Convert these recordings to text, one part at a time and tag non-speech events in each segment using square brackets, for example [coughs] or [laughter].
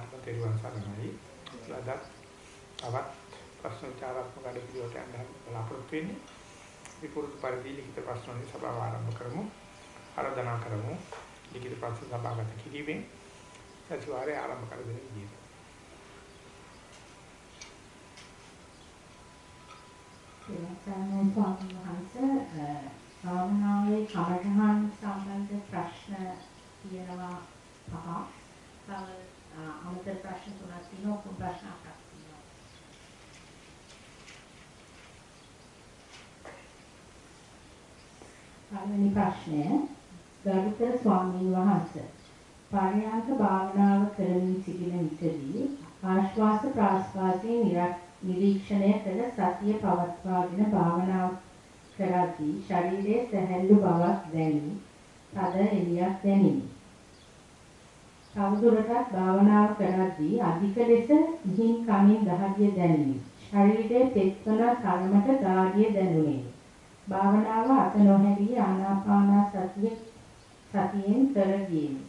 දෙනාටම තෙරුවන් සරණයි. ලදත් තවත් ප්‍රශ්න විචාරාත්මක අඩවියට යන්න බලාපොරොත්තු වෙන්නේ. විපුරුදු පරිදි ලිඛිත ප්‍රශ්න වලින් සභාව ආරම්භ කරමු. ආරාධනා කරමු. ලිඛිත ප්‍රශ්න සභාගත කිරීමෙන් සතිವಾರයේ ආරම්භ කර දෙන විදියට. සාමාන්‍ය ස්වාමීන් වහන්සේ භාවනාවේ කමඨහන් සම්බන්ධ ප්‍රශ්න තියෙනවා පහ. තව අමතර ප්‍රශ්න තුනක් තියෙනවා ඔක්කොම ප්‍රශ්න අටක් තියෙනවා. පළවෙනි ප්‍රශ්නය ගරුතර ස්වාමීන් වහන්සේ පරයන්ක භාවනාව කරමින් සිටින විටදී ආශ්වාස ප්‍රාශ්වාසයේ නිරීක්ෂණය කළ සතිය පවත්වාගෙන භාවනාව කරද්දී ශරීරයේ සැහැල්ලු බවක් දැනි, තද එළියක් දැනිනි. තවදුරටත් භාවනාව කරද්දී අධික ලෙස ඉහින් කමින් දහදිය දැනුනි. ශරීරයේ තෙත්වන කර්මට ගාඩිය දැනුනේ. භාවනාව අත නොහැරී ආනාපාන සතිය සතියෙන් කර ගියෙමි.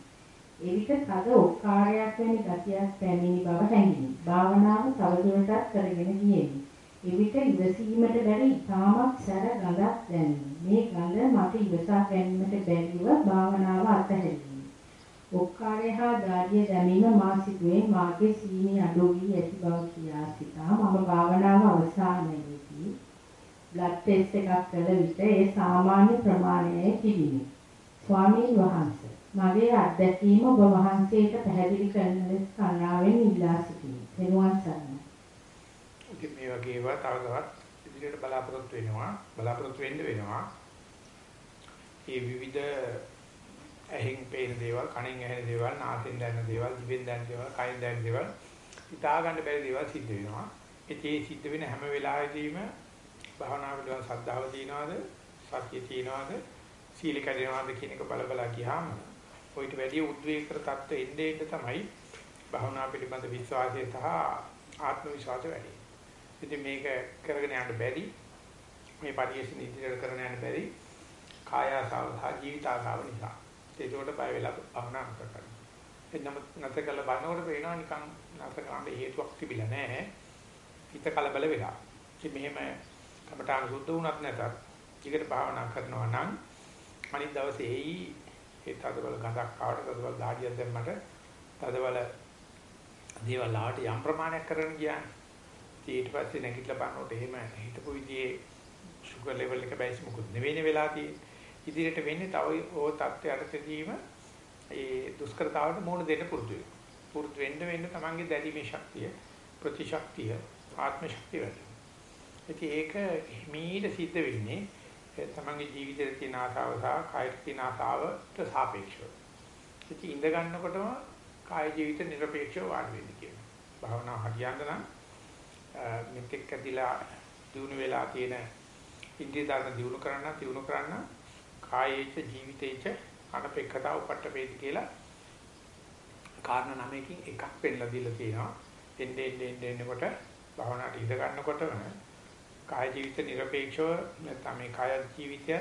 එවිට තද ඔක්කාරයක් වැනි ගතියක් පැමිණි බව හැඟිනි. භාවනාව තවදුරටත් කරගෙන ගියෙමි. එවිට ඉවසීමට බැරි ඉතාමත් සැර ගඳක් දැනුනි. මේ ගඳ මට ඉවසා ගැනීමට බැරිව භාවනාව අතහැරියෙමි. ඔක්කාරය හා ධාර්ය දැමීම මා සිටුවේ මාගේ සීනි අඩු වී ඇති බව කියා සිතා මම භාවනාව අවසානයේදී බ්ලඩ් ටෙස්ට් එකක් කළ විට ඒ සාමාන්‍ය ප්‍රමාණයේ තිබිනි. ස්වාමීන් වහන්සේ මගේ අත්දැකීම ඔබ වහන්සේට පැහැදිලි කරන ලෙස කරුණාවෙන් ඉල්ලා සිටිමි. වෙනුවන් සරණයි. ඉතින් මේ වගේ ඒවා තව තවත් ඉදිරියට බලාපොරොත්තු වෙනවා. බලාපොරොත්තු වෙන්න වෙනවා. මේ විවිධ ඇහෙන් පේන දේවල්, කනෙන් ඇහෙන දේවල්, නාසයෙන් දැනෙන දේවල්, දිවෙන් දැනෙන දේවල්, කයෙන් දැනෙන දේවල් හිතා ගන්න බැරි දේවල් සිද්ධ වෙනවා. ඒ සිද්ධ වෙන හැම වෙලාවෙදීම භවනා වල සද්ධාව තියනවාද, සතිය තියනවාද, සීල කැඩෙනවාද කියන එක බල බල ගියාම ඔయిత වැඩි උද්වේගකර තත්ත්වෙ එන්නේ එන්න තමයි භවනා පිළිබඳ විශ්වාසය සහ ආත්ම විශ්වාසය වැඩි. ඉතින් මේක කරගෙන යන්න බැරි මේ පරිශ්‍රණ ඉදිරියට කරගෙන යන්න බැරි කාය ආසාව සහ ජීවිත ආසාව නිසා. ඒකට බය වෙලා භවනා කරගන්න. එන්නම නැත කළ බලනකොට පේනවා නිකන් නැත කරන්න හේතුවක් තිබිලා නැහැ. හිත කලබල වෙලා. ඉතින් මෙහෙම කමඨාන සුද්ධ වුණත් නැතත් ඊකට භාවනා කරනවා නම් අනිත් දවසේ එයි ඒ තදබල ගඳක් ආවට තදබල ධාඩියක් දැම්මට තදබල දේවල් ආවට යම් ප්‍රමාණයක් කරගෙන ගියානේ. ඊට පස්සේ නැගිටලා බලනකොට එහෙම හිතපු විදිහේ සුගර් ලෙවල් එක බැයිස් මොකුත් නෙවෙයිනේ වෙලා තියෙන්නේ. ඉදිරියට වෙන්නේ තව ඕ தත්ත්වයටදීම ඒ දුෂ්කරතාවට මුහුණ දෙන්න පුරුදු වෙනවා. පුරුදු වෙන්න වෙන්න තමන්ගේ දැරීමේ ශක්තිය, ප්‍රතිශක්තිය, ආත්ම ශක්තිය වැඩි. ඉතින් ඒක හිමීට සිද්ධ වෙන්නේ තමන්ගේ ජීවිතයේ තියෙන ආශාව සහ කායික තියෙන ආශාවට සාපේක්ෂව. ඉතින් ඉඳ ගන්නකොටම කාය ජීවිත নিরপেক্ষව වාඩි වෙන්න කියනවා. භාවනා හරියන්න නම් මෙතෙක් ඇතිලා දිනු වෙලා තියෙන ඉන්ද්‍රිය ධර්ම දිනු කරන්න දිනු කරන්න කායේච ජීවිතේච අනපේක්ෂතාව උපට්ඨපේති කියලා කාරණා නමයකින් එකක් පෙන්නලා දීලා තියෙනවා. එන්නේ එන්නේ එන්නේ කොට භාවනාට ඉඳ ගන්නකොටම කාය ජීවිත নিরপেক্ষව නැත්නම් මේ කාය ජීවිතය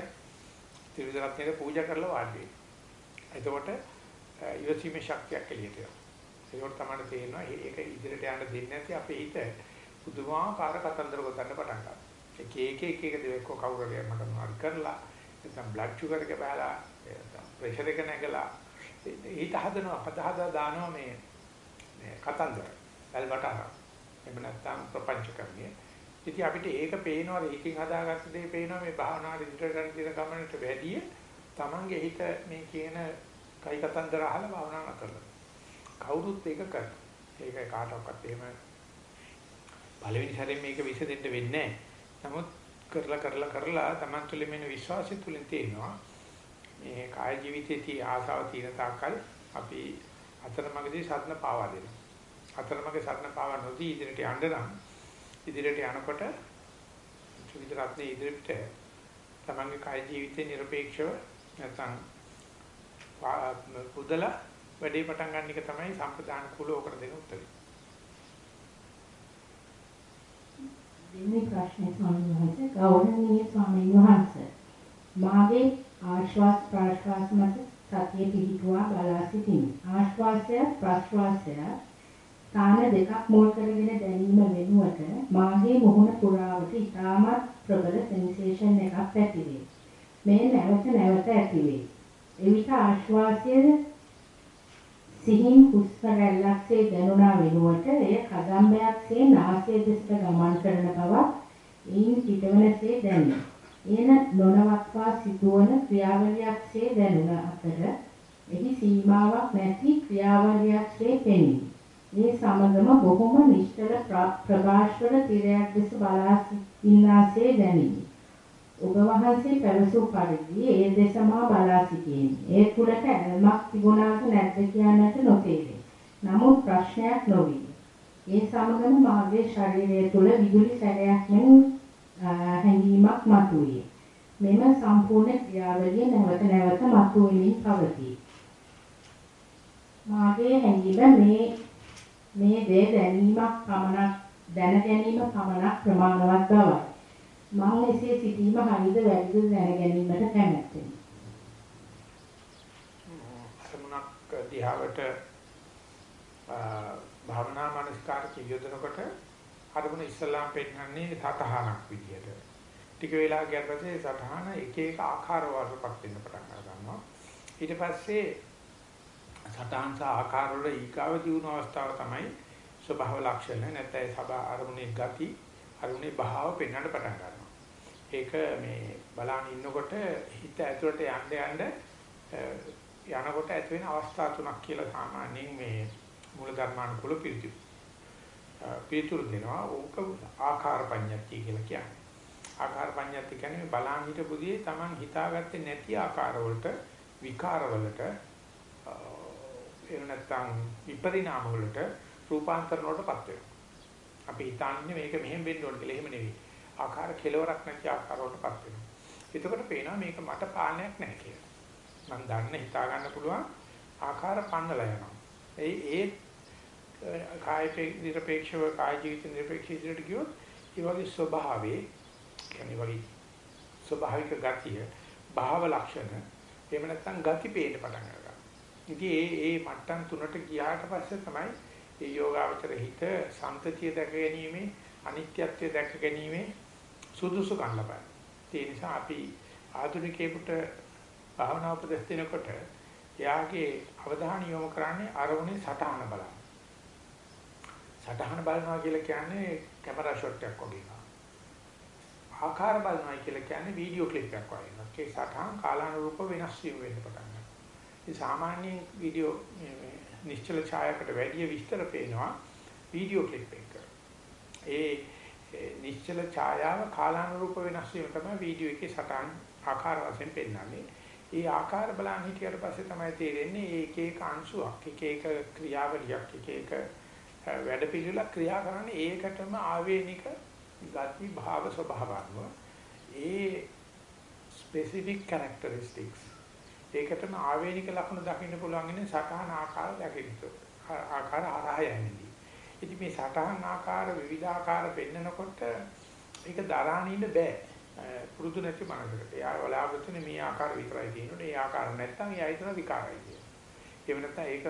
ත්‍රිවිධ රත්නයේ පූජා කරලා වාඩි වෙනවා. එතකොට ඉවසීමේ ශක්තියක් එළියට එනවා. ඒකට තමයි තේරෙනවා මේක ඉදිරියට යන්න දෙන්නේ නැති අපේ හිත පුදුමාකාර කතන්දර ගොතන්න පටන් ගන්නවා. එක එක එක එක දෙයක් කවුරු හරි මට මාර් කරලා නැත්නම් බ්ලඩ් ෂුගර් එක බහලා නැත්නම් ප්‍රෙෂර් එක නැගලා හිත හදනවා පදහදා දානවා මේ කතන්දර. එල්බටා. එහෙම නැත්නම් ප්‍රපංච කර්මයේ ඉතින් අපිට ඒක පේනවා ඒකෙන් හදාගත්ත දේ පේනවා මේ භාවනාවේ ඉදිරියට යන දින ගමනට වැඩිය Tamange හිත මේ කියන කයි කතන්දර අහලා භාවනා කරලා කවුරුත් ඒක කරනවා. ඒක කාටවත් එහෙම පළවෙනි සැරේ මේක විසඳෙන්න වෙන්නේ නැහැ. නමුත් කරලා කරලා කරලා Taman තුළ මෙන්න විශ්වාසය තුලින් තේනවා මේ කාය ජීවිතයේ ආසාව තියෙන තාක්කල් අපි අතරමඟදී සත්න පාවා දෙනවා. අතරමඟ සත්න පාවා නොදී ඉදිරියට යන්න නම් ඉදිරියට යනකොට ත්‍රිවිධ රත්නයේ ඉදිරියට තමන්ගේ කාය ජීවිතේ নিরপেক্ষව නැත්නම් පුදලා වැඩේ පටන් ගන්න එක තමයි සම්ප්‍රදාන කුල ඕකට දෙන උත්තරේ. දෙන්නේ ප්‍රශ්නේ ස්වාමීන් වහන්සේ ගෞරවනීය ස්වාමීන් වහන්සේ මාගේ ආශ්වාස ප්‍රාශ්වාස මත සතිය පිහිටුවා බලා සිටින්න. ආශ්වාසය ප්‍රාශ්වාසය ස්ථාන දෙකක් මුල් කරගෙන දැනීම වෙනුවට මාගේ මුහුණ පුරාවට ඉතාමත් ප්‍රබල සෙන්සේෂන් එකක් ඇතිවේ. මේ නැවත නැවත ඇතිවේ. එවිට ආශ්වාසය සිහින් හුස්ම රැල්ලක්සේ දැනුණා වෙනුවට එය කදම්බයක්සේ නාසය දෙසට ගමන් කරන බවක් එයින් පිටවනසේ දැනේ. එන නොනවත්වා සිදුවන ක්‍රියාවලියක්සේ දැනුණ අතර එහි සීමාවක් නැති ක්‍රියාවලියක්සේ පෙනේ. මේ සමගම බොහොම නිශ්චල ප්‍රභාස්වර තිරයක් දෙස බලා සිටිනාසේ දැනිනි. ඔබ වහන්සේ පැවසූ පරිදි ඒ දෙසමා බලා සිටින්නේ. ඒ තුලට ඇල්මක් තිබුණාද නැද්ද කියන්නට නොතේරේ. නමුත් ප්‍රශ්නයක් නොවේ. ඒ සමගම මාගේ ශරීරය තුල විදුලි සැරයක් මෙන් හැඟීමක් මතුවේ. මෙම සම්පූර්ණ ක්‍රියාවලිය නැවත නැවත මතුවෙමින් පවතී. මාගේ හැඟීම මේ මේ දේ දැනීමක් පමණක් දැන ගැනීම පමණක් ප්‍රමාණවත් බවයි. මම එසේ සිටීම හරිද වැරදිද දැන ගැනීමට කැමැත්තෙමි. අරමුණක් දිහාවට භාවනා මනස්කාර කියොදනකොට අරමුණ ඉස්සලාම් පෙන්නන්නේ සතහනක් විදියට. ටික වෙලා ගියාට පස්සේ සතහන එක එක ආකාර වලටපත් වෙන්න පටන් ගන්නවා. ඊට පස්සේ සතහන් සහ ආකාර වල ඊකාව දිනු අවස්ථාව තමයි ස්වභාව ලක්ෂණ නැත්නම් සබා අරමුණේ ගති අරමුණේ භාව පෙන්වන්න පටන් ගන්නවා. ඒක මේ බලන්න ඉන්නකොට හිත ඇතුළට යන්න යන්න යනකොට ඇති වෙන අවස්ථා තුනක් කියලා සාමාන්‍යයෙන් මේ මූල ධර්මානුකූල පිළිතුරු. පිළිතුරු දෙනවා ඕක ආකාර පඤ්ඤාති කියලා කියන්නේ. ආකාර පඤ්ඤාති කියන්නේ බලන් හිටපුදී Taman හිතාගත්තේ නැති ආකාර වලට විකාර වලට එහෙම නැත්නම් විපරිණාම වලට රූපාන්තරණ වලටපත් වෙනවා. අපි හිතන්නේ මේක මෙහෙම වෙන්න ඕන කියලා. එහෙම නෙවෙයි. ආකාර කෙලවරක් නැති ආකාරවලටපත් වෙනවා. එතකොට පේනවා මේක මට පාලනයක් නැහැ කියලා. මම දන්න හිතා ගන්න පුළුවන් ආකාර පන්නලා යනවා. ඒ ඒ කාය නිරපේක්ෂව කාය ජීවිත නිරපේක්ෂ ඉදිරියට ගියොත් ඒ වගේ ස්වභාවයේ කියන්නේ වගේ ස්වභාවික ගතිය භාව ලක්ෂණ එහෙම නැත්නම් ගති පේන්න පටන් ගන්නවා. ඉතින් ඒ ඒ මට්ටම් තුනට ගියාට පස්සේ තමයි ඒ යෝගාවචර හිත සම්තතිය දැක ගැනීමේ අනිත්‍යත්වය දැක ගැනීමේ සුදුසුකම් ලබන. ඒ නිසා අපි ආධුනිකයෙකුට භාවනා උපදෙස් දෙනකොට එයාගේ අවධානය යොමු කරන්නේ අරමුණේ සටහන බලන්න. සටහන බලනවා කියලා කියන්නේ කැමරා ෂොට් එකක් වගේ. ආකාර බලනවා කියලා කියන්නේ වීඩියෝ ක්ලිප් එකක් වගේ. ඒ සටහන් කාලානුරූප වෙනස් වීම වෙන්න පටන් ගන්නවා. ඒ සාමාන්‍ය වීඩියෝ නිශ්චල ඡායකට වැඩි විස්තර පේනවා වීඩියෝ ක්ලිප් එක. ඒ නිශ්චල ඡායාව කාලානුරූප වෙනස් වීම තමයි වීඩියෝ එකේ සටහන් ආකාර වශයෙන් පෙන්වන්නේ. ඒ ආකාර බලන් හිටියට පස්සේ තමයි තේරෙන්නේ ඒක එක අංශුවක් එක එක ක්‍රියාවලියක් එක එක වැඩපිළිවෙලක් ක්‍රියා කරන්නේ ඒකටම ආවේනික ගති භාව ස්වභාවය. ඒ ස්පෙસિෆික් characteristics ඒකටම ආවේනික ලක්ෂණ දකින්න පුළුවන් ඉන්නේ සටහන ආකාර දකින්න. ආකාර ආරහයන්නේ. ඉතින් මේ සටහන් ආකාර විවිධාකාර පෙන්නකොට ඒක දරාගෙන ඉන්න බෑ. පුරුදු නැති මනසකට. එයා බලාපොරොත්තුනේ මේ ආකාර විතරයි තියෙන්නේ. ඒ ආකාර නැත්තම් එයා හිතන විකාරයි කියලා. එහෙම නැත්නම් ඒක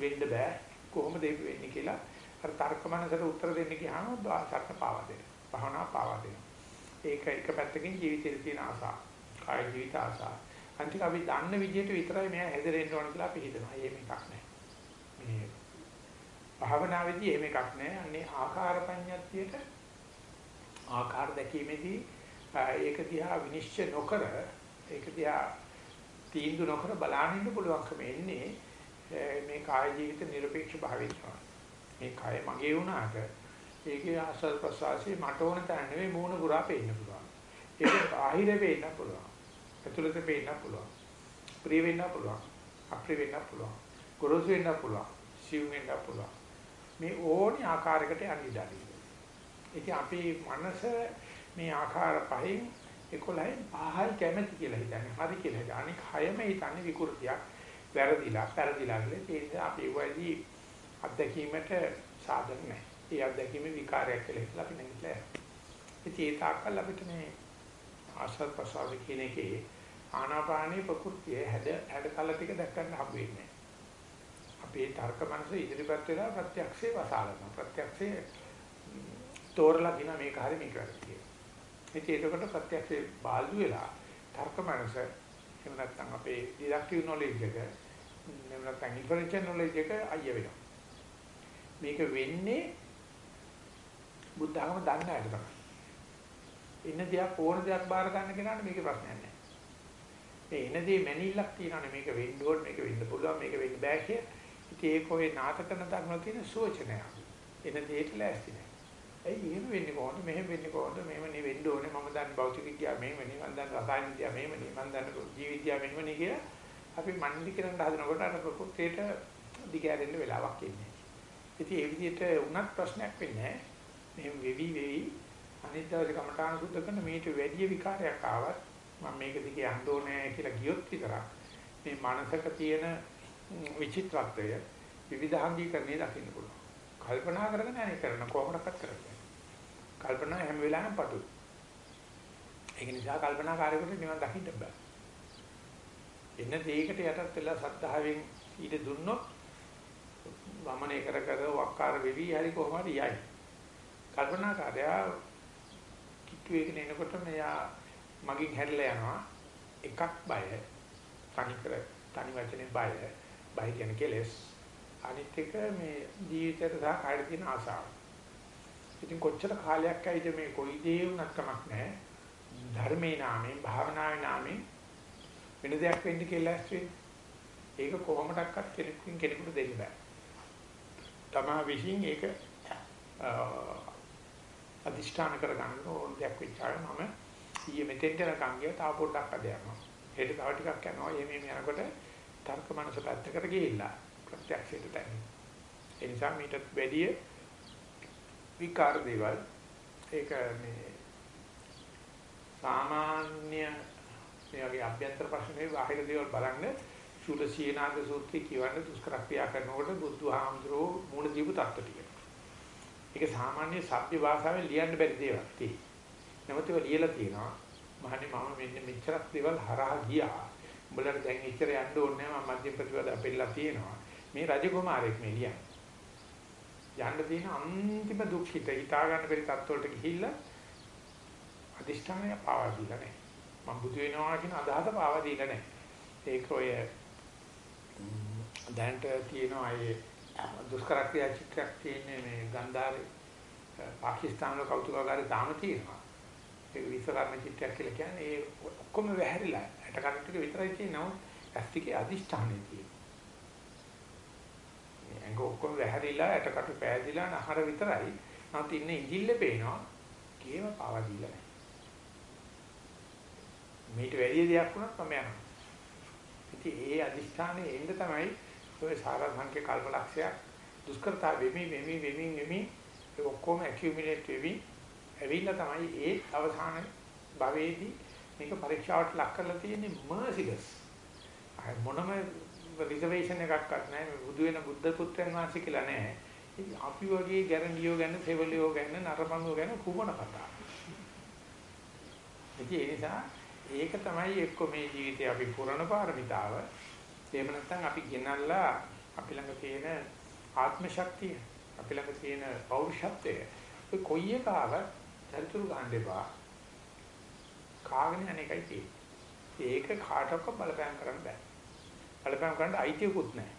වෙන්න බෑ. කොහොමද ඒක වෙන්නේ කියලා අර තර්ක මනසට උත්තර දෙන්න ගියාම සත්‍ය පාවා දෙනවා. භවනා පාවා දෙනවා. ඒක එක පැත්තකින් ජීවිතේ තියෙන ආසාව. කාය ජීවිත ආසාව. අන්තික අපි දන්න විදිහට විතරයි මෙයා හැදෙන්න ඕන කියලා අපි හිතනවා. එහෙම එකක් නැහැ. මේ භාවනාවේදී එහෙම එකක් නැහැ. අන්නේ ආකාර පඤ්ඤාත්තියට ආකාර දැකීමේදී ඒක දිහා විනිශ්චය නොකර ඒක දිහා තීන්දුව නොකර බලන්න ඉන්න පුළුවන්කම එන්නේ මේ කාය ජීවිත নিরপেক্ষ භාවයෙන් මේ කය මගේ වුණාට ඒකේ ආසල් ප්‍රසවාසී මට ඕන තැන නෙවෙයි මූණ පුරා පේන්න පුළුවන්. ඒක බාහිර වෙන්න පුළුවන්. ඇතුළත පේන්න පුළුවන්. ප්‍රිය වෙන්න පුළුවන්. අප්‍රිය වෙන්න පුළුවන්. ගොරෝසු වෙන්න පුළුවන්. සිව් වෙන්න පුළුවන්. මේ ඕනි ආකාරයකට යන්න ඉඩයි. ඉතින් අපේ මනස මේ ආකාර පහෙන් 11න් පහයි කැමැති කියලා හිතන්නේ. හරි කියලා හිතන්නේ. අනික හයම හිතන්නේ විකෘතියක්. වැරදිලා, පෙරදිලා කියලා. ඒ නිසා අපි වයිදී අත්දැකීමට සාධන නැහැ. ඒ අත්දැකීමේ විකාරයක් කියලා හිතලා අපි නැගිටලා යනවා. ඉතින් ඒ තාක්කල් අපිට මේ ආසත් ප්‍රසාද කියන එකේ ආනාපානී ප්‍රകൃතිය හැඩ හැඩ කල ටික දැක් ගන්න හම්බ වෙන්නේ. අපේ තර්ක මනස ඉදිරිපත් වෙලා ප්‍රත්‍යක්ෂේ වසාලනවා. ප්‍රත්‍යක්ෂේ තෝරලා කියන මේක හරි මේක වැරදි කියලා. ඉතින් ඒකට ප්‍රත්‍යක්ෂේ බාල්දු වෙලා තර්ක මනස එහෙම නැත්නම් අපේ ඩිඩක්ටිව් නොලෙජ් එක එහෙම නැත්නම් ඉන්ෆරෙන්ෂල් නොලෙජ් එක අයිය වෙනවා. මේක වෙන්නේ බුද්ධ ආගම දන්න අයට තමයි. ඉන්න දෙයක් ඕන දෙයක් බාර ගන්න කෙනාට මේකේ ප්‍රශ්නයක් නැහැ. මේ එන දේ මැනිල්ලක් තියෙනවානේ මේක වෙන්න ඕන මේක වෙන්න පුළුවන් මේක වෙන්න බෑ කිය. ඉතින් ඒක ඔය නාටකන ධර්ම තියෙන සෝචනයක්. එන දෙයට ලෑස්ති නැහැ. ඇයි එහෙම වෙන්නේ කොහොමද මෙහෙම වෙන්නේ කොහොමද මෙහෙම නේ වෙන්න ඕනේ මම දන්නේ භෞතික විද්‍යාව මෙහෙම නේ මම දන්නේ රසායන විද්‍යාව මෙහෙම නේ මම දන්නේ ජීව විද්‍යාව මෙහෙම නේ කියලා අපි මන්දි කරන්න හදනකොට අර ප්‍රකෘතියට දිගහැරෙන්න වෙලාවක් ඉන්නේ. ඉතින් ඒ විදිහට උනත් ප්‍රශ්නයක් වෙන්නේ නැහැ. මෙහෙම වෙවි වෙවි අනිත් දවසේ කමඨාන සුද්ධ කරන මේට වැඩි විකාරයක් ආවත් මම මේක දිගේ යන්න ඕනේ කියලා ගියොත් විතරක් මේ මනසක තියෙන විචිත්‍රත්වය විවිධාංගීකරණය දකින්න පුළුවන්. කල්පනා කරගෙන යන්නේ කරන කොහොමදක්වත් කරන්නේ. කල්පනා හැම වෙලාවෙම පටුයි. ඒක නිසා කල්පනාකාරයෙකුට නිවන් දකින්න බෑ. එන්න දෙයකට යටත් වෙලා සද්ධාවෙන් ඊට දුන්නොත් වමනේ කර කර වක්කාර වෙවි හරි කොහොම හරි යයි. කල්පනාකාරයා කිට්ටු එකන එනකොට මෙයා මගින් හැරිලා යනවා එකක් බය තනි කර තනි වචනේ බය බය කියන්නේ කෙලස් අනිත් එක මේ ජීවිතයට සහ කායයට තියෙන ආසාව ඉතින් කොච්චර කාලයක් ඇයිද මේ කොයි දේ වුණත් කමක් නැහැ. ධර්මේ නාමයෙන් භාවනාවේ නාමයෙන් වෙන දෙයක් වෙන්න කියලා ඇස්සේ. ඒක කොහොමඩක්වත් කෙනෙකුකින් කෙනෙකුට දෙන්න බෑ. තමා විශ්ින් ඒක අදිෂ්ඨාන කරගන්න ඕන දෙයක් විචාර මම ඊයේ මෙතෙන් යනකම් ගියා තා පොඩ්ඩක් අද යනවා. හෙට තව ටිකක් යනවා. එමේ මේ යනකොට තර්ක මනස පැත්තකට ගිහිල්ලා ප්‍රත්‍යක්ෂයට දැනෙන. ඒ නිසා මීටත් වැඩිය විකාර දේවල් ඒක මේ සාමාන්‍ය මේ වගේ අභ්‍යන්තර ප්‍රශ්න නෙවෙයි බාහිර දේවල් බලන්න සූත්‍ර සීනාද සූත්‍රය කියවන්න දුෂ්කර ක්‍රියා කරනකොට බුදුහාමුදුරෝ මූණ දීපු தත්ත ටික. ඒක සාමාන්‍ය සත්‍ය භාෂාවෙන් ලියන්න බැරි දේවල් තියෙනවා. තියෙයි. නැවතව ලියලා තියෙනවා. මහන්නේ මම මෙන්න මෙච්චරක් දේවල් හරහා ගියා. උඹලට දැන් එච්චර යන්න ඕනේ නැහැ මම මධ්‍යම ප්‍රතිපද අපෙල්ලා තියෙනවා. මේ රජකුමාරයෙක් මේ ලියන්නේ. යන්න තියෙන අන්තිම දුක්ඛිත හිතා ගන්න බැරි තත්ත්වවලට ගිහිල්ලා අදිෂ්ඨානය පාවා දීලා නැහැ. මම බුදු වෙනවා කියන අදහස පාවා දීලා නැහැ. ඒක ඔය දැන්ට තියෙනවා ඒ දුෂ්කර ක්‍රියා චිත්‍රයක් තියෙන්නේ මේ ගන්ධාරේ පාකිස්තාන වල කෞතුකාගාරේ තාම තියෙනවා. ඒක විශ්වකර්ම චිත්‍රයක් කියලා කියන්නේ ඒ ඔක්කොම වැහැරිලා. ඇට කටට ටික විතරයි තියෙනවා. ඇස්තිකේ අදිෂ්ඨානය තියෙනවා. ඇඟ ඔක්කොම වැහැරිලා ඇටකට පෑදිලා නහර විතරයි. නැත් ඉන්නේ ඉඳිල්ල පේනවා. කේම පාවා දීලා නැහැ. මේට වැඩි දෙයක් වුණත් මම යනවා. ඉතින් ඒ අදිෂ්ඨානයේ එන්න තමයි ඔය සාරාංශක කල්පලක්ෂයක් දුෂ්කරතා වෙමි වෙමි වෙමි වෙමි ඒ ඔක්කොම ඇකියුමුලේට් වෙවි ඇවිල්ලා තමයි ඒ අවසාන භවයේදී මේක පරීක්ෂාවට ලක් කරලා තියෙන්නේ මර්සිලස්. අය මොනම රිසර්වේෂන් එකක්වත් නැහැ මේ බුදු වෙන බුද්ධ පුත්‍රයන් වහන්සේ කියලා නැහැ. ඉතින් අපි වගේ ගැරන්ඩියෝ ගැන, සෙවලියෝ ගැන, නරපංගෝ ගැන කුමන කතා. ඉතින් ඒ නිසා ඒක තමයි එක්ක මේ ජීවිතේ අපි පුරණ පාරමිතාව. එහෙම නැත්නම් අපි ගෙනල්ලා අපි ළඟ තියෙන ආත්ම ශක්තිය, අපි ළඟ තියෙන පෞරුෂත්වය. ඔය කොයි එක ආවත් චරිතුරු ගන්න එපා. කාගෙන අනේකයි තියෙන්නේ. ඒක කාටවත් බලපෑම් කරන්න බෑ. බලපෑම් කරන්න අයිතියකුත් නැහැ.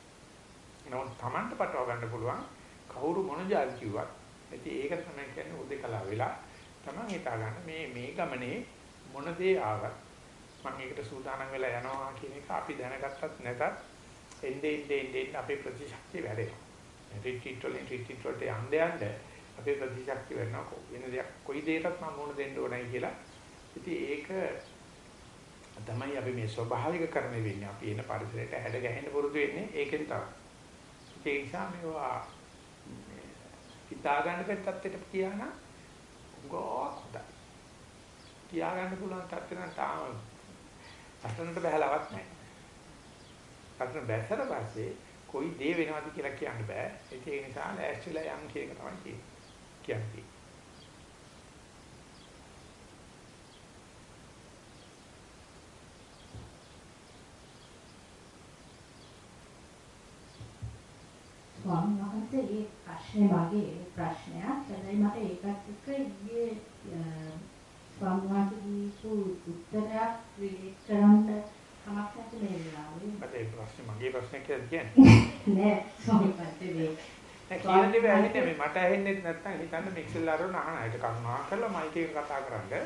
නමුත් Tamanට පටව ගන්න පුළුවන් කවුරු මොන જાති කිව්වත්. ඉතින් ඒක තමයි කියන්නේ උදේකලා වෙලා Taman හිතා ගන්න මේ මේ ගමනේ මොන දේ ආවත් මම ඒකට සූදානම් වෙලා යනවා කියන එක අපි දැනගත්තත් නැතත් එන්නේ එන්නේ අපේ ප්‍රතිශක්තිය වැඩෙනවා. රිට්‍රීට් වලින් රිට්‍රීට් වලට යන්න යන්න අපේ ප්‍රතිශක්තිය වෙනවා. වෙන දෙයක් කොයි දෙයකටත් මම මොන දෙන්න ඕනයි කියලා. ඉතින් ඒක තමයි අපි මේ ස්වභාවික කරන වෙන්නේ. අපි එන පරිසරයට හැඩ ගැහෙන්න පුරුදු වෙන්නේ ඒකෙන් තමයි. ඒ නිසා මේවා හිතා ගන්න බැරි තත්ත්වයට තියාන ගොඩක් හොඳයි. තියා ගන්න පුළුවන් තත්ත්වෙ නම් තාම අතනට බහැලවත් නැහැ. අතන බැසර පස්සේ කොයි දේ වෙනවද කියලා කියන්න බෑ. ඒක නිසා ලෑස්තිලා යම් කියන එක තමයි කියන්නේ. වහන්සේ මේ ප්‍රශ්නේ වගේ ප්‍රශ්නයක්. හැබැයි මට ඒකත් එක්ක ඊයේ ස්වාමීන් වහන්සේ දීපු උත්තරයක් රිලේට් කරන්න කමක් නැති මේ වෙලාවේ. මට ඒ ප්‍රශ්නේ මගේ ප්‍රශ්නේ කියලා [laughs] කියන්නේ. නෑ ස්වාමීන් වහන්සේ ඒ කියන දේ ඇහෙන්නේ මේ මට ඇහෙන්නේ නැත්නම් හිතන්න මික්සල් අරගෙන අහන අයට කරුණා කරලා මයික් එක කතා කරන්න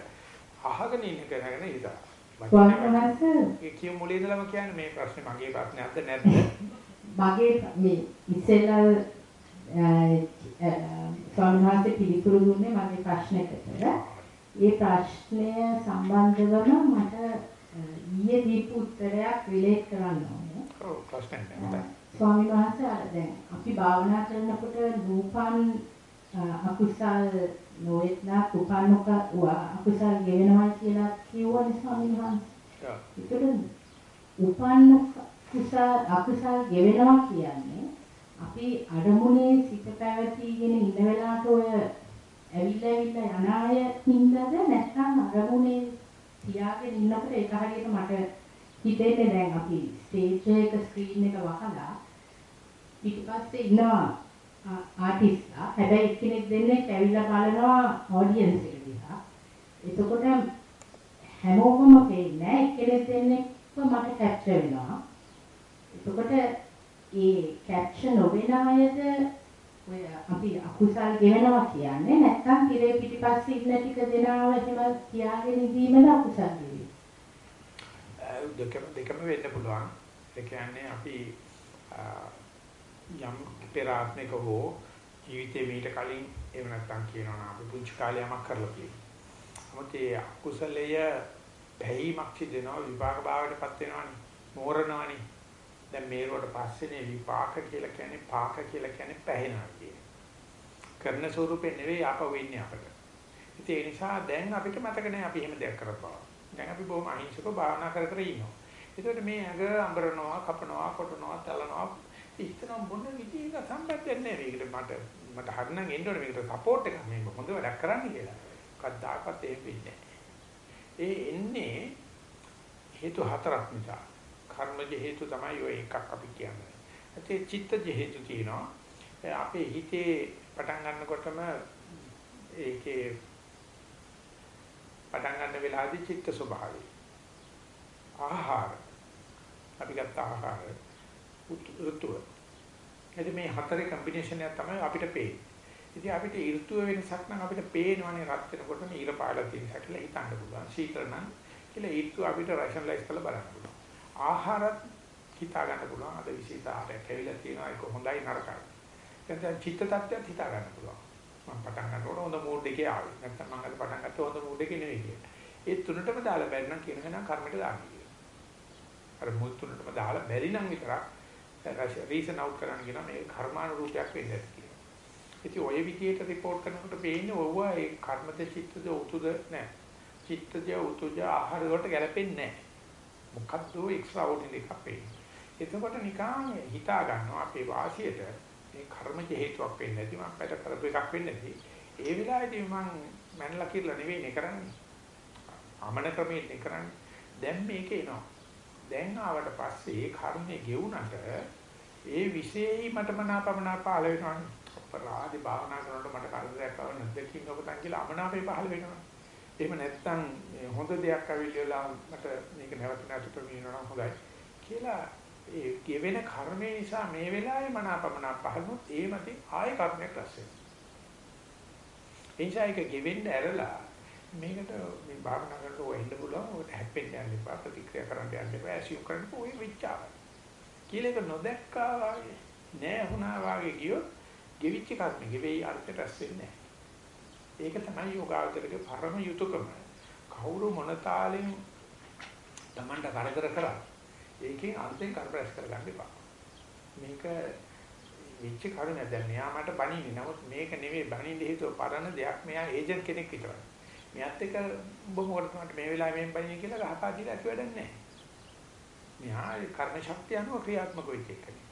අහගෙන ඉන්න හිතා. ස්වාමීන් වහන්සේ ඒ කිය මුලින් ඉඳලම කියන්නේ මේ ප්‍රශ්නේ මගේ ප්‍රශ්නයක්ද නැද්ද? මගේ මේ ඉස්සෙල්ලා ස්වාමීන් පිළිතුරු දුන්නේ මගේ ප්‍රශ්නෙකට. ඒ ප්‍රශ්නය සම්බන්ධවම මට ඊයේ දීපු උත්තරයක් රිලේට් කරන්න ඕනේ. ඔව් ප්‍රශ්නේ නැහැ. ස්වාමීන් වහන්සේ අර දැන් අපි භාවනා කරනකොට රූපන් අකුසල් නොයෙත්නා කුපන්නක අකුසල් ගෙවෙනවා කියලා කිව්වනේ ස්වාමීන් වහන්සේ. ඒකට උපන්න කුසල් අකුසල් ගෙවෙනවා කියන්නේ අපි අරමුණේ සිත පැවතීගෙන ඉන්න වෙලාවට ඔය ඇවිල්ලා ඇවිල්ලා යන අය හින්දාද නැත්නම් අරමුණේ තියාගෙන ඉන්නකොට ඒක හරියට මට හිතෙන්නේ දැන් අපි ස්ටේජ් එක ස්ක්‍රීන් එක වහලා පිටිපස්සේ ඉන්නවා ආටිස්ලා හැබැයි එක්කෙනෙක් දෙන්නේ ඇවිල්ලා බලනවා ඔඩියන්ස් එක දිහා. එතකොට හැමෝම පේන්නේ නැහැ එක්කෙනෙක් දෙන්නේ මට කැප්චර් වෙනවා. එතකොට ඒ කැප්චර් නොවන අයද ඔය අපි අකුසල් ගෙවනවා කියන්නේ නැත්නම් තිරේ පිටිපස්සේ ඉන්න ටික දෙනාව එහෙම තියාගෙන ඉඳීමද අකුසල් ගෙවි. දෙකම දෙකම වෙන්න පුළුවන්. ඒ කියන්නේ අපි යම් පෙර ආත්මික හෝ ජීවිතේ මීට කලින් එහෙම නැත්නම් කියනවා නම් අපි පුංචි කාලේ යමක් කරලා තියෙනවා. මොකද ඒ අකුසලය පැහිමක් සිදෙනවා විපාක භාවයටපත් වෙනවනේ. මෝරනවනේ. දැන් මේරුවට පස්සේනේ විපාක කියලා කියන්නේ පාක කියලා කියන්නේ පැහැෙනවා කියන්නේ. කරන ස්වරූපේ නෙවෙයි ආපහු වෙන්නේ අපට. ඉතින් ඒ නිසා දැන් අපිට මතක නැහැ අපි එහෙම දෙයක් කරපුවා. දැන් අපි බොහොම අහිංසකව භාවනා කර කර ඉන්නවා. ඒකට මේ ඇඟ අඹරනවා, කපනවා, කොටනවා, තලනවා. ඉතන මොන විදිහක සම්බන්ධයක් නැහැ මේකට මට. මට හරිනම් එන්න ඕනේ මේකට සපෝට් එකක් මේ හොඳ වැඩක් කරන්න කියලා. කද්දාකත් එහෙම වෙන්නේ ඒ එන්නේ හේතු හතරක් නිසා. කර්මජ හේතු තමයි ඔය එකක් අපි කියන්නේ. ඒ චිත්තජ හේතු තියෙනවා. අපේ හිතේ පටන් ගන්නකොටම ඒකේ පටන් ගන්න වෙලාවේදී චිත්ත ස්වභාවය. ආහාර. අපි ගත්ත ආහාර ඍතුව. එද මේ හතරේ කම්බිනේෂන් එක තමයි අපිට පේන්නේ. ඉතින් අපිට ඍතුව වෙනසක් නම් අපිට පේනවනේ රත් වෙනකොට ඊර පාලා තියෙන හැටලා හිතන්න පුළුවන්. සීතල නම් කියලා ඍතුව අපිට රෂනලයිස් කරලා බලන්න පුළුවන්. ආහාරත් හිතා ගන්න පුළුවන්. අද විශේෂ ආහාරයක් ඇවිල්ලා තියෙනවා ඒක හොඳයි නරකයි. දැන් චිත්ත tattයත් හිතා ගන්න පුළුවන්. මම පටන් ගන්නකොට හොඳ මූඩ් එකේ ආවේ. නැත්නම් මම අද පටන් ගත්තේ හොඳ මූඩ් එකේ නෙවෙයි කියලා. ඒ තුනටම දාලා බැරි නම් කියනවා නම් කර්මයට දාන්න කියලා. අර මුල් තුනටම දාලා බැරි නම් විතරක් රීසන් අවුට් කරන්න කියනවා මේ කර්මානුරූපයක් වෙන්නේ කියලා. ඉතින් ඔය විදිහට report කරනකොට පේන්නේ ඔව්ව ඒ කර්මද චිත්තද උතුද නැහැ. චිත්තද උතුද ආහාර වලට ගැලපෙන්නේ නැහැ. මොකද්ද එක්ස්ට්‍රා ඕඩිනරි එකක් වෙන්නේ. එතකොට නිකන් හිතා ගන්නවා අපේ වාසියට මේ කර්මජ හේතුවක් වෙන්නේ නැති මම පැට කරපු එකක් වෙන්නේ නැති. ඒ වෙලාවේදී මම මැනලා කියලා නෙවෙයි නේ කරන්නේ. අමන ක්‍රමයෙන් නේ කරන්නේ. දැන් මේක එනවා. දැන් ආවට පස්සේ ඒ කර්මයේ ගෙවුනට ඒ විශේෂයි මට මනාපමනා පහළ වෙනවනේ. අපරාධි භාවනා කරනකොට මට කරදරයක් ආව නැද්දකින් ඔබතන් කියලා අමනාපේ පහළ වෙනවා. එහෙම නැත්නම් හොඳ දෙයක් අවිල්ලලා මට මේක නැවත නැවත ප්‍රමිනනවා හොඳයි කියලා ඒ ගෙවෙන කර්මය නිසා මේ වෙලාවේ මනාපමනා පහළොත් ඒ මතින් ආය කර්මයක් රැස් වෙනවා. එනිසා ඒක ගෙවෙන්න ඇරලා මේකට මේ භාවනා කරනකොට ඔය ඉන්න පුළුවන් ඔය හැප්පෙන්න යන්න එපා ප්‍රතික්‍රියා කරන්න යන්න එපා ඇසියුම් කරන්න ඔය විචාර. කියලා එක නොදැක්කා වගේ නෑ වුණා වගේ ගියොත් ගෙවිච්ච කර්ම ගෙවෙයි අර්ථ රැස් වෙන්නේ නෑ. ඒක තමයි යෝගාවචරගේ පරම යුතුයකම. කවුරු මොන තාලෙන් Tamanට කරදර කරා ඒකෙන් අන්තෙන් කරප්‍රස් කරගන්න එපා. මේක විච්ච කරුණ දැන් මෙයා මට බණින්නේ. නමුත් මේක නෙමෙයි බණින්න හේතුව පරණ දෙයක්. මෙයා ඒජන්ට් කෙනෙක් විතරයි. මෙයාත් එක්ක ඔබ මොකටද මට මේ වෙලාවේ මෙන් බණින්නේ කියලා ගහපා දීලා ඇති වැඩක් නැහැ. මෙයා කර්ම ශක්තිය අනුව ක්‍රියාත්මක වෙච්ච එකනේ.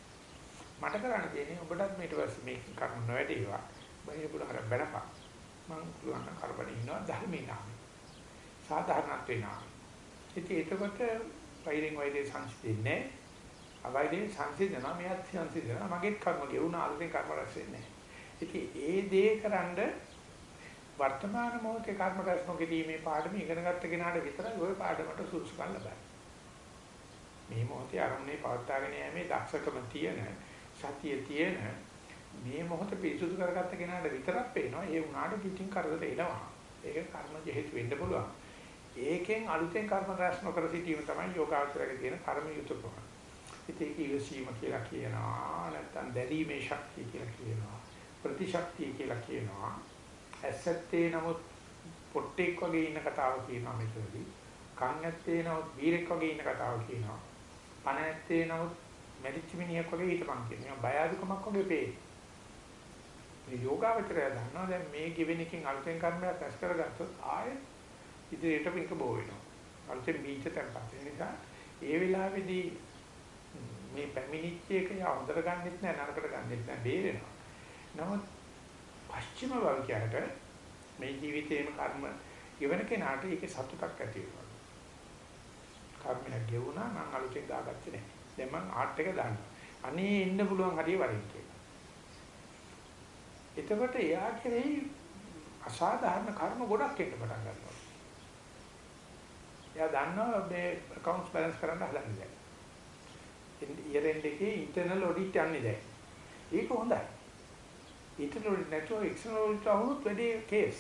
මට කරන්න තියෙන්නේ ඔබටත් මේට පස්සේ මේ කර්ම නොවැඩේවා. බයින පුළ හර බැනපන්. මම පුළුවන් කරබන ඉන්නවා ධර්මේ නාමය. සාධාරණත්වේ නාමය. ඉතින් එතකොට වෛරෙන් වෛරේ සංසිඳෙන්නේ අවයිදේ සංසිඳනවා මෙයත් සංසිඳනවා මගේ කර්ම ගෙවුන අලුතෙන් කර්ම රැස් වෙන්නේ නැහැ. ඉතින් ඒ දේ කරන්ඩ වර්තමාන මොහොතේ කර්ම රැස් නොකිරීමේ පාඩම ඉගෙන ගත්ත කෙනාට විතරයි ওই පාඩමට සුසුකම් ලබන්නේ. මේ මොහොතේ අරමුණේ පවත්වාගෙන යෑමේ දක්ෂකම තියෙන සතිය තියෙන මේ මොහොත පිරිසුදු කරගත්ත කෙනාට විතරක් පේනවා. ඒ උනාට පිටින් කරදර එනවා. ඒක කර්මජ හේතු වෙන්න පුළුවන්. ඒකෙන් අලුතෙන් කර්ම රැස් නොකර සිටීම තමයි යෝගාචරයේ තියෙන කර්ම යුතුයකම. ඉතින් ඒක ඉවසීම කියලා කියනවා. නැත්නම් දැරීමේ ශක්තිය කියලා කියනවා. ප්‍රතිශක්තිය කියලා කියනවා. ඇසත්තේ නමුත් පොට්ටෙක් වගේ ඉන්න කතාව කියනවා මෙතනදී. කන් ඇත්තේ නමුත් බීරෙක් වගේ ඉන්න කතාව කියනවා. පණ ඇත්තේ නමුත් මැරිච්ච මිනිහෙක් වගේ හිටපන් කියනවා. බය අඩුකමක් වගේ පේනවා. මේ යෝගාවචරය දන්නවා දැන් මේ ගෙවෙන එකකින් අලුතෙන් කර්මයක් රැස් කරගත්තොත් ආයෙත් ඉදිරියට මේක බෝ වෙනවා. අලුතෙන් බීජ තැන්පත් වෙන නිසා ඒ වෙලාවේදී මේ පැමිණිච්ච එක යවුදර ගන්නෙත් නෑ නරකට ගන්නෙත් නෑ බේරෙනවා. නමුත් පස්චිම භවිකයට මේ ජීවිතේම කර්ම ගෙවන කෙනාට ඒකේ සතුටක් ඇති වෙනවා. කර්මයක් ගෙවුණා මම අලුතෙන් දාගත්තේ නෑ. දැන් මම ආර්ට් එක දානවා. අනේ එන්න පුළුවන් හරිය වරින් කියලා. එතකොට එයා කෙරෙහි අසාධාරණ කර්ම ගොඩක් එන්න පටන් ගන්නවා. එයා දන්නවා මේ accounts balance කරන්න හදන්නේ දැන්. year end එකේ internal audit යන්නේ දැන්. ඒක හොඳයි. Internal audit නැතුව external audit වුණොත් වැඩි කේස්.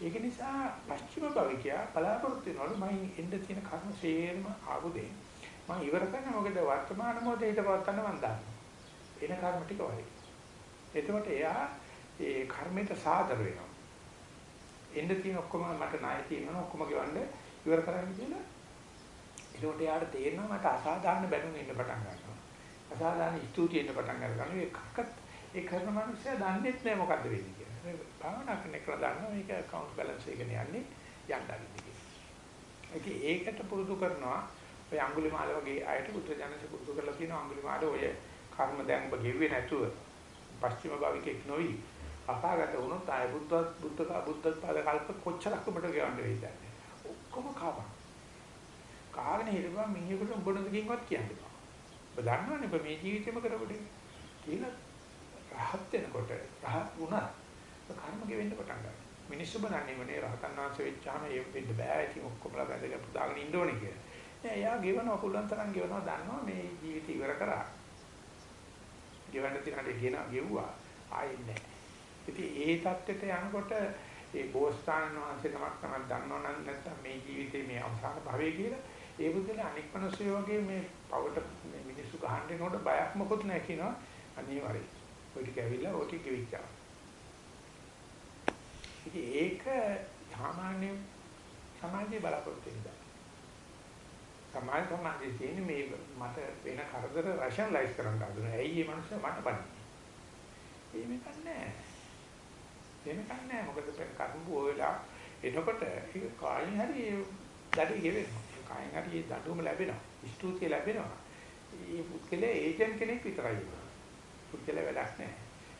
ඒක නිසා පස්චිම භවිකයා බලාපොරොත්තු වෙනවලු මම එන්න තියෙන කර්ම ශේර්ම ආවුදේ. මම ඉවර කරන්න මොකද වර්තමාන මොහොතේ හිත පවත්තන්න මම දන්නවා. එන කර්ම ටික වගේ. එතකොට එයා ඒ කර්මයට සාදර වෙනවා. එන්න තියෙන ඔක්කොම මට ණය තියෙනවා ඔක්කොම ගෙවන්න ඉවර කරන්න කියලා. ඒකට යාට තේරෙනවා මට අසාධාරණ බැනුම් එන්න පටන් ගන්නවා. අසාධාරණ ස්තුති එන්න පටන් ගන්නවා. ඒකක්වත් ඒ කරන මිනිස්සයා දන්නේ නැහැ මොකද්ද වෙන්නේ කියලා. මේ භාවනා කරන එක දන්නවා මේක account balance එකගෙන යන්නේ යන්නන්නේ කියලා. ඒකට පුරුදු කරනවා. ඔය අඟුලිමාල වගේ අයට පුත්‍ර ජනස පුරුදු කරලා තියෙනවා. අඟුලිමාල ඔය කර්ම දැන් ඔබ ගෙව්වේ නැතුව පස්චිම භාවිකෙක් නොවි. අපාගත වුණොත් ආය බුද්ධ බුද්ධ බුද්ධ පාද කල්ප කොච්චරක් ඔබට ගෙවන්න වෙයිද? ඔක්කොම කාපන් කාගෙන හිටපුවා මිනිහෙකුට උඹ නොදකින්වත් කියන්න බෑ ඔබ දන්නවනේ ඔබ මේ ජීවිතේම කරපොඩේ කියලා රහත් වෙනකොට රහත් වුණා කර්ම ගෙවෙන්න පටන් ගන්නවා. මිනිස්සු බලන්නේ මොනේ රහතන් වහන්සේ වෙච්චාම ඒ වෙන්න බෑ ඉතින් ඔක්කොමලා වැදගත් පුදාගෙන ඉන්න ඕනේ කියලා. නෑ එයා ගෙවනවා පුළුවන් තරම් ගෙවනවා දන්නවා මේ ජීවිතය ඉවර කරා. ගෙවන්න තියනට ගෙන ගෙව්වා. ආයෙත් නෑ. ඉතින් ඒ தත්ත්වයට යනකොට ඒ බෝසතාණන් වහන්සේ නමක් තමයි දන්නවනම් නැත්නම් මේ ජීවිතේ මේ අවසාන භවයේ කියලා ඒ බුදුල අනික් මිනිස්සු වගේ මේ පවට මේ මිනිස්සු ගහන්න එනකොට බයක් මොකුත් නැහැ කියනවා. අනිවාර්යයි. ඔය ටික ඇවිල්ලා ඔය ටික කිවිච්චා. ඉතින් ඒක සාමාන්‍ය සමාජයේ බලාපොරොත්තු වෙනවා. සමාජ සමාජයේ තියෙන මේ මට වෙන කරදර රෂනලයිස් කරන්න හදනවා. ඇයි මේ මිනිස්සු මට බන්නේ? ඒ මේක නැහැ. එහෙම කන්නේ මොකද කර්මු වෙලා එනකොට ඒක කායින් හරි දඩේ ගෙවෙනවා. කායින් හරි ඒ දඩුවම ලැබෙනවා. ස්තුතිය ලැබෙනවා. මේ පුද්ගලයා ඒජන්ට් කෙනෙක් විතරයි. පුද්ගලයා වැඩක් නැහැ.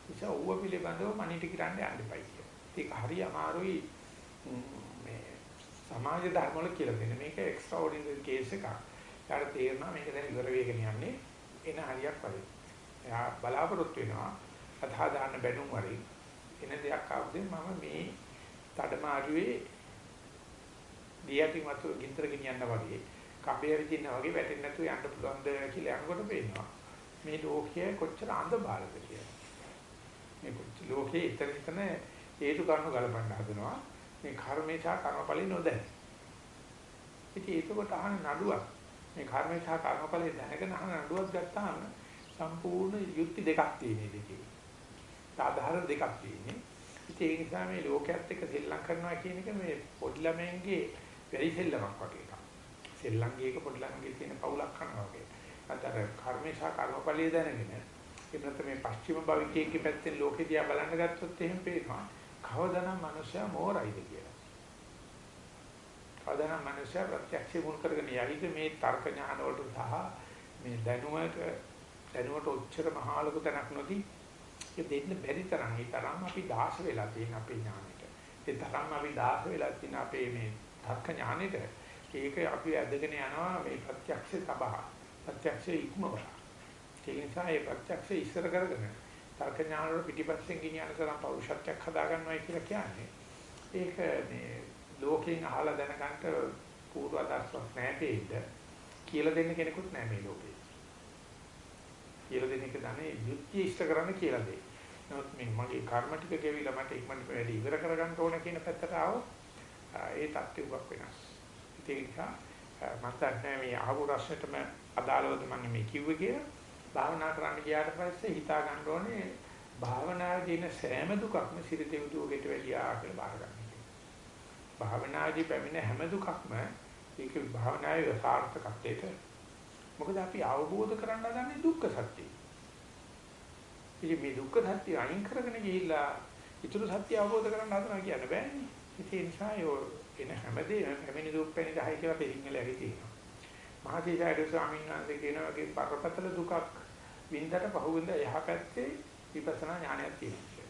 නිසා ඌව පිළිබඳව මනිට කිරන්න යන්න එපයි කියලා. ඒක හරි අමාරුයි මේ සමාජ ධර්ම වල කියලා දෙන්නේ. මේක එක්ස්ට්‍රාෝඩිනරි කේස් එකක්. ඊට තේරෙනවා මේක දැන් ඉවර වෙගෙන යන්නේ එන හරියක් වගේ. එයා බලාපොරොත්තු වෙනවා අදහා දාන්න බැනුම් වරින් එන දෙයක් ආවදී මම මේ තඩමාරුවේ දියටි මතු ගින්දර ගෙනියන්න වගේ කබේ විදින්න වගේ වැටෙන්නේ නැතුව යන්න පුළුවන්ද කියලා යනකොට පේනවා මේ ලෝකයේ කොච්චර අඳබාලද කියලා මේ කොච්චර ලෝකයේ ඊතර ඊතන හේතු කාරණා ගලපන්න හදනවා මේ කර්මේ සහ කර්මඵලෙ නොදැන ඉතින් ඒකකොට අහන නඩුවක් මේ කර්මේ සහ කර්මඵලෙ දැනගෙන අහන නඩුවක් ගත්තාම සම්පූර්ණ යුක්ති දෙකක් තියෙන දෙකේ ආධාර දෙකක් තියෙන්නේ. ඉතින් ඒ නිසා මේ ලෝකයේත් එක්ක සෙල්ලම් කරනවා කියන එක මේ පොඩි ළමයින්ගේ වැඩි සෙල්ලමක් වගේ එකක්. සෙල්ලම්ගේ එක පොඩි ළමයින්ගේ තියෙන පවුලක් කරනවා වගේ. අතර කර්මේ සහ කර්මඵලයේ දැනගෙන ඒකට මේ පස්චිම භවිකයේ පැත්තෙන් ලෝකෙ දිහා බලන්න ගත්තොත් එහෙම පේනවා. කවදානම් මිනිස්සයා මෝරයිද කියලා. කවදානම් මිනිස්සයා ප්‍රත්‍යක්ෂ මුල් කරගෙන යයිද මේ තර්ක ඥාන වලට සහ මේ දැනුමට දැනුමට උච්චර මහා ලොකු තැනක් නොදී ඒක දෙන්න බැරි තරම් ඒ තරම් අපි දාස වෙලා තියෙන අපේ ඥානෙට. ඒ තරම් අපි දාස වෙලා තියෙන අපේ මේ තර්ක ඥානෙට. ඒක අපි ඇදගෙන යනවා මේ ප්‍රත්‍යක්ෂ සබහ. ප්‍රත්‍යක්ෂ ඉක්මවල. ඒ නිසා ඒ ප්‍රත්‍යක්ෂ ඉස්සර කරගෙන තර්ක ඥාන වල පිටිපස්සෙන් ගෙනියන තරම් පෞරුෂත්වයක් හදාගන්නවයි කියලා කියන්නේ. ඒක මේ ලෝකයෙන් අහලා දැනගන්න පූර්ව අදර්ශයක් නැහැ දෙන්න. කියලා දෙන්න කෙනෙකුත් නැහැ මේ ලෝකේ. කියලා දෙන එක දන්නේ යුක්තිය ඉෂ්ට කරන්න කියලා දෙයි. නමුත් මේ මගේ කර්ම ටික ගෙවිලා මට ඉක්මනට වැඩි ඉවර කරගන්න ඕන කියන පැත්තට ආවොත් ඒ தත්ත්වය උගක් වෙනස්. ඒ නිසා මට නැහැ මේ අහපු ප්‍රශ්නෙටම අදාළවද මම මේ කිව්වේ කියලා. භාවනා කරන්න ගියාට පස්සේ හිතා ගන්න ඕනේ භාවනාවේ තියෙන සෑම දුකක්ම සිර දෙවිදුවකට වැඩියා කියලා බාර ගන්න. භාවනාදී පැමිණ හැම දුකක්ම ඒක භාවනාවේ සාර්ථකත්වයට මොකද අපි අවබෝධ කරගන්න හදන්නේ දුක්ඛ සත්‍යය. ඉතින් මේ දුක්ඛ සත්‍ය අයින් කරගෙන ගිහිල්ලා ඊටු සත්‍ය අවබෝධ කරගන්න හදනවා කියන්න බෑනේ. ඒ නිසා යෝ එන හැමදේම පැමිණි දුක් පැණි 10 කියලා පිළිංගල ඇවි තියෙනවා. මහසීසාරද ස්වාමීන් වහන්සේ කියන වගේ බරපතල දුකක් වින්දට පහුවෙන්ද එහා පැත්තේ විපස්සනා ඥානයක් තියෙනවා.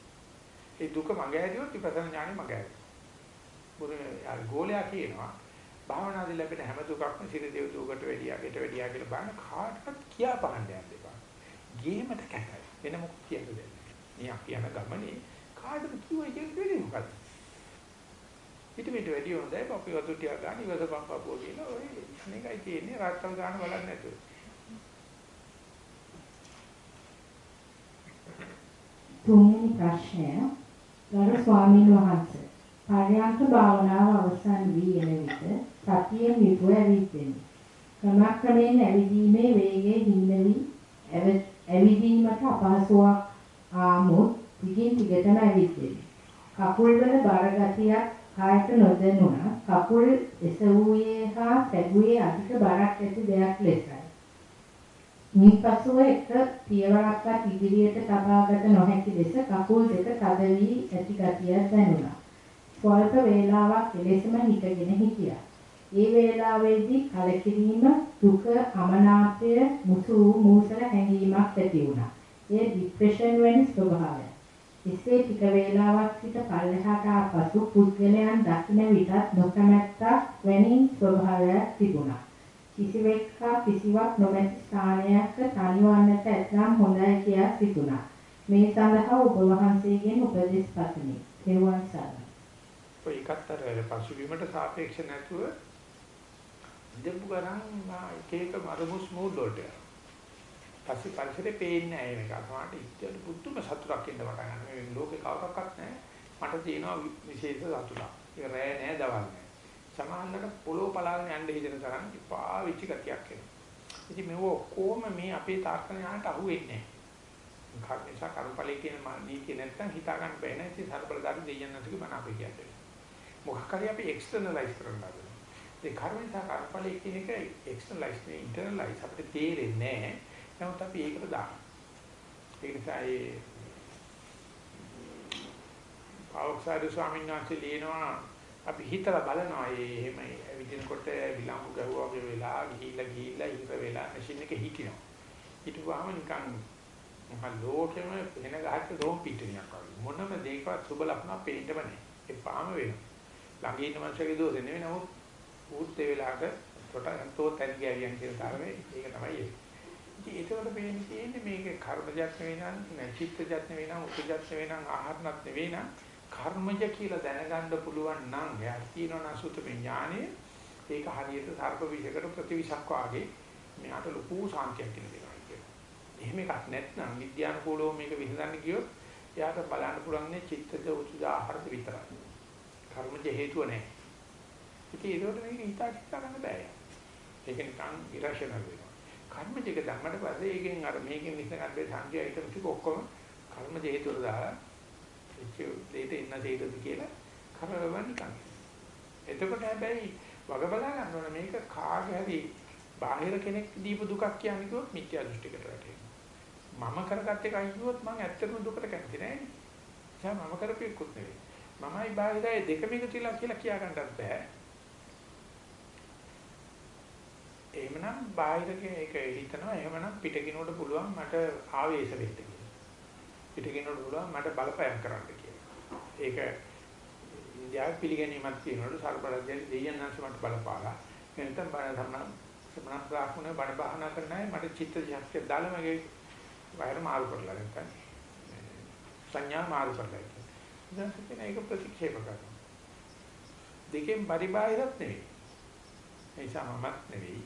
ඒ දුක මග ඇරියොත් විපස්සනා ඥානෙ මග ඇරියොත්. බුදුන් ගෝලයා කියනවා භාවනාදී ලැබෙන හැම දුකක්ම සිර දෙව් දුකට වැඩියා, ගෙට වැඩියා කියලා බලන කාටවත් කියා පහන්න යන්න එපා. ගේමට කැතයි. වෙන මොකක් කියන්න දෙන්නේ. මේ අපි යන ගමනේ කාටද කිව්වයි කියන්නේ වෙන්නේ මොකද්ද? ඊට මෙට වැඩි හොඳයි අපි වතු ටික ගන්න ඉවසපන් පපුව කියන ඔය අනේකයි තියෙන්නේ රාත්තල් ගන්න බලන්නේ නැතුව. තුන්වෙනි ප්‍රශ්නය ගරු ස්වාමීන් වහන්සේ පරයන්ක භාවනාව අවසන් වී එන විට සතියෙන් යුතුව ඇවිත්ෙමි. ක්‍රමක්‍රමයෙන් ඇවිදීමේ වේගය හින්න වී ඇවිදීමට අපහසුාවක් ආමුත් ටිකින් ටිකටම ඇවිද්දෙමි. කකුල්වල බර ගතියක් කායට නොදැනුණා. කකුල් එසවුවේ හා සැගුවේ අධික බරක් ඇති දෙයක් ලෙසයි. මිපසුව එක පියවරක්වත් ඉදිරියට තබාගත නොහැකි ලෙස කකුල් දෙක තද වී ඇති ගතියක් දැනුණා. ස්වල්ප වේලාවක් එලෙසම හිටගෙන හිටියා. ඒ වේලාවේදී කලකිරීම, දුක, අමනාපය, මුසු මූසල හැඟීමක් ඇති වුණා. ඒ ડિප්‍රෙෂන් වැනි ස්වභාවයක්. එසේ ටික වේලාවක් සිට පල්ලෙහාට ආපසු පුද්ගලයන් දකින්න විටත් නොකමැත්තක් වැනි ස්වභාවයක් තිබුණා. කිසිවෙක් හා කිසිවක් නොමැති ස්ථානයක තනිවන්නට ඇතනම් හොඳයි කියා සිතුණා. මේ සඳහා ඔබ වහන්සේගෙන් උපදෙස් පතමි. තෙරුවන් සරණයි. ඔය එකතර පසුබිමට සාපේක්ෂ නැතුව ඉඳපු ගමන් එක එක මරමුස් මූඩ් වලට යනවා. පස්සේ පරිසරේ පේන්නේ නැහැ මේක. අතමාට ඉච්ඡට පුදුම සතුටක් එන්න පටන් ගන්නවා. මේ ලෝකේ කවුරක්වත් නැහැ. මට තියෙනවා විශේෂ සතුටක්. ඒක රෑ නෑ දවල් නෑ. සමහරවිට පොළොව පලාගෙන යන්න හිතෙන තරම් ඉපා වෙච්ච ගතියක් එනවා. ඉතින් මේව කොහොම මේ අපේ තාක්ෂණයට අහු වෙන්නේ නැහැ. කර්මේශා කර්මඵලයේ කියන නීතිය නැත්තම් හිතා ගන්න බෑ නේද? ඉතින් සර්බලදාරි දෙයයන් නැතික මන අපේ කියන්නේ. මොකක් හරි අපි එක්ස්ටර්නලයිස් කරන්න හදනවා. ඒ කර්මේශා කර්මඵලයේ කියන එක එක්ස්ටර්නලයිස් නේ ඉන්ටර්නලයිස් අපිට තේරෙන්නේ නැහැ. නමුත් අපි ඒකට දානවා. ඒ නිසා ඒ පාවොක්සාරි ස්වාමීන් වහන්සේ ලියනවා අපි හිතලා බලනවා මේ එහෙම විදිනකොට විලම්බු ගහුවා වගේ වෙලා ගිහිල්ලා ගිහිල්ලා ඉර වෙලා මැෂින් එක හිටිනවා. හිටුවාම නිකන් මහ ලෝකෙම වෙන ගහට රෝම් පිටිනියක් වගේ. මොනම දෙයකවත් සුබ ලක්ෂණ පේන්නම නැහැ. ඒ පාම වෙනවා. ළඟ ඉන්න මනුස්සයගේ දෝෂෙ නෙවෙයි නමුත් ඌත් ඒ වෙලාවට තොට තෝත් ඇති ගෑවියන් කියන කාරණේ ඒක තමයි ඒක. ඉතින් ඒකවල පේන්නේ තියෙන්නේ මේක කර්මජත් නෙවෙයි නම් චිත්තජත් නෙවෙයි නම් උපජත් නෙවෙයි නම් ආහාරණත් නෙවෙයි නම් කර්මජ කියලා දැනගන්න පුළුවන් නම් එයා තියෙනවා නසුත විඥානය ඒක හරියට සර්ප විෂයකට ප්‍රතිවිෂක් වාගේ මෙයාට ලොකු සාන්තියක් දෙනවා කියනවා. එහෙම එකක් නැත්නම් විද්‍යානුකූලව මේක විසඳන්න ගියොත් එයාට බලන්න පුළුවන් නේ චිත්තජ උතුජ ආහාරද විතරයි. කර්මජ හේතුව නැහැ. ඉතින් ඒකට මේක හිතා හිතා ගන්න බෑ. ඒක නිකන් ඉරෂනල් වෙනවා. කර්මජ එක ධම්මට පස්සේ ඒකෙන් අර මේකෙන් විසඳන්න බැරි සංඛ්‍යා ඊටම ටික ඔක්කොම කර්මජ හේතුවල දාලා දෙයට ඉන්න දෙයටද කියලා කරවව නිකන්. එතකොට හැබැයි වග බලා ගන්න ඕන මේක කාගේ හරි බාහිර කෙනෙක් දීපු දුකක් කියන්නේ කිව්වොත් මිත්‍යා දෘෂ්ටිකට වැටෙනවා. මම කරගත්ත එකයි කිව්වොත් මම ඇත්තටම දුකට කැමති නෑනේ. එයා මම කරපෙකුත් නෙවෙයි. මමයි බාහිරයි දෙකම එකතුලා කියලා කියා ගන්නත් බෑ. එහෙමනම් බාහිර කෙනෙක් හිතනවා එහෙමනම් පිටකිනුවට පුළුවන් මට ආවේශ වෙන්න කියලා. පිටකිනුවට පුළුවන් මට බලපෑම් කරන්න කියලා. ඒක ඉන්දියාවේ පිළිගැනීමක් තියෙනවලු සර්බලජ්ජලි දෙයයන්න්ස මට බලපාලා. නැත්නම් බණ ධර්ම සමන ප්‍රාක්ෂණ බණ බහනා කරන අය මට චිත්ත ශක්තිය දාලා මගේ වයර මාරු කරලා නැත්නම් සංඥා මාරු කරලා ඉතින්. දැන් කියන එක ප්‍රතික්ෂේප කරනවා. දෙකෙන් පරිබාහිරත් නෙවෙයි. ඒ නිසා මමත් නෙවෙයි,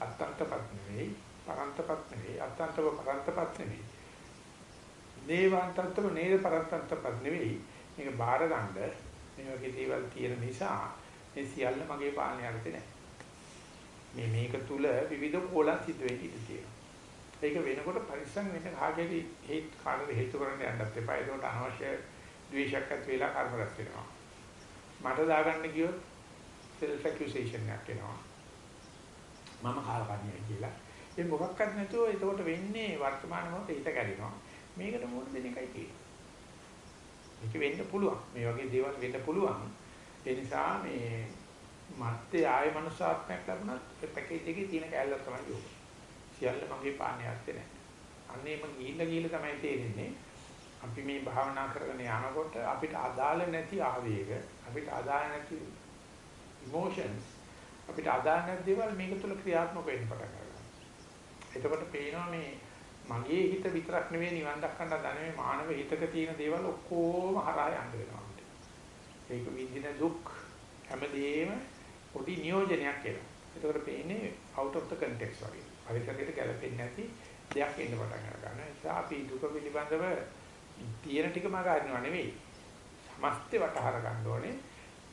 අත්තන්තපත් නෙවෙයි, පරන්තපත් නෙවෙයි, අත්තන්තව පරන්තපත් නෙවෙයි. නේවන්තන්තව නේද පරන්තපත් නෙවෙයි. මේක බාර ගන්න මේ වගේ දේවල් තියෙන නිසා මේ සියල්ල මගේ පාලනය යටතේ නැහැ. මේ මේක තුල විවිධ කෝලම් සිද්ධ වෙන්න ඉඩ තියෙනවා. ඒක වෙනකොට පරිස්සම් වෙන්න කාගෙරි හේත් කාගෙරි හේතු කරන්න යන්නත් එපා. ඒකට අනවශ්‍ය ද්වේෂයක් ඇති වෙලා කර්ම රැස් වෙනවා. මට දාගන්න ගියොත් self accusation එකක් එනවා. මම කාලකන්‍යයි කියලා. ඒ මොකක්වත් නැතුව එතකොට වෙන්නේ වර්තමාන මොහොතේ හිත කැඩෙනවා. මේකට මොකද දෙන එකයි තියෙන්නේ. මේක වෙන්න පුළුවන්. මේ වගේ දේවල් වෙන්න පුළුවන්. ඒ නිසා මේ මත්තේ ආය මනුෂ්‍යාත්මයක් ලැබුණත් ඒ පැකේජ් එකේ තියෙන කැලලක් තමයි යෝග. සියල්ල මගේ පාන්නේ ඇත්තේ නැහැ. අන්නේම ගිහිල්ලා ගිහිල්ලා තමයි තේරෙන්නේ. අපි මේ භාවනා කරගෙන යනකොට අපිට අදාළ නැති ආවේග, අපිට අදාළ නැති emotions, අපිට අදාළ නැති දේවල් මේක තුළ ක්‍රියාත්මක වෙන්න පටන් ගන්නවා. එතකොට පේනවා මේ මගේ හිත විතරක් නෙවෙයි නිවන් දක්කන්න දන්නේ මානව හිතක තියෙන දේවල් ඔක්කොම හරහා යන්න වෙනවා. ඒක විඳින දුක් හැමදේම පොඩි නියෝජනයක් එනවා. ඒකට පේන්නේ out of the context වගේ. පරිසරයට ගැලපෙන්නේ නැති දෙයක් එන්න පටන් ගන්නවා. ඒ නිසා අපි දුක පිළිබඳව තියෙන ටිකම ගන්නවා නෙවෙයි. සමස්තේ වටහර ගන්න ඕනේ.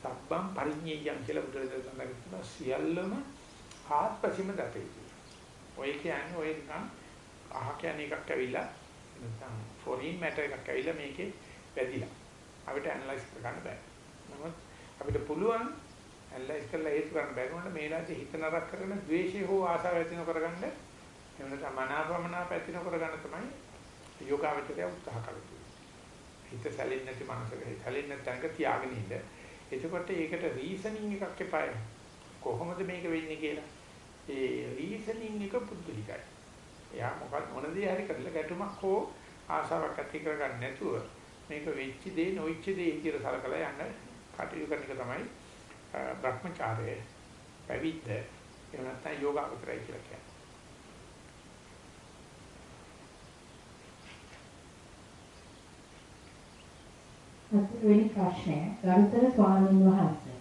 සබ්බම් පරිඤ්ඤයයන් කියලා බුදුරජාණන් සඳහන් කරනවා සියල්ලම ආත්පසීම දත යුතුයි. ඔය කියන්නේ ඔය නිකන් අහ කියන්නේ එකක් ඇවිල්ලා නැත්නම් ෆොරින් මැටර් එකක් ඇවිල්ලා මේකේ වැදිලා. අපිට ඇනලයිස් කරගන්න බෑ. නමුත් අපිට පුළුවන් ඇනලයිස් කරලා හේතු ගන්න බැරි වුණාට මේලාදී හිත නරක කරගෙන ද්වේෂය හෝ ආසාව ඇති නොකරගන්න එහෙම නැත්නම් මනාපමනාප ඇති නොකරගන්න තමයි යෝගාවචරය උත්සාහ කරන්නේ. හිත සැලෙන්නේ නැති මනසක සැලෙන්නේ නැත්නම් තියාගෙන ඉන්න. එතකොට ඒකට රීසනින් එකක් එපාය. කොහොමද මේක වෙන්නේ කියලා. ඒ රීසනින් එක පුදුලිකයි. එයා මොකක් මොන දේ හරි කරලා ගැටුමක් හෝ ආසාවක් ඇති කරගන්න නැතුව මේක වෙච්ච දේ නොවිච්ච දේ කියලා සලකලා යන්න කටයුතු කරන එක තමයි භ්‍රමචාරය පැවිද්ද එහෙම නැත්නම් යෝගාවචරය කියලා කියන්නේ. හතරවෙනි ප්‍රශ්නය ගරුතර ස්වාමීන් වහන්සේ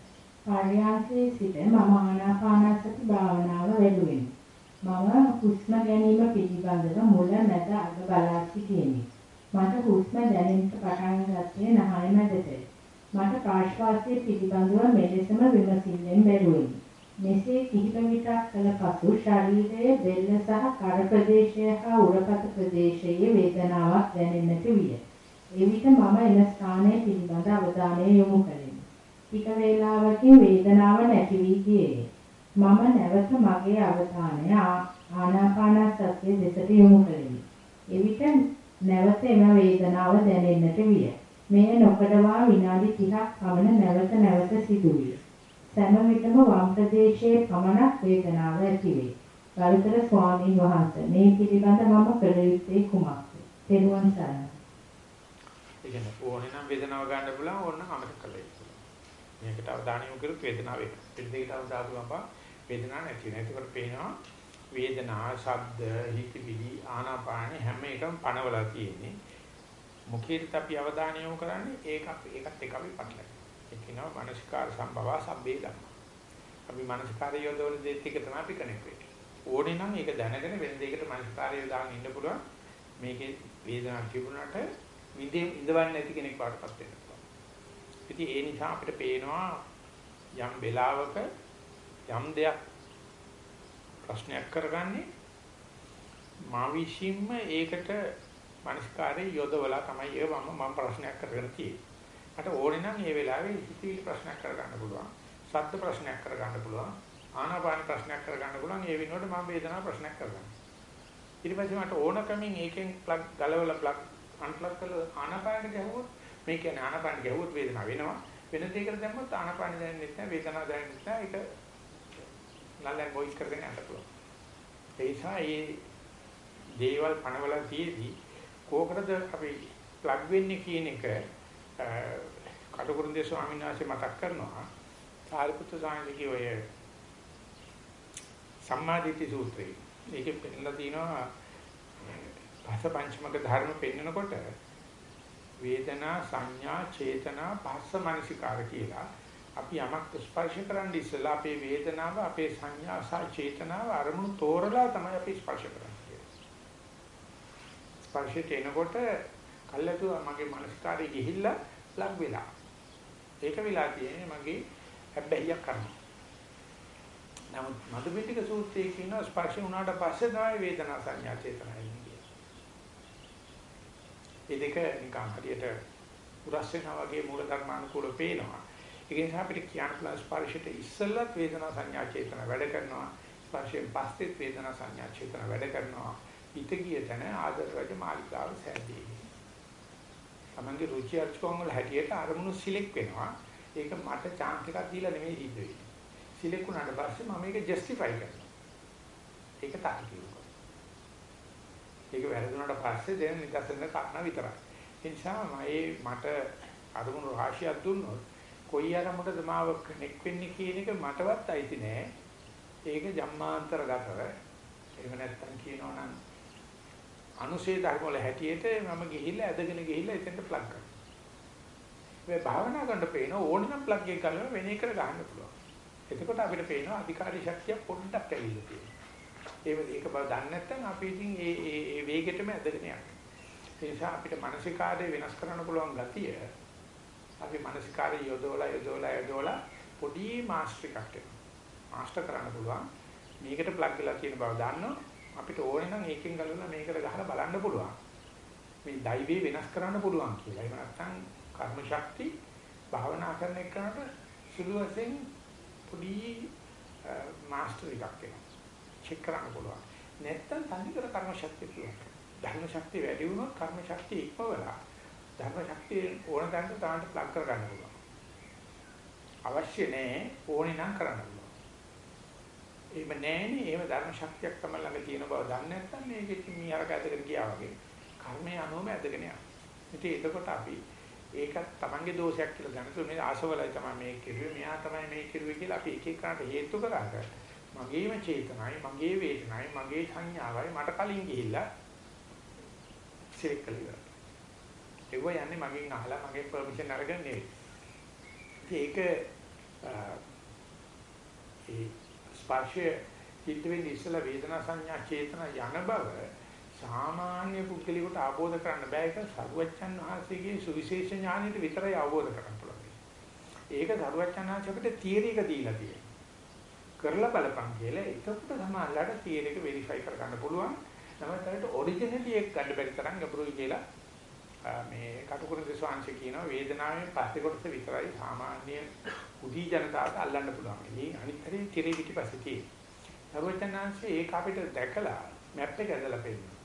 පාරයාංශයේ සිට මම ආනාපානසති භාවනාව වැඩුවෙමි. මම හුස්ම ගැනීම පිළිබඳව මුල මැද අග බලා සිටියෙමි. මට හුස්ම දැනෙන්න පටන් ගත්තේ නහය මැදට. මට ප්‍රාශ්වාසයේ පිළිබඳව මෙලෙසම විමසිල්ලෙන් බැලුවෙමි. මෙසේ කිහිප විටක් කළ පසු ශරීරයේ බෙල්ල සහ කර ප්‍රදේශය හා උරපත ප්‍රදේශයේ වේදනාවක් දැනෙන්නට විය. එවිට මම එන ස්ථානයේ පිළිබඳ අවධානය යොමු කළෙමි. ටික වේලාවකින් වේදනාව නැති වී ගියේ. මම නැවත මගේ අවධානය ආනාපාන සතිය දෙසට යොමු කළෙමි. එවිට නැවත එම වේදනාව දැනෙන්නට විය. මෙය නොකඩවා විනාඩි 30ක් පමණ නැවත නැවත සිදුවිය. සෑම විටම වම් ප්‍රදේශයේ පමණක් වේදනාව ඇතිවේ. ගරුතර ස්වාමීන් වහන්සේ මේ පිළිබඳ මම කළ යුත්තේ කුමක්ද? තෙරුවන් සරණයි. ඒ කියන්නේ ඕනේ නම් වේදනාව ගන්න පුළුවන් ඕන නම් අමතක කළා ඉතින්. මේකට අවධානය යොමු කරොත් වේදනාව වෙනවා. පිළිදෙකට අවධානය යොමු වේදනාවක් නැති වෙනවා. ඒකවල පේනවා වේදනා, ශබ්ද, හිතවිලි, ආනාපාන හැම එකම පනවලා තියෙන්නේ. මොකේද අපි අවධානය යොමු කරන්නේ ඒක ඒකත් එක අපි පටලයි. ඒ කියනවා මානසිකාර සම්භව සබ්බේ ධම්ම. අපි මානසිකාරය යොදවන දෙත් එක තමයි අපි කනෙක්ට් වෙන්නේ. ඕනේ නම් ඒක දැනගෙන වෙන දෙයකට මානසිකාරය යොදාගෙන ඉන්න පුළුවන්. මේකේ වේදනාවක් තිබුණාට විඳේ ඉඳවන්නේ නැති කෙනෙක් වඩපත් වෙන්න පුළුවන්. ඉතින් ඒ නිසා අපිට පේනවා යම් වෙලාවක යම් දෙයක් ප්‍රශ්නයක් කරගන්නේ මා විශ්ින්ම ඒකට මනස්කාරයේ යොදවලා තමයි ඒක මම මම ප්‍රශ්නයක් කරගෙන තියෙන්නේ. මට ඕනේ නම් මේ වෙලාවේ හිතවිලි ප්‍රශ්නයක් කරගන්න පුළුවන්. සද්ද ප්‍රශ්නයක් කරගන්න පුළුවන්. ආනාපාන ප්‍රශ්නයක් කරගන්න පුළුවන්. ඒ වෙනුවට මම වේදනාව ප්‍රශ්නයක් කරගන්නවා. ඊට පස්සේ මට ඕනකමින් ඒකෙන් ප්ලග් ගලවලා ප්ලග් අන්ප්ලග් කරලා ආනාපානට ගැහුවොත් මේ කියන්නේ ආනාපානට ගැහුවොත් වේදනාව වෙනවා. වෙන දෙයකට දැම්මොත් ආනාපාන දැනෙන්නේ නැහැ, වේදනාව දැනෙන්නේ නැහැ. ඒක නල්ලෙන් වොයිස් කරගෙන යන්න පුළුවන්. ඒ නිසා මේ දේවල් පනවලා තියේදී කෝකටද අපි ප්ලග් වෙන්නේ කියන එක කටුකුරුන්දේ ස්වාමීන් වහන්සේ මතක් කරනවා සාරිපුත්‍ර සාංශිකේ ඔය සම්මාදිට්ඨි සූත්‍රය. ඒකේ පෙන්නලා තියෙනවා පස්ස පංචමක ධර්ම පෙන්නකොට වේදනා සංඥා චේතනා පස්ස මනසිකාර කියලා අපි යමක් ස්පර්ශ කරන්න ඉස්සලා අපේ වේදනාව අපේ සංඥා සහ චේතනාව අරමුණු තෝරලා තමයි අපි ස්පර්ශ කරන්නේ. ස්පර්ශයට එනකොට කල්ලාතු මගේ මනස්කාරේ ගිහිල්ලා ලඟ වෙලා. ඒක වෙලා තියෙන්නේ මගේ හැබැයික් කරනවා. නමුත් මදුපිටික සූත්‍රයේ කියන ස්පර්ශ වුණාට පස්සේ තමයි වේදනා සංඥා චේතනා එන්නේ. ඒ දෙක නිකන් හරියට උරස් වෙනවා වගේ මූල ධර්මානුකූලව පේනවා. ඒ නිසා අපිට කියන්න පුළුවන් ස්පර්ශයට ඉස්සෙල්ලත් වේදනා සංඥා චේතනා වැඩ කරනවා. ස්පර්ශයෙන් පස්සෙත් වේදනා සංඥා චේතනා වැඩ කරනවා. හිත ගිය තැන ආදර රජ මාලිකාව සෑදී. තමන්ගේ රුචි අරුචිකම් වල හැටියට අරමුණු සිලෙක්ට් වෙනවා. ඒක මට chance එකක් දීලා නෙමෙයි සිද්ධ වෙන්නේ. සිලෙක්ට් වුණාට පස්සේ මම මේක ජස්ටිෆයි කරනවා. ඒක තාර්කිකව. ඒක වැරදුනට පස්සේ දැන් නිදර්ශන කාරණා විතරයි. ඒ නිසා මම මට අරමුණු රාශියක් දුන්නොත් කොයි අරමුණටද මාව කනෙක් වෙන්නේ කියන එක මටවත් අයිති නෑ. ඒක ජම්මාන්තරගතව. එහෙම නැත්තම් කියනවා නම් අනුශේ ධර්ම වල හැටියට මම ගිහිල්ලා ඇදගෙන ගිහිල්ලා එතෙන්ට ප්ලග් කරනවා. මේ භාවනා කරනකොට පේන ඕනනම් ප්ලග් එක ගන්න වෙන එකට ගන්න පුළුවන්. එතකොට අපිට පේනවා අධිකාරී ශක්තිය පොඩ්ඩක් ඇවිල්ලා තියෙනවා. ඒ ඒක බව දන්නේ නැත්නම් අපි ඉතින් ඒ ඒ ඒ වේගෙටම ඇදගෙන යනවා. ඒ නිසා අපිට මානසිකාරය වෙනස් කරන්න පුළුවන් ගතිය අපි මානසිකාරය යොදවලා යොදවලා යොදවලා පොඩි මාස්ටර් එකක් එනවා. මාස්ටර් කරන්න පුළුවන්. මේකට ප්ලග් වෙලා තියෙන බව දන්නවා. අපිට ඕනේ නම් ඒකෙන් ගලවලා මේකට ගහලා බලන්න පුළුවන්. මේ දෛවේ වෙනස් කරන්න පුළුවන් කියලා. එහෙම නැත්නම් කර්ම ශක්ති භාවනා කරන එකට සුළු වශයෙන් පොඩි මාස්ටර් එකක් එනවා. චෙක් කරන්න පුළුවන්. නැත්නම් තනිකර කර්ම ශක්තිය පුළුවන්. ධර්ම ශක්තිය වැඩි වුණොත් කර්ම ශක්තිය ඉක්මවලා ධර්ම ශක්තිය ඕන තැනට තාන්ට ප්ලග් කර ගන්න පුළුවන්. අවශ්‍ය නැහැ ඕනේ නම් කරන්න පුළුවන්. එහෙම නැහැනේ එහෙම ධර්ම ශක්තියක් තමයි ළඟ තියෙන බව දන්නේ නැත්නම් මේකෙත් මේ අරක ඇදගෙන ගියා වගේ කර්මය අනුවම ඇදගෙන යනවා. ඉතින් එතකොට අපි ඒකත් Tamange දෝෂයක් කියලා දැනතු මේ ආශවලයි තමයි මේ කිරුවේ මෙයා තමයි මේ කිරුවේ කියලා අපි එක එකකට හේතු කරාට මගේම චේතනයි මගේ වේදනයි මගේ සංඥාවයි මට කලින් ගිහිල්ලා සිරෙක් කළා. ඒව යන්නේ මගෙන් අහලා මගෙන් පර්මිෂන් අරගෙන නෙවෙයි. ඒක ඒ ස්පර්ශය හිත වෙන්නේ ඉස්සලා වේදනා සංඥා චේතනා යන බව සාමාන්‍ය පුද්ගලිකට ආબોධ කරන්න බෑ ඒක සරුවච්චන් වහන්සේගේ සුවිශේෂ ඥානෙට විතරයි අවබෝධ කරගන්න පුළුවන්. ඒක සරුවච්චන් වහන්සේකට තියරි එක දීලා තියෙනවා. කරලා බලපන් කියලා එතකොට සමානලට තියරි එක වෙරිෆයි කරගන්න පුළුවන්. නමුත් ඔරිජිනලි එක ගන්න බැරි තරම් ගැඹුරුයි කියලා මේ කටුකුරුන් දෙස්වාංශ කියනවා වේදනාවෙන් පස්සේ කොටස විතරයි සාමාන්‍ය උදී ජනතාවට අල්ලන්න පුළුවන්. මේ අනිත් හැටි තිරේ පිටිපස්සේ තියෙන. සර්වඥාන්සේ ඒක අපිට දැකලා මැප් එක ඇදලා පෙන්නනවා.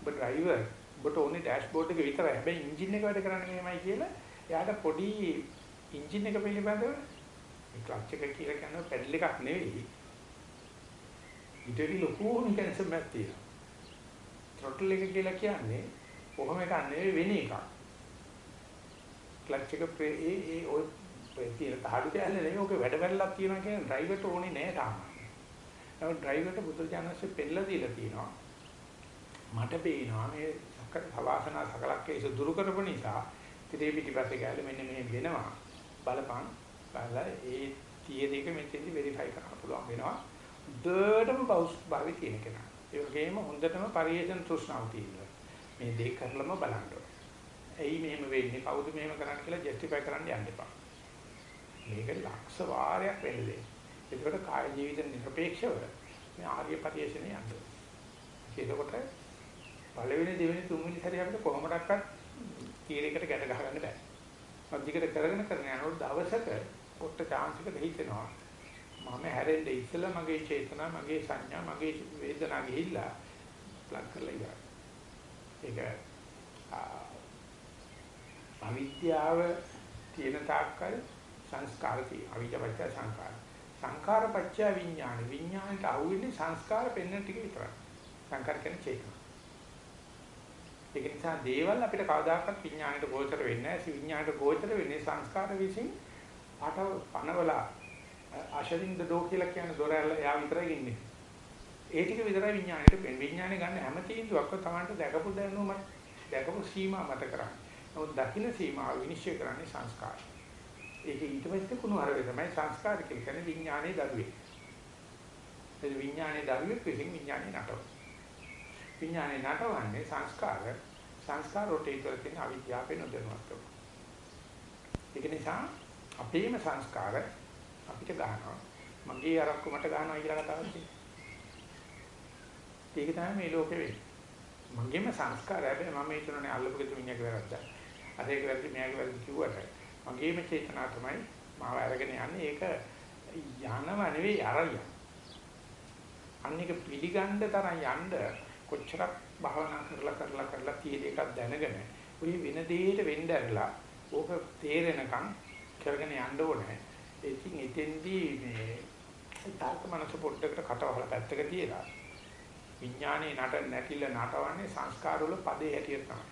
ඔබ ඩ්‍රයිවර් ඔබට ඕනේ ඩෑෂ්බෝඩ් එක විතරයි. හැබැයි එන්ජින් එක වැඩ කරන්නේ මෙහෙමයි කියලා එයාට පොඩි එන්ජින් එක පිළිබඳව මේ ක්ලච් එක කියලා කියන පැඩල් එකක් නෙවෙයි. ඊටරි ලොකු මෙකැනිසම් එකක් තියෙනවා. ත්‍රොටල් එක කියලා කියන්නේ කොහොම එකක් නෙවෙයි වෙන එකක්. ක්ලච් එක ඒ ඒ ඔය තියෙන තහඩු කැල්ල නෙවෙයි ඔක වැඩ වැඩලක් තියෙනවා කියන්නේ ඩ්‍රයිවර්ට ඕනේ නෑ තාම. නමුත් ඩ්‍රයිවර්ට බුදුචානන්සේ පෙන්නලා දීලා තියෙනවා. මට පේනවා මේ සවාසනා සකලක්කේස දුරු කරපු නිසා ඉතින් පිටිපස්සේ ගෑල මෙන්න මෙහෙම වෙනවා. බලපන් බලලා ඒ තියෙන එක මෙතෙන්දි වෙරිෆයි කරන්න පුළුවන් වෙනවා. හොඳටම බෞස් භාවයේ තියෙන කෙනා. ඒ වගේම හොඳටම පරිේෂණ තෘෂ්ණාව තියෙනවා. මේ දේ කරලම බලන්න ඕනේ. ඇයි මෙහෙම වෙන්නේ? කවුද මෙහෙම කරන්නේ කියලා ජස්ටිෆයි කරන්න යන්න එපා. මේක ලක්ෂ වාරයක් වෙන්න දෙන්න. ඒකට කාය ජීවිත නිර්පේක්ෂව මේ ආර්ය පරිශ්‍රණය යන්න. ඒකකොට පළවෙනි දෙවෙනි තුන්වෙනි සැරේ අපිට කොහොමඩක්වත් තීරයකට ගැට ගහගන්න බෑ. අධිකට කරගෙන කරගෙන යනකොට දවසක පොට්ට chance එක දෙහිතෙනවා. මම හැරෙන්නේ ඉස්සෙල්ලා මගේ චේතනා, මගේ සංඥා, මගේ වේදනා ගිහිල්ලා ප්ලග් කරලා ඉවරයි. ඒක අවිද්‍යාව තියෙන තාක්කල් සංස්කාර තියෙනවා. අවිද්‍යාවච්ච සංකාර. සංකාරපච්ච විඥාන. විඥානට අහුවෙන්නේ සංස්කාර පෙන්වන ටික විතරයි. සංකාර කියන්නේ චේතනා. ඒක නිසා දේවල් අපිට කවදාකවත් විඥාණයට ගෝචර වෙන්නේ නැහැ. විඥාණයට ගෝචර වෙන්නේ සංස්කාර විසින් පාට පනවලා අශරින්ද දෝ කියලා කියන දොර එයා විතරයි ඉන්නේ. ඒ ටික විතරයි විඥාණයට වෙන්නේ. විඥාණය ගන්න හැම තීන්දුවක්ම Tamanට දැකපු දැනුම දැකපු සීමා මත කරන්නේ. නමුත් දකින්න සීමාව විනිශ්චය කරන්නේ සංස්කාරය. ඒක ඊට පස්සේ කුණු හරවේ තමයි සංස්කාර කියන්නේ විඥානයේ දරුවේ. ඒ විඥානයේ දරුවෙක් විසින් විඥානයේ නටව. විඥානයේ නටවන්නේ සංස්කාර සංස්කාර රොටේ ඉතල තියෙන අවිද්‍යාව වෙනදනවත්. ඒක නිසා අපේම සංස්කාර අපිට ගන්නවා. මගේ අරක්කු මට ගන්නවා කියලා කතාවක් තියෙනවා. ඒක තමයි මේ ලෝකෙ වෙන්නේ. මගේම සංස්කාර හැබැයි මම හිතනනේ අල්ලපු ගෙදර මිනිහක වැරද්දක්. අර ඒක වැරදි මෙයාගේ වැරදි කිව්වට මගේම චේතනා තමයි මාව අරගෙන යන්නේ. ඒක යනව නෙවෙයි අරලිය. අන්න ඒක පිළිගන්න තරම් යන්න කොච්චරක් භාවනා කරලා කරලා කරලා තියෙන එකක් දැනගෙන ඔය වෙන දෙයකට වෙන්න ඇරලා ඕක තේරෙනකන් කරගෙන යන්න ඕනේ. ඉතින් එතෙන්දී මේ තාර්ක මනස පොඩ්ඩකට කටවහලා පැත්තක තියලා විඥානේ නට නැකිල නටවන්නේ සංස්කාර වල පදේ හැටියට තමයි.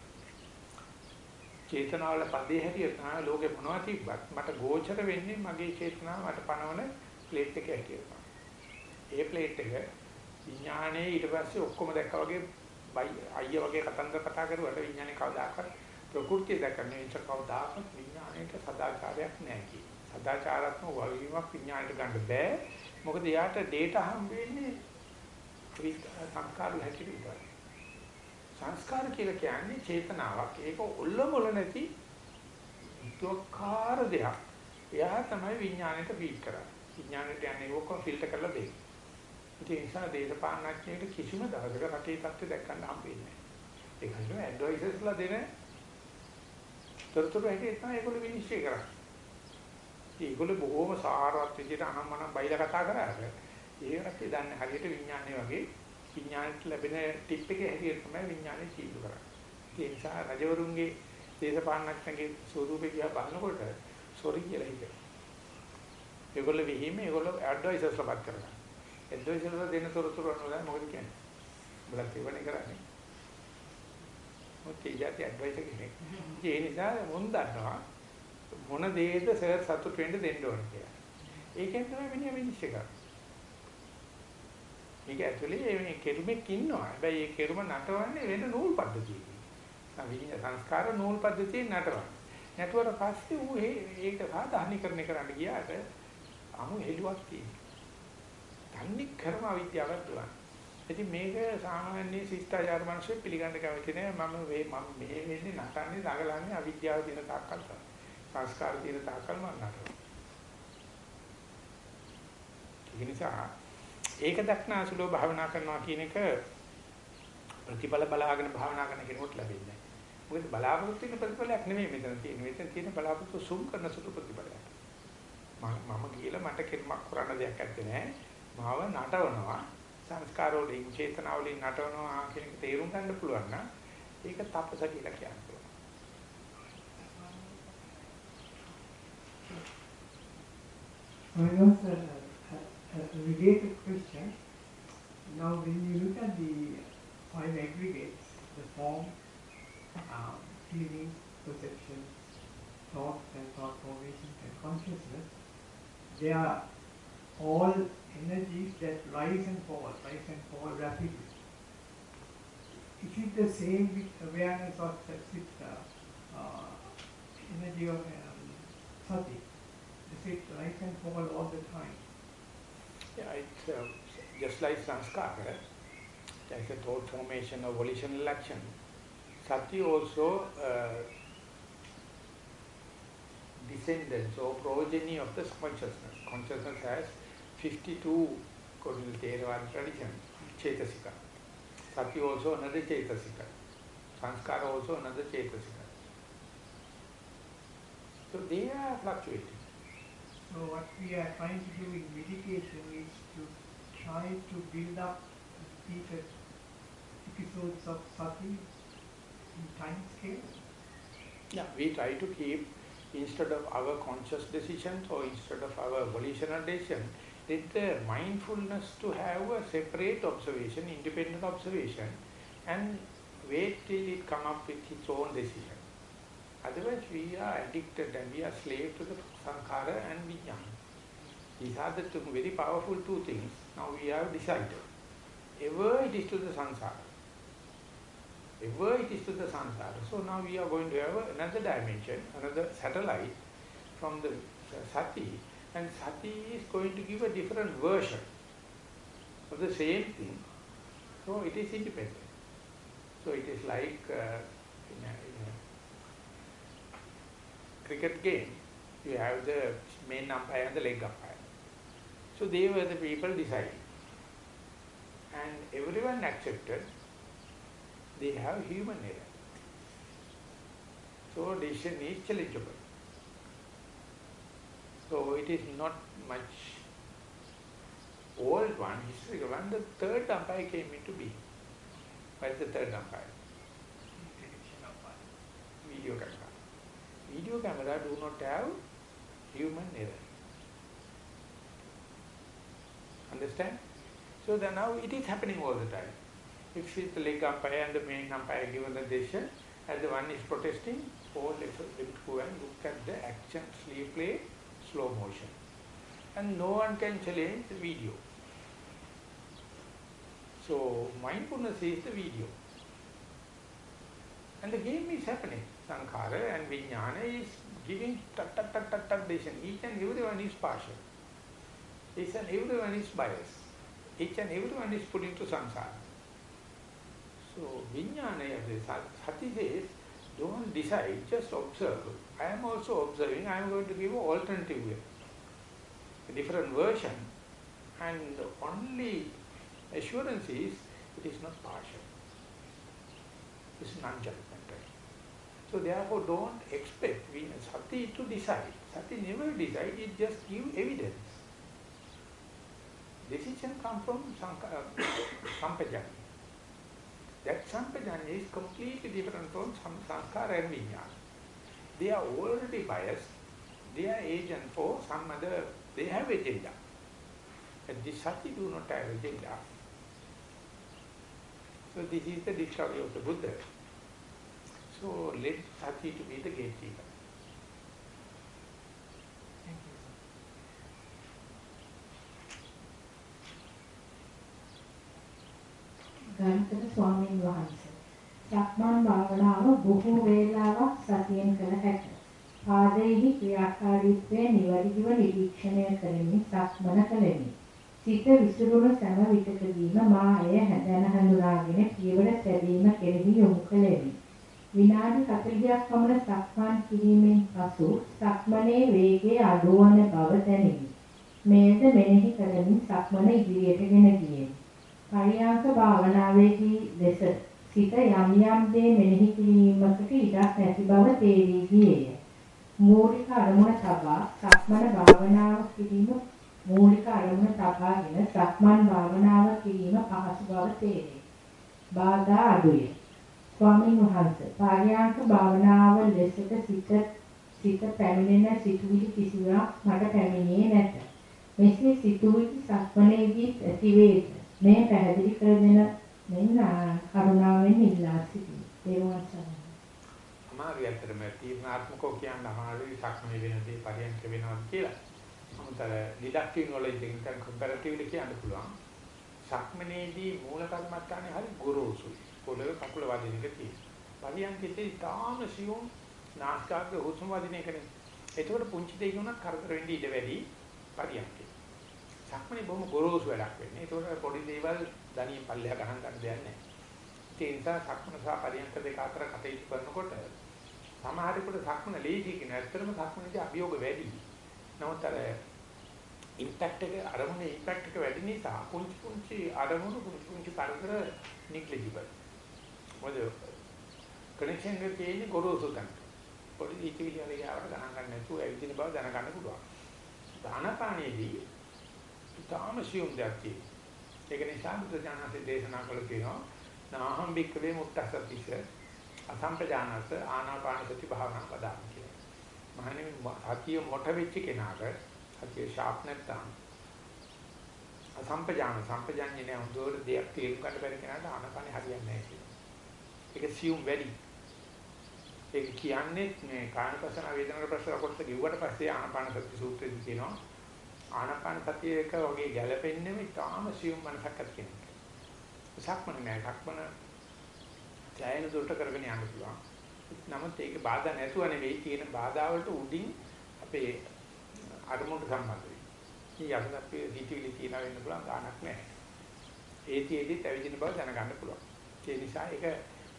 චේතනාවල පදේ හැටියට තමයි ලෝකේ මොනවද තිබ්බත් මට ගෝචර වෙන්නේ මගේ චේතනාව මට පනවන ප්ලේට් එක හැටියට. ඒ ප්ලේට් එක විඥානේ ඊට පස්සේ ඔක්කොම දැක්කා වගේ අයියා වගේ කතන්දර කතා කරුවට විඥානේ කවදාකවත් ප්‍රകൃතිය දැකන්නේ ඒක කවදාකවත් විඥාණයට සදාචාරයක් නැහැ කියන. සදාචාරාත්මක වගකීමක් විඥාණයට ගන්න බෑ. මොකද එයාට data හම්බ වෙන්නේ සංස්කාර හැටියට විතරයි. සංස්කාර කියලා කියන්නේ චේතනාවක්. ඒක ඔල්ලොමොල නැති දුක්ඛාර දෙයක්. එයා තමයි විඥාණයට ෆීඩ් කරන්නේ. විඥාණයට යන්නේ ඔක්කොම ෆිල්ටර් කරලා දෙන්නේ. ඒ නිසා දේශපාලනඥයෙකුට කිසිම දවසක රටේ තත්ත්වය දැක්කන්න හම්බෙන්නේ නැහැ. ඒක හිතුව ඇඩ්වයිසර්ස්ලා දෙන තොරතුරු හැටියට තමයි ඒගොල්ලෝ විනිශ්චය කරන්නේ. ඒගොල්ලෝ බොහොම සාරවත් විදිහට අනම්මනම් බයිලා කතා කරාට ඒ රටේ දන්නේ හරියට විඥානය වගේ විඥානයට ලැබෙන ටිප් එකේ හැටියට තමයි විඥානය තීන්දුව කරන්නේ. ඒ නිසා රජවරුන්ගේ දේශපාලනඥයන්ගේ ස්වරූපේ දිහා බලනකොට සෝරි කියලා හිතෙනවා. ඒගොල්ලෝ වෙහිම ඒගොල්ලෝ ඇඩ්වයිසර්ස්ලා පත් කරගන්න. ඇඩ්වයිසර්ස්ලා දෙන තොරතුරු අනුව මොකද කියන්නේ? බලත් ඒවනේ කරන්නේ. මොකද ඊට ඇඩ්වයිසර් කෙනෙක්. ඒ නිසා මොන් දන්නවා මොන දේද සර් සතුට වෙන්න දෙන්න ඕන කියලා. ඒකෙන් තමයි මිනිහා විනිශ්චය කරන්නේ. මේක ඇතුලේ මේ කෙරුමක් ඉන්නවා. හැබැයි ඒ කෙරුම නටවන්නේ වෙන නූල් පද්ධතියකින්. සවිහින සංස්කාර නූල් පද්ධතියෙන් නටවන්නේ. නැටුවට පස්සේ ඌ ඒක සාධාරණීකරණය කරන්න ගියාට අමු හෙළුවක් තියෙනවා. තන්නේ කර්ම අවිද්‍යාවක් දුවන. ඉතින් මේක සාමාන්‍ය ශිෂ්ටාචාර මිනිස්සු පිළිගන්න කැමති නෑ මම මේ මම මේ වෙන්නේ නටන්නේ දඟලන්නේ අවිද්‍යාව දින තාක්කල් තමයි. සංස්කාර දින තාක්කල් මම නටනවා. ඒ නිසා ඒක දක්නාසුලෝ භාවනා කරනවා කියන එක ප්‍රතිඵල බලාගෙන භාවනා කරන කෙනෙකුට ලැබෙන්නේ නැහැ. මොකද බලාපොරොත්තු වෙන ප්‍රතිඵලයක් නෙමෙයි මෙතන තියෙන්නේ. මෙතන තියෙන බලාපොරොත්තු සුම් කරන සුළු ප්‍රතිඵලයක්. මම කියලා මට කෙරුමක් කරන්න දෙයක් නැත්තේ නෑ. මාව නටවනවා. සංස්කාර වලින් චේතනා වලින් නටවනවා කියන එක තේරුම් ගන්න පුළුවන් නම් ඒක තපස කියලා කියනවා. I was a related question. Now, when you look at the five aggregates, the form, um, feeling, perception, thought and thought formation and consciousness, they are all energies that rise and fall, rise and fall rapidly. Is it the same with awareness of with uh, uh, energy of um, sati? Does it rise and fall all the time? Yeah, it's uh, just like sanskara, like a thought formation or volitional action. Sati also uh, descendants or progeny of the consciousness. Consciousness has 52, according to Theravada tradition, Chetasika. Sati also another Chetasika. Sanskara also another Chetasika. So they are fluctuating. So what we are trying to do in meditation is to try to build up repeated episodes of sati in time scale. Yeah, we try to keep instead of our conscious decisions or instead of our volitional decision, let the mindfulness to have a separate observation, independent observation, and wait till it come up with its own decision. Otherwise, we are addicted and we are slave to the sankhara and vijnana. These are the two very powerful two things. Now we have decided. ever it is to the samsara. Ever it is to the samsara. So now we are going to have another dimension, another satellite from the sati, and sati is going to give a different version of the same thing. So it is independent. So it is like uh, in, a, in a cricket game, you have the main umpire and the leg umpire. So they were the people deciding. And everyone accepted they have human error. So decision is challengeable. So it is not much old one, history one, the third umpire came into being. What is the third umpire? Video camera. Video camera do not have human error. Understand? So then now it is happening all the time. If it's the leg umpire and the main umpire given the decision, and the one is protesting, all them go and look at the action, sleep play, slow motion. And no one can challenge the video. So mindfulness is the video. And the game is happening. Sankhara and Vijnana is giving tut tut tut tut tut decision. Each and everyone is partial. Each and everyone is biased. Each and everyone is put into samsara. So Vijnana, Sati says, don't decide, just observe. I am also observing, I am going to give an alternative way, a different version. And the only assurance is, it is not partial. It's non-judgmental. So therefore don't expect we, Sati to decide. Sati never decide, it just give evidence. Decision comes from uh, [coughs] Sampajanya. That Sampajanya is completely different from Sanskara and Vijnana. They are already biased. They are agent for some other, they have agenda. And this Sati do not have agenda. So this is the discovery of the Buddha. So let Sati to be the gatekeeper. ගරුතර ස්වාමීන් වහන්සේ. සක්මන් භාවනාව බොහෝ වේලාවක් සතියෙන් කළ හැක. පාදයේහි ක්‍රියාකාරීත්වය නිවැරදිව නිරීක්ෂණය කරමින් සක්මන කළෙමි. සිත විසිරුණු සෑම විටකදීම මා එය හැදැන හඳුනාගෙන පියවර සැදීම කෙරෙහි යොමු කළෙමි. විනාඩි 40ක් පමණ සක්මන් කිරීමෙන් පසු සක්මනේ වේගය අඩුවන බව දැනිනි. මේද මෙනෙහි කරමින් සක්මන ඉදිරියට ගෙන ගියෙමි. පරියංක භාවනාවේදී ලෙස සිත යම් යම් දේ මෙනෙහි කිරීමකට ඉඩක් නැති බව තේරී ගියේය. මූලික අරමුණ තබා සක්මන භාවනාව කිරීම මූලික අරමුණ තබාගෙන සක්මන් භාවනාව කිරීම පහසු බව තේරේ. බාධා අඩුය. ස්වාමීන් වහන්සේ පරියංක භාවනාව ලෙසට සිත සිත පැමිණෙන සිතුවිලි කිසිවක් මට පැමිණියේ නැත. මෙසේ සිතුවිලි සක්මනේදී ඇතිවේද මේ පැහැදිලි කර දෙන මෙන්න කරුණාවෙන් ඉල්ලා සිටිනවා. දේවාන් සරණයි. අමාරු ඇත්තටම තීර්ණාත්මකව කියන්න අමාරුයි සක්මනේ වෙන දේ පරියන්ක වෙනවා කියලා. අමුතර ඩිඩක්ටිව් නොලෙජ් එකෙන් කම්පැරටිව්ලි කියන්න පුළුවන්. සක්මනේදී මූල කර්මස්ථානේ හරි ගොරෝසුයි. පොළවේ කකුල වදින එක තියෙනවා. පරියන්කේදී තාම සියුම් නාස්කාග්‍රේ හුස්ම වදින එකනේ. ඒකවල පුංචි දෙයක් උනත් කරදර වෙන්න ඉඩ වැඩි පරියන්කේ. සක්මනේ බොහොම ගොරෝසු වැඩක් වෙන්නේ. ඒකෝට පොඩි දේවල් දණියෙන් පල්ලෙහා ගහන්න ගන්න දෙයක් නැහැ. ඒ නිසා සක්මන සහ පරියන්ක දෙක අතර කටයුතු කරනකොට සමහරෙකුට සක්මන ලේසි කියන ඇත්තටම සක්මනේදී අභියෝග වැඩි. නමුත් අර ඉම්පැක්ට් එක අරමුණේ ඉම්පැක්ට් එක වැඩි නිසා පුංචි පුංචි අරමුණු පුංචි පුංචි කරදර නිග්ලිජිබල්. මොකද කනෙක්ෂන් එක තියෙන්නේ ගොරෝසු තැන. පොඩි ඉතිවිලි වලින් ආවට ගණන් ගන්න නැතුව ඇවිදින බව දැනගන්න පුළුවන්. දානපාණයේදී තාම සියුම් දෙයක් තියෙනවා. ඒක නිසා බුදුජානකසේ දේශනා කළ තියෙනවා නාහම් බික්කවේ මුත්තසතිස අසම්පජානස ආනාපාන සති භාවනා වදාන කියලා. මහණෙනි හතිය මොට වෙච්ච කෙනාට හතිය ෂාප් නැත්තම් අසම්පජාන සම්පජාන්නේ නෑ හොඳට දෙයක් තේරුම් ගන්න බැරි කෙනාට ආනාපානෙ හරියන්නේ නෑ කියලා. ඒක සියුම් වැඩි. ඒක කියන්නේ මේ කායපසන වේදනාවට ප්‍රශ්න කොටස කිව්වට පස්සේ ආනාපාන සති සූත්‍රයේදී කියනවා ආනාපාන සතියක වගේ ගැළපෙන්නේ මේ තාම සියුම් මනසක් ඇති කෙනෙක්. සක්මන නෑ සක්මන ඡායන දුරට කරගෙන යන්න පුළුවන්. නමුත් ඒක බාධා නැතුව නෙවෙයි තියෙන බාධා වලට උඩින් අපේ අරමුණට සම්බන්ධ වෙයි. මේ යටත් අපේ හිතවිලි තියන වෙන්න පුළුවන් ගාණක් නැහැ. ඒතිෙදිත් ඇවිදින බව දැනගන්න පුළුවන්. ඒ නිසා ඒක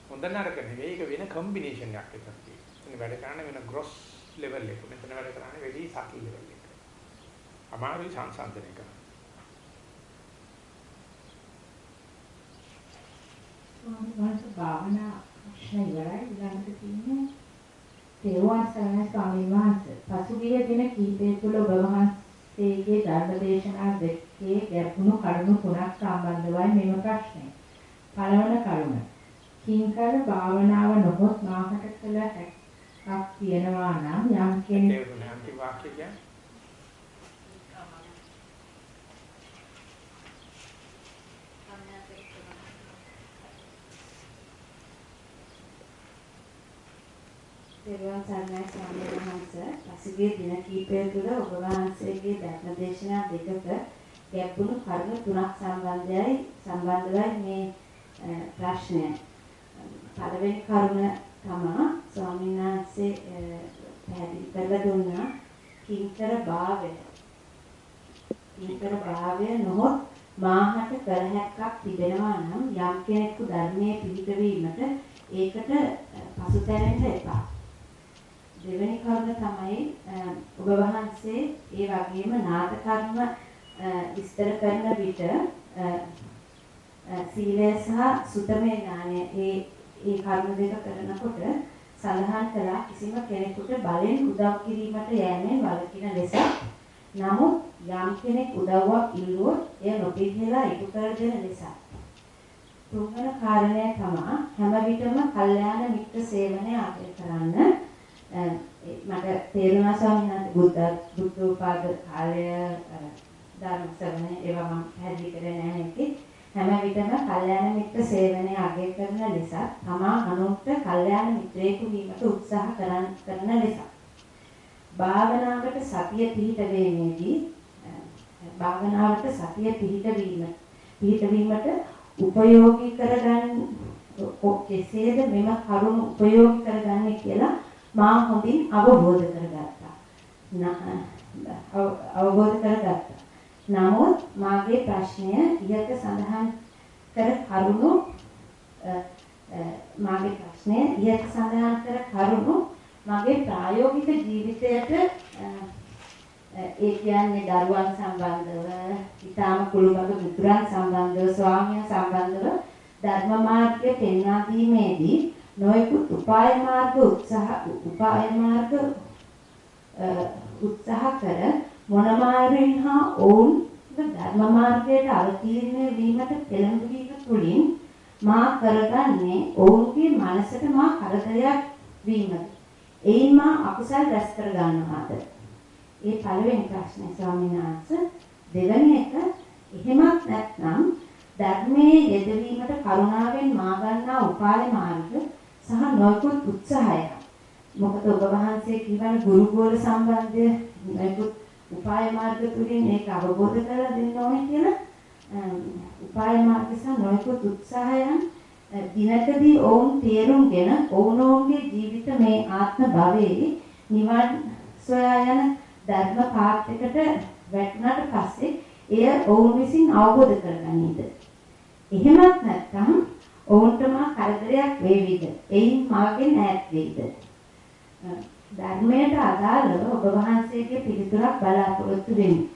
හොඳ නරක නෙවෙයි ඒක වෙන කම්බිනේෂන් එකක් එකක් තියෙනවා. වැඩ කරන්නේ වෙන ග්‍රොස් ලෙවල් එක. මෙතන වැඩ කරන්නේ වැඩි සටල් ලෙවල් එක. අමාරුයි සංසන්දනය කරන්න. මොනවද භාවනා ඉවරයි ඊළඟට තියෙන්නේ තේරුවන් සරණ ස්වාමීන් වහන්සේ පසුගිය දින කිහිපය තුළ ඔබ වහන්සේගේ ධර්මදේශනා දෙකේ ගැඹුණු කරුණු තුනක් සම්බන්ධවයි මෙම ප්‍රශ්නය. පළවන කරුණ. කිංකර භාවනාව නොහොත් මාහට කළ හැක්කක් තියෙනවා නම් යම් කෙනෙක් ඒ අන්තිම වාක්‍ය කියන්නේ පෙරවන් සර්ණයි ස්වාමීන් වහන්සේ පසුගිය දින කිහිපය තුළ ඔබ වහන්සේගේ ධර්ම දේශනා දෙකක ගැඹුණු කරුණු තුනක් සම්බන්ධයයි සම්බන්ධවයි මේ ප්‍රශ්නය. පළවෙනි කරුණ තමයි ස්වාමීන් වහන්සේ පැහැදිලි කරලා දුන්නා කිංකර භාවය. කිංකර භාවය නොහොත් මාහට කරහැක්කක් තිබෙනවා නම් යම් කෙනෙකු ධර්මයේ පිළිපැවීමට ඒකට පසුතැවෙන්න එපා. දෙවෙනි කරුණ තමයි ඔබ වහන්සේ ඒ වගේම නාද කර්ම විස්තර කරන විට සීලය සහ සුතමේ ඥානය ඒ ඒ කර්ම දෙක කරනකොට සඳහන් කළා කිසිම කෙනෙකුට බලෙන් උදව් කිරීමට යෑමෙන් වළකින ලෙස. නමුත් යම් කෙනෙක් උදව්වක් ඉල්ලුවොත් එය නොපිළිහෙලා ඉටු කර දෙන ලෙස. තුන්වන කාරණය තමයි හැම විටම කල්යාණ මිත්‍ර සේවනය ආදර කරන්න Eh, eh, මට තේරුණා ස්වාමීන් වහන්සේ බුද්ධ බුද්ධෝපාද කාලය ධර්ම ශ්‍රවණය ඒවා මම පැහැදිලි කරේ නැහැ මේකේ. හැම විටම කල්යාණ මිත්‍ර සේවනය අගය කරන ලෙස තමා අනුන්ට කල්යාණ මිත්‍රයෙකු වීමට උත්සාහ කරන කරන ලෙස භාවනාවට සතිය පිහිටවීමේදී භාවනාවට සතිය පිහිටවීම පිහිටවීමට උපයෝගී කරගන්න කෙසේද මෙම කරුණු උපයෝගී කරගන්නේ කියලා මා හොඳින් අවබෝධ කරගත්තා. අවබෝධ කරගත්තා. නමුත් මාගේ ප්‍රශ්නය ඉහත සඳහන් කර කරුණු මාගේ ප්‍රශ්නය ඉහත සඳහන් කර කරුණු මගේ ප්‍රායෝගික ජීවිතයට ඒ කියන්නේ දරුවන් සම්බන්ධව, ඊටාම කුළුබග මිතුරන් සම්බන්ධව, ස්වාමියා සම්බන්ධව ධර්ම මාර්ගය පෙන්වා දීමේදී නොයෙකුත් උපාය මාර්ග උත්සාහ උපාය මාර්ග උත්සාහ කර මොනමාරින් හා ඔවුන් ධර්ම මාර්ගයට අවතීර්ණ වීමට පෙළඹවීම තුළින් මා කරගන්නේ ඔවුන්ගේ මනසට මා කරදරයක් වීමද? එයින් මා අකුසල් රැස් කර ගන්නවාද? ඒ පළවෙනි ප්‍රශ්නේ ස්වාමීන් වහන්සේ. දෙවෙනි එක එහෙමත් නැත්නම් ධර්මයේ යෙදවීමට කරුණාවෙන් මා ගන්නා උපාය මාර්ග සහ නොයෙකුත් උත්සාහය. මොකද ඔබ වහන්සේ කියවන ගුරුගෝල සම්බන්ධය නොයෙකුත් උපාය මාර්ග තුලින් මේක අවබෝධ කරලා දෙන්න ඕනේ කියලා උපාය මාර්ග සහ නොයෙකුත් උත්සාහයන් දිනකදී ඔවුන් තේරුම්ගෙන ඔවුනෝන්ගේ ජීවිත මේ ආත්ම භවයේ නිවන් සොයා යන ධර්ම පාත්‍යකට වැටුණාට පස්සේ එය ඔවුන් විසින් අවබෝධ කරගන්නේද එහෙමත් නැත්නම් ඔවුන්ට මා කරදරයක් වේවිද? එයින් මාගෙන් ඈත් වෙයිද? ධර්මයට අදාළව ඔබ වහන්සේගේ පිළිතුරක් බලාපොරොත්තු වෙමි.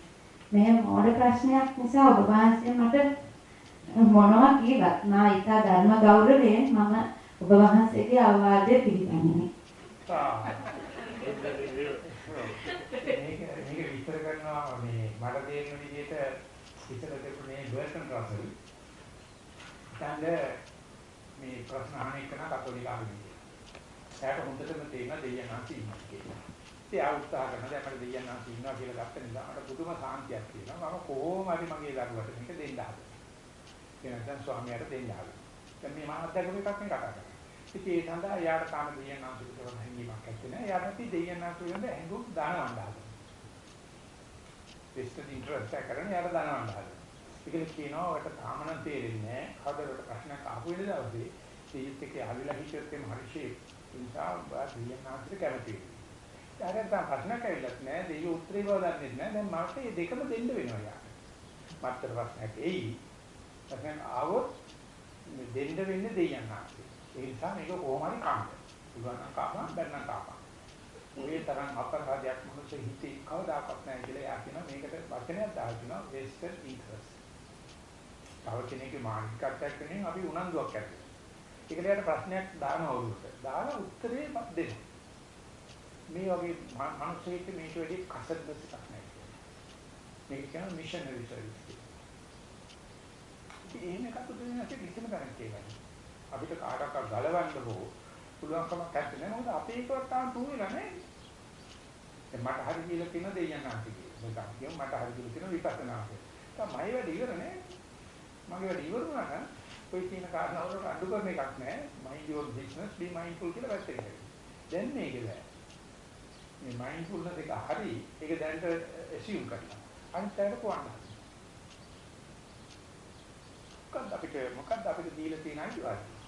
මේ මෝඩ ප්‍රශ්නයක් නිසා ඔබ වහන්සේ මට මොනවා කීවත් මා ඊට ධර්ම ගෞරවයෙන් මම ඔබ වහන්සේගේ අවවාදය පිළිගන්නේ. මේක මේක විස්තර කරනවා මේ මට තේරෙන විදිහට විස්තර දෙන්නේ බර්ටන් රසල්. ඊට මේ ප්‍රශ්න අහන එක නා කතෝලික ආගමේ. එයාට හොඳටම තේරෙන දෙයයන් ආසි ඉන්නවා කියලා. ඉතින් ආ උත්සාහ කරනවා දැන් මට දෙයයන් ආසි ඉන්නවා කියලා ගත්ත නිසා මට පුදුම සාන්තියක් තියෙනවා. මම කොහොම හරි මගේ දරුවට මේක දෙන්න හදනවා. ඒ නැත්නම් ස්වාමියාට දෙන්න හදනවා. දැන් මේ මම අත්දැකපු එකක් මේ කතා කරන්නේ. ඉතින් ඒ සඳහා එයාට තාම දෙයයන් ආසි කරන හැඟීමක් ඇත්තේ නැහැ. එයාට අපි දෙයයන් ආසි වෙනද හැඟුම් දානවන්න හදනවා. වෙස්ටර් ඉන්ටරෙස්ට් එක කරන්නේ එයාට දානවන්න හදනවා. ඒකල කියනවා ඔකට තාමනම් තේරෙන්නේ නැහැ. කවදාවත් ප්‍රශ්නයක් ආපු වෙන දවසේ සීත් එකේ ආවිලා හිටියොත් එම හරිෂේ නිසා බාහියනාන්තර කැමති. ඊට පස්සේ ප්‍රශ්නයක් ඇවිල්ලත් නැහැ. දෙයියෝ උත්තරේ බව දන්නේ නැහැ. දැන් මට මේ දෙකම දෙන්න වෙනවා යා. මත්තර ප්‍රශ්නයක් එයි. ප්‍රශ්නයක් ආවොත් දෙන්න වෙන්නේ දෙයියන්නාන්තර. ඒ නිසා මේක කොහොම හරි කාණ්ඩ. පුළුවන් නම් කාපා බැන්නම් කාපා. ඔය තරම් අපරාධයක් මොනසේ හිතේ කවදාකවත් නැහැ කියලා යා කියනවා මේකට වචනයක් දාලා කියනවා vested interest. තව කෙනෙකුගේ මානසිකත්වයක් වෙනින් අපි උනන්දුවක් ඇති. ඒකට යට ප්‍රශ්නයක් දානවා උඩට. දාලා උත්තරේ දෙන්න. මේ වගේ මිනිස්සෙක් මේක වැඩි කසද්ද එකක් නැහැ. මේක කියන මිෂනරි සර්විස්. ඉතින් මේක අතුරු දෙන්නේ නැති කිසිම තරක් කියන්නේ. අපිට කාටවත් ගලවන්න හෝ පුළුවන්කමක් නැත්නම් මොකද අපේ එකවත් තාම තුන් වෙලා නැහැ. දැන් මට හරි කියලා කියන දෙයයන්ාන්ති කියලා. මම කියමු මට හරි කියලා කියන විපස්සනා කියලා. තමයි වැඩ ඉවර නේ. මගේ වැඩ ඉවර වුණා නම් ඔය කියන කාරණාවලට අඩු කරන එකක් නැහැ. mind your business be mindful කියලා වැටේ ඉන්නේ. දැන් මේක බෑ. මේ mindfulness එක හරි ඒක දැනට assume කරලා. අනිත් පැයට කොහොමද? මොකක්ද අපිට මොකක්ද අපිට දීලා තියෙන අයිතිවාසිකම්?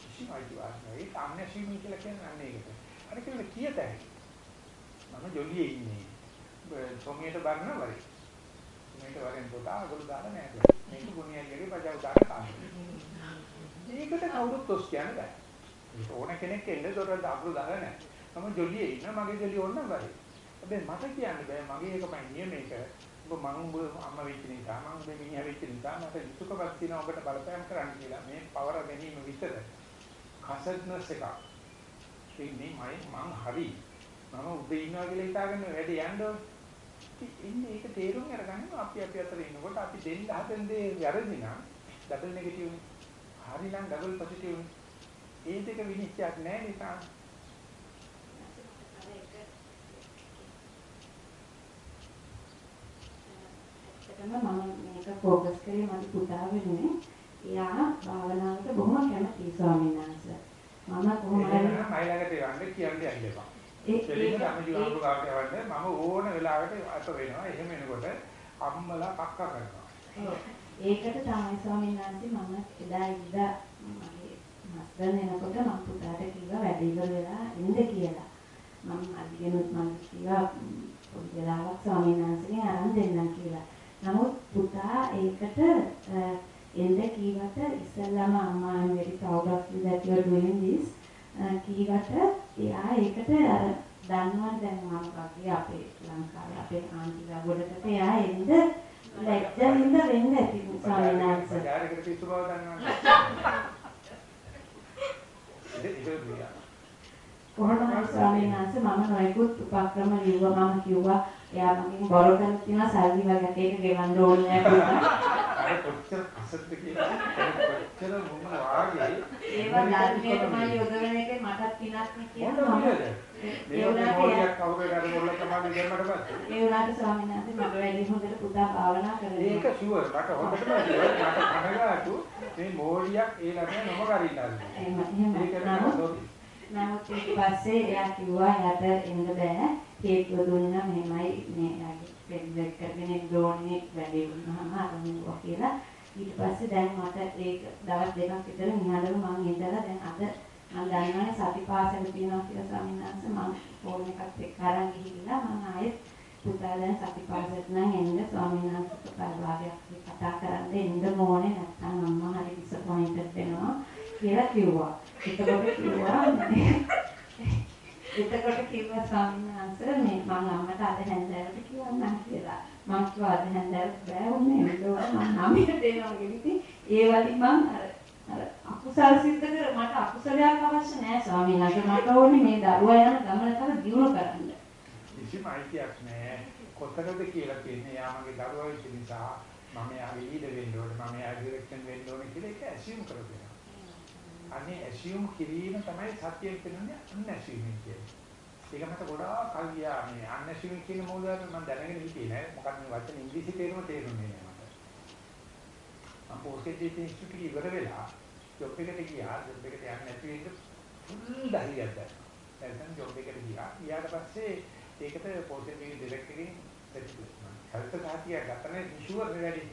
කිසිම අයිතිවාසිකම් නැහැ. ඒක අන්‍යසීමී කියලා කියන්නේ අන්න ඒකට. අර කියන්නේ කියතයි. මම ජොලියේ ඉන්නේ. සොමියට බරන වරේ. මේක වරෙන් පොත අගොල්ලෝ දාලා නැහැ. මේක ගුණියල්ලගේ බජව දාලා කාන්නේ. මේකට කවුරුත් තොස් කියන්නේ නැහැ. ඒක ඕන කෙනෙක් එන්නේ දොරට අගොල්ලෝ දාලා නැහැ. මම ජොලියේ ඉන්න මගේ ජොලිය ඕන වරේ. හැබැයි මට කියන්න බෑ මගේ එකමයි නියමයක. ඔබ මම ඔබ අම්මා වෙච්ච නිසා මම ඔබ මිනිහා වෙච්ච නිසා මට යුතුයකමක් තියෙනවා ඔබට බලපෑම් කරන්න කියලා. මේ පවර ගැනීම විතර කසඩ්නස් එකක්. ඒ මේ මම හරි මම උදේ ඉන්නවා කියලා හිතාගෙන වැඩ යන්න අපි ඉන්නේ ඒක තේරුම් අරගන්න අපි අපි අතර ඉන්නකොට අපි දෙන්න හදන දේ වැරදි නම් ඩබල් නෙගටිව් නේ. හරි නම් ඩබල් පොසිටිව් නේ. ඒ දෙක විනිශ්චයක් නැහැ නිසා ඇත්තටම මම මේක ફોකස් කරේ මගේ පුතා වෙනුනේ. එයා භාවනාවට බොහොම කැමතියි ස්වාමීන් වහන්සේ. මම කොහොමද මයිලකට යන්නේ කියන්නේ අල්ලපන්. කෙලින්ම ධම්මජීවන පුරාට යවන්න මම ඕන වෙලාවට අත වෙනවා. එහෙම එනකොට අම්මලා කක්ක කරනවා. ඒකට තමයි ස්වාමීන් වහන්සේ මම එදා ඉඳලා මගේ හස්බන්ඩ් එනකොට මම පුතාට කිව්වා වැඩ ඉවර වෙලා ඉන්න කියලා. මම අදිගෙනුත් මම කිව්වා පොඩි වෙලාවක් ස්වාමීන් වහන්සේගෙන් අරන් දෙන්නම් කියලා. නමුත් පුතා ඒකට එන්න කීවට ඉස්සෙල්ලාම අම්මා I'm very proud of you that you are doing this කීවට එයා ඒකට අර දන්නවද දැන් මම වගේ අපේ ලංකාවේ අපේ ආන්ටිලා ගොඩකට එයා එන්න ලැජ්ජින්ද වෙන්න ඇති ස්වාමීන් වහන්සේ. යාරකට පිස්සු බව දන්නවද? කොහොමද ස්වාමීන් වහන්සේ මම නොයෙකුත් උපක්‍රම ලිව්වා මම කිව්වා එයා මගෙන් බොර කරලා තියෙනවා සල්ලි වගේ එක ගෙවන්න ඕනේ නැහැ කියලා. අර කොච්චර කසද්ද කියලා. කොච්චර මොන වාගේ. ඒවා ධර්මයටමයි යොදවන එකේ මටත් පිනක් නේ කියනවා ඒ වුණාට මොඩියක් කවුරු කාට මොල්ල තමයි දෙන්නට පස්සේ ඒ වුණාට ස්වාමීන් වහන්සේ මට වැඩි හොඳට පුතා භාවනා කරනවා ඒක ෂුවර් මට හොඳටම ෂුවර් මට කනගාටු මේ මොඩියක් ඒ ළමයා නොම කරින්නවා එහෙම එහෙම නමුත් ඊට පස්සේ එයා කිව්වා එයාට එන්න බෑ හේතුව දුන්නා මෙහෙමයි මේ එයාගේ පෙරදෙක් කරගෙන ඉන්න ඕනේ වැඩි වුණාම අරමුණුවා කියලා ඊට පස්සේ දැන් මට ඒක දවස් දෙකක් විතර නිහඬව මම ඉඳලා දැන් අද මම දන්නවනේ සතිපාසල තියෙනවා කියලා ස්වාමීන් වහන්සේ මම ෆෝන් එකත් එක්ක අරන් ගිහිල්ලා මම ආයෙත් පුතා දැන් සතිපාසලට නම් එන්න ස්වාමීන් වහන්සේට පරිවාරයක් කතා කරන්න එන්න ඕනේ නැත්නම් අම්මා හරි ඩිසපොයින්ටඩ් වෙනවා කියලා කිව්වා. එතකොට කිව්වා එතකොට කිව්වා ස්වාමීන් වහන්සේ මේ මම අම්මට අද හැන්දෑවට කියන්නම් කියලා. මම කිව්වා අද හැන්දෑවට බෑ උන්නේ නේද මම නමියට දෙනවා කියලා. ඒ වලින් මම අර අර අකුසල් සිද්ධ කර මට අකුසලයක් අවශ්‍ය නෑ ස්වාමීන් වහන්සේ. මට ඕනේ මේ දරුවා යන ගමන තව දියුණු කරන්න. කිසිම අයිතියක් නෑ. කොතනද කියලා කියන්නේ යාමගේ දරුවා විශ්ි නිසා මම යාගේ ඊඩ වෙන්න ඕනේ මම යාගේ ඩිරෙක්ෂන් වෙන්න ඕනේ කියලා ඒක ඇසියුම් කරගෙන. අනේ ඇසියුම් කිරීම තමයි සත්‍යයෙන් කියන්නේ අන්ඇසියුම් කියන්නේ. ඒක මට ගොඩාක් කල් ගියා මේ අන්ඇසියුම් කියන මොකද මම දැනගෙන හිටියේ නෑ. මොකක්ද මේ වචන ඉංග්‍රීසි තේරුම තේරුන්නේ නෑ මට. මම පොස්කේජ් ඉන්ස්ටිටියුට් ඉවර වෙලා ජොබ් එකට ගියා. ජොබ් එකට යන්න නැති වෙන්න ෆුල් දහියක් දැන්. දැන් ජොබ් එකට ගියා. ඊට පස්සේ ඒකට පොස්කේජ් ඩිරෙක්ටර් එකෙන් හරිත සාතිය ගතනේ ෂුවර් වැඩි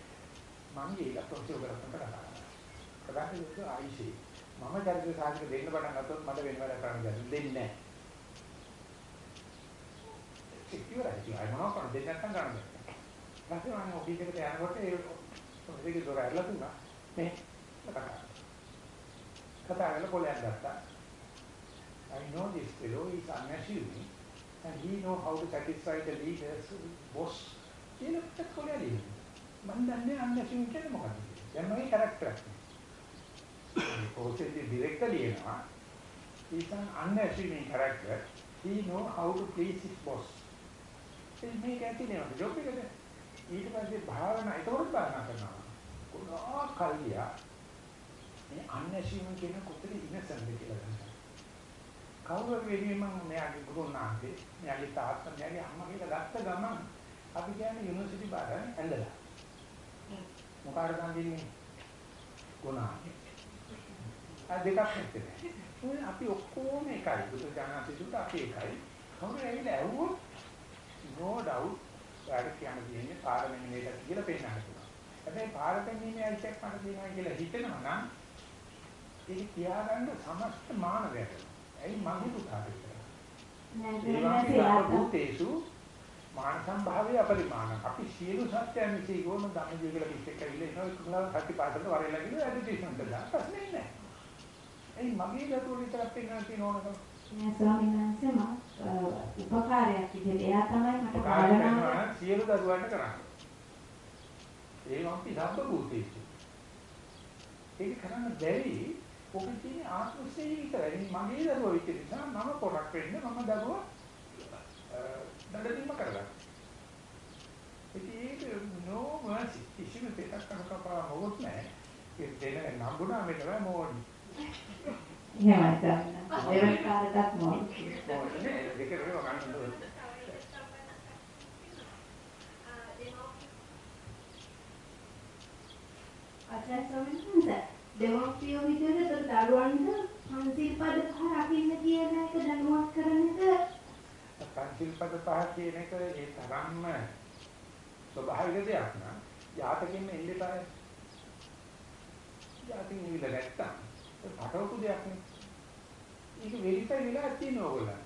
මම ගිහලා ප්‍රොසෙස් කරකට කතා කරනවා. කතා කරද්දී ආයිෂේ මම චරිත සාධක දෙන්න පටන් ගත්තොත් මට වෙන වැඩ කරන්න බැහැ. දෙන්නේ නැහැ. ඉතිවරයි. අය මොනව කරන්නේ දෙන්න නැත්නම් ගන්න බෑ. ඊපස්සේ මම ඔෆිස් එකට යනකොට ඒ ඔෆිස් දොර ඇරලා තුනා මේ කතා කරා. කතා කරලා පොලයක් ගත්තා. I know this fellow is unassuming and he know how to satisfy the leaders, boss. කියලා පොලයක් මම දන්නේ unassuming කියන්නේ මොකක්ද කියලා. දැන් මගේ කැරක්ටර් එකක්. පොතේ ඩිරෙක්ටර් ලියනවා he's an unassuming character he know how to please his boss ඒ මේක ඇති නේද ජොබ් එකද ඊට පස්සේ භාවනා ඒකවත් භාවනා කරනවා කොනවා කල්ලියා මේ unassuming කියන කොතන ඉන්නසන්ද කියලා ගන්නවා කවුරු වෙන්නේ මම මෙයාගේ ගුරුනාන්සේ මෙයාගේ තාත්තා මෙයාගේ අම්මා කියලා ගත්ත ගමන් අපි කියන්නේ යුනිවර්සිටි බාරෙන් ඇඳලා මොකාට ගන්දින්නේ ගුණාන්නේ අර දෙකක් නැත්තේ. ඔය අපි ඔක්කොම එකයි. බුදු දානසිතුට අපි එකයි. කවුරු ඇවිල්ලා ඇහුවොත් no doubt යාට කියන්න තියෙන්නේ පාරමිතයට කියලා පෙන්නන්න පුළුවන්. හැබැයි පාරමිතීමේ අයිතියක් මට තියෙනවා කියලා හිතෙනවා නම් ඒක කියාගන්න සමස්ත මානවයට. ඇයි මගේ දුකාට ඒවාසු මාන සම්භාවය අපරිමාණ. අපි සියලු සත්‍යයන් විශ්ේ ගොම ධම්මජීව කියලා කරිලා එනවා ඒක උගලා සත්‍ය පාඩකට වරෙලා ගිහලා ඇඩිටේෂන් කරලා ප්‍රශ්නේ නැහැ. එයි මගේ දරුවෝ විතරක් පෙන්වන්න තියෙන ඕනකම. නෑ ස්වාමීන් වහන්සේ මම උපකාරයක් විදිහට එයා තමයි මට භාවනාව සියලු දරුවන්ට කරන්නේ. ඒ වම්පි සම්බ භූතේසු. ඒක කරන්න බැරි ඔක තියෙන ආත්මසේ විතරයි. මගේ දරුවෝ විතර නිසා මම පොරක් වෙන්න මම දරුවෝ දඩදීම කරගන්න. ඒක නෝ මාසි කිසිම දෙයක් කරකපා මොකොත් නැහැ. ඒ දෙන නම්බුනා මෙතන මොෝඩි. එහෙමයි තමයි. ඒවල් කාටත් මොන. නේ දෙක රේව ගන්න ඕනේ. අචාර්ය ස්වාමීන් වහන්සේ දෙමෝපියෝ විදිහට දරුවන්ට පන්සිල් පද පහ රකින්න කියන එක දැනුවත් කරන එක පංචිල් පද පහ කියන එක ඒ තරම්ම ස්වභාවික දෙයක් නා. යාතකින් එන්නේ පාය. යාතින් නිවිල නැත්තම් පටවපු දෙයක් නේ. ඒක වෙරිෆයි වෙලා තියෙන ඕගොල්ලන්.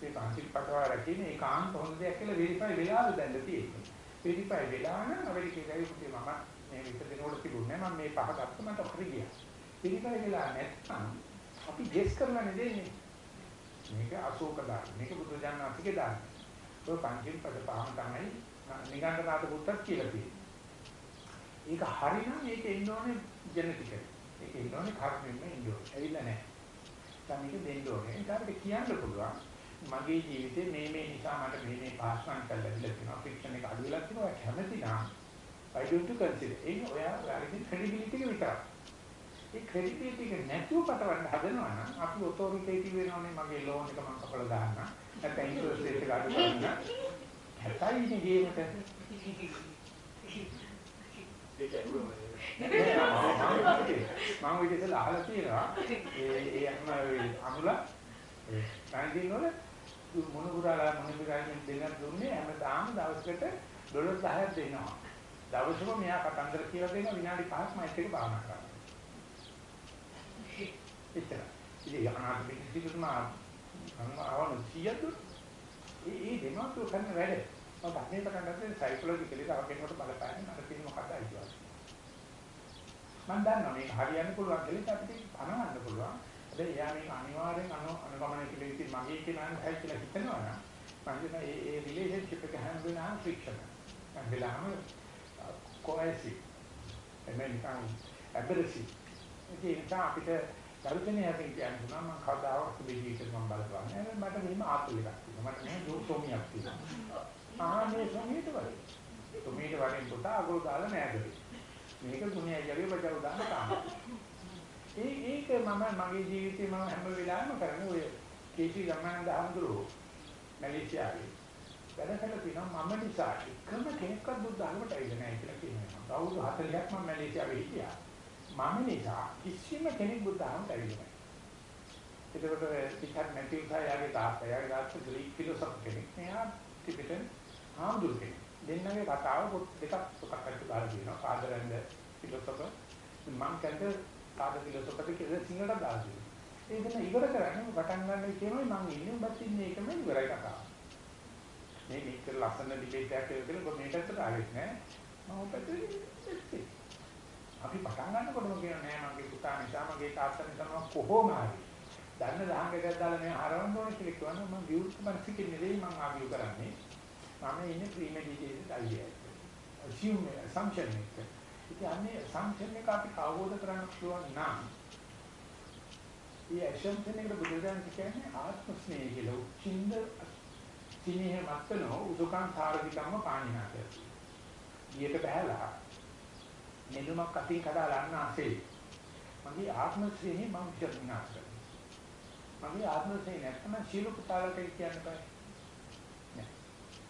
මේ පංචිල් පටවා රකින්න ඒකාන්ත හොඳ දෙයක් කියලා වෙරිෆයි වෙලාද දැන්න තියෙන්නේ. වෙරිෆයි වෙලා නම් අවලි කියලායි පුතේ මම මේ විතර දෙනකොට තිබුණේ මම මේ පහ ගත්ත මට හරි ගියා. වෙරිෆයි වෙලා නැත්නම් අපි ගෙස් කරලා නෙදෙන්නේ. මේක අශෝක දාන. මේක බුදු දඥාතිගේ දාන. ඔය පංචිල් පද පහම තමයි නිගණ්ඨනාත පුත්තක් කියලා තියෙන්නේ. ඒක හරිනම් මේක එන්න ඕනේ ජෙනටිකලි. ඒක කර්මෙන්න එන්න ඕනේ. ඇවිල්ලා නැහැ. මේක දෙන්න ඕනේ. ඒක අපිට කියන්න පුළුවන්. මගේ ජීවිතේ මේ මේ නිසා මට මේ මේ පාස්මන් කරලා ඉඳලා තියෙනවා. ෆ්‍රික්ෂන් එක අඩු වෙලා තියෙනවා. කැමති නම් I don't to consider. ඒක ඔයා ඔයාලගේ credibility එක විතරයි. ඒ credibility එක නැතුව පටවන්න හදනවා නම් අපි authoritative වෙනවනේ මගේ loan එක මම කපලා දාන්න. නැත්නම් interest rate එක අඩු කරන්න. හැටයි ඉන්නේ ගේමට. [laughs] මම විදිහට අහලා තියෙනවා ඒ ඒ අනුල ඒ ට්‍රාන්සින් වල මොන පුරාලා මොන පුරාලා දෙන්නත් දුන්නේ හැමදාම දවසකට ඩොලර් 10ක් දෙනවා. දවසම මෙයා කතන්දර කියලා දෙනවා විනාඩි 5ක් මයිත් එක භාවනා කරනවා. එච්චර. ඉතින් අනාථ පිටිසිතුම අනවන සියදු ඒ ඒ දෙමාතු කරන වැඩ. මම අහන්නේ පටන් ගත්තේ සයිකොලොජිකලි තව කෙනෙකුට බලපාන්නේ මට තියෙන මොකක්ද අයිතිවාස. මම දන්නවා මේක හරියන්න පුළුවන් කියලා අපිට පනවන්න පුළුවන්. හැබැයි එයා මේක අනිවාර්යෙන් අනුගමනය කියලා ඉතින් මගේ කියනවා හයි කියලා හිතනවා නම් මම කියන ඒ ඒ රිලේෂන්ෂිප් එක හැම වෙලාවෙම ෆ්‍රික්ෂන්. හැම වෙලාවෙම කොයිසි. එමෙ නිකන් ඇබ්‍රසිව්. ඒ නිසා අපිට දර්ශනය යකින් කියන්න පුළුවන් මම කවදාවත් දෙවියෙක් මම බලපන්නේ. මට මෙහෙම ආතුල එකක් තියෙනවා. මට මෙහෙම දෝෂෝමියක් තියෙනවා. ආ මේ සොමියට වගේ. සොමියට වගේ පොත අගොල් දාලා නෑදේ. මේක ගුණයයි යගේ බජව දාන්න තමයි. ඒ ඒක මම මගේ ජීවිතේ මම හැම වෙලාවෙම කරන්නේ ඔය කේසි ගමනන්ද හඳුරෝ මැලේසියාවේ. වැඩ කරලා තියෙනවා මම නිසා එකම කෙනෙක්වත් බුද්ධ ධර්මයට ඇවිල්ලා නැහැ කියලා කියනවා. අවුරුදු 40ක් මම මැලේසියාවේ හිටියා. මම නිසා කිසිම කෙනෙක් බුද්ධ ධර්මයට ඇවිල්ලා නැහැ. එතකොට පිටත් නැතිව යාගේ තාත්තා යාගේ තාත්තා ග්‍රීක ෆිලොසොෆර් කෙනෙක්. මෙයා ටිබෙටන් ආම්දුර කෙනෙක්. දෙන්නගේ කතාව පොත් දෙකක් පොතක් අරගෙන දාලා තියෙනවා. කාදරෙන්ද ෆිලොසොෆර් මම කියන්නේ කාද ෆිලොසොෆර් කියලා සිංහලට දාලා තියෙනවා. ඒ දෙන්න ඉවර කරන්නේ පටන් ගන්න කියනවා මම ඉන්නේ ඔබත් ඉන්නේ ඒකම ඉවරයි කතාව. මේ මේක ලස්සන ඩිබේට් එකක් කියලා මේකට ආවෙත් නෑ. මම ඔබට අපි පටන් ගන්නකොටම කියනවා නෑ මගේ පුතා නිසා මගේ තාත්තා නිසා මම කොහොම හරි දන්න දහංගකට දාලා මේ හරවන්න ඕනේ කියලා කියනවා මම විවෘත මනසකින් නෙවෙයි මම ආගිය කරන්නේ මම ඉන්නේ ප්‍රීමෙඩිටේටඩ් අයිඩියා assume assumption එක. ඉතින් අන්නේ assumption එක අපි අවබෝධ කරගන්න පුළුවන් නම් මේ assumption එකට බුදුදහම කියන්නේ ආත්ම ස්නේහය කියලා. උච්චින්ද සිනේහ මත්තනෝ උදුකං සාරධිකම්ම පාණිනාත ඊට බහැලා නෙළුමක් අතින් කඩා ගන්න ආසේ මගේ ආත්ම ස්නේහය මම විශ්වාස කරනවා මගේ ආත්ම ස්නේහය නැත්නම් සීල පුතාලට කියන්න බෑ. නෑ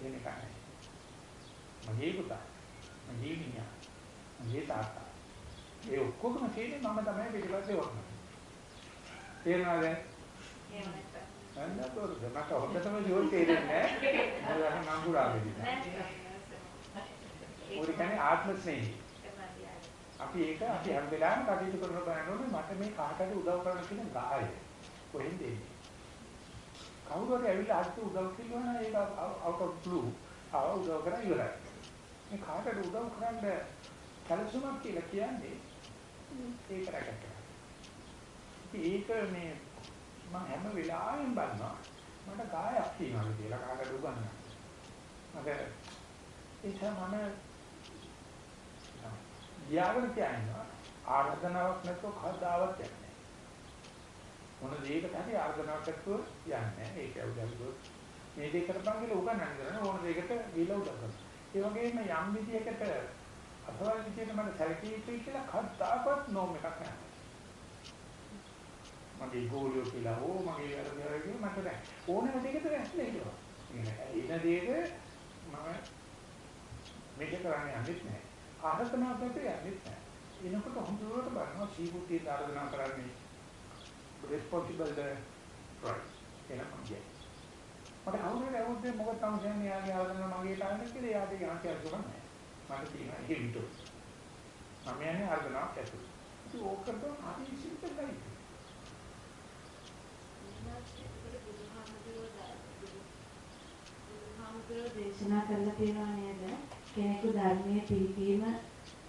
එහෙම නැහැ මගේ පුතා මගේ මිනිහා මගේ තාත්තා. ඒ ඔක්කොම කියන්නේ මම තමයි පිටිපස්සේ වුණා තේරෙනවද එහෙම නැත්නම් නෑ නේද මට හොඳටම ජෝල් තේරෙන්නේ නැහැ. මම නංගුරාගෙදී නෑ ඒක කියන්නේ ආත්ම ස්නේහය අපි ඒක අපි හැම වෙලාවෙම කටයුතු කරන බලනකොට මට මේ කාටද උදව් කරන්න කියන ගාය. කොහෙන්ද එන්නේ කවුරු හරි ඇවිල්ලා අද උදව් කිව්වා නම් ඒක out of blue. ආව උදව් කරා ඉවරයි. මේ කාටද උදව් කරන්න කලසුමක් කියලා කියන්නේ ඒක රැකගන්න. ඒක මේ මම හැම වෙලාවෙම බලනවා. මට ගායක් තියෙනවා කියලා කාටද උගන්වන්න? මට ඒක මම ගියාගෙන කියනවා ආර්ධනාවක් නැතුව කවදාවත් යන්නේ. මොන දෙයකට හරි ආර්ධනාවක් නැතුව යන්නේ ඒක අවුලක් මේ දෙක කරපන් කියලා උගන්වන්න කරන ඕන දෙයකට ගිල උදව් කරනවා. ඒ වගේම යම් විදියකට අසවල් විදියට මම සැලකී යුතුයි කියලා කවදාවත් නෝම් එකක් නැහැ. මගේ ගෝලියෝ කියලා ඕ මගේ අරගෙන මට නෑ ඕනම දෙයකට ඇස්ලේ කියලා. එන දෙයක මම මේක කරන්නේ යන්නේ නැහැ ආරාධනා කරේ යන්නේ නැහැ. එනකොට හොඳට බලනවා සීබුද්ධිය ආරාධනා කරන්නේ responsible the price එන මගේ. මට කවුරුහරි අවුද්දේ මොකද තමයි කියන්නේ යාගේ ආරාධනා මගේ ටාන්නේ කියලා යාගේ ගාන්ටි අරගෙන නැහැ. මට තියෙනවා ඒක විතර. මම යන්නේ ආරාධනාවක් ඇතුළේ. ඒක ඕකට හරි සිම්පල්යි. දේශනා කරලා තියෙනවා නේද? කෙනෙකු ධර්මයේ පිළිපීම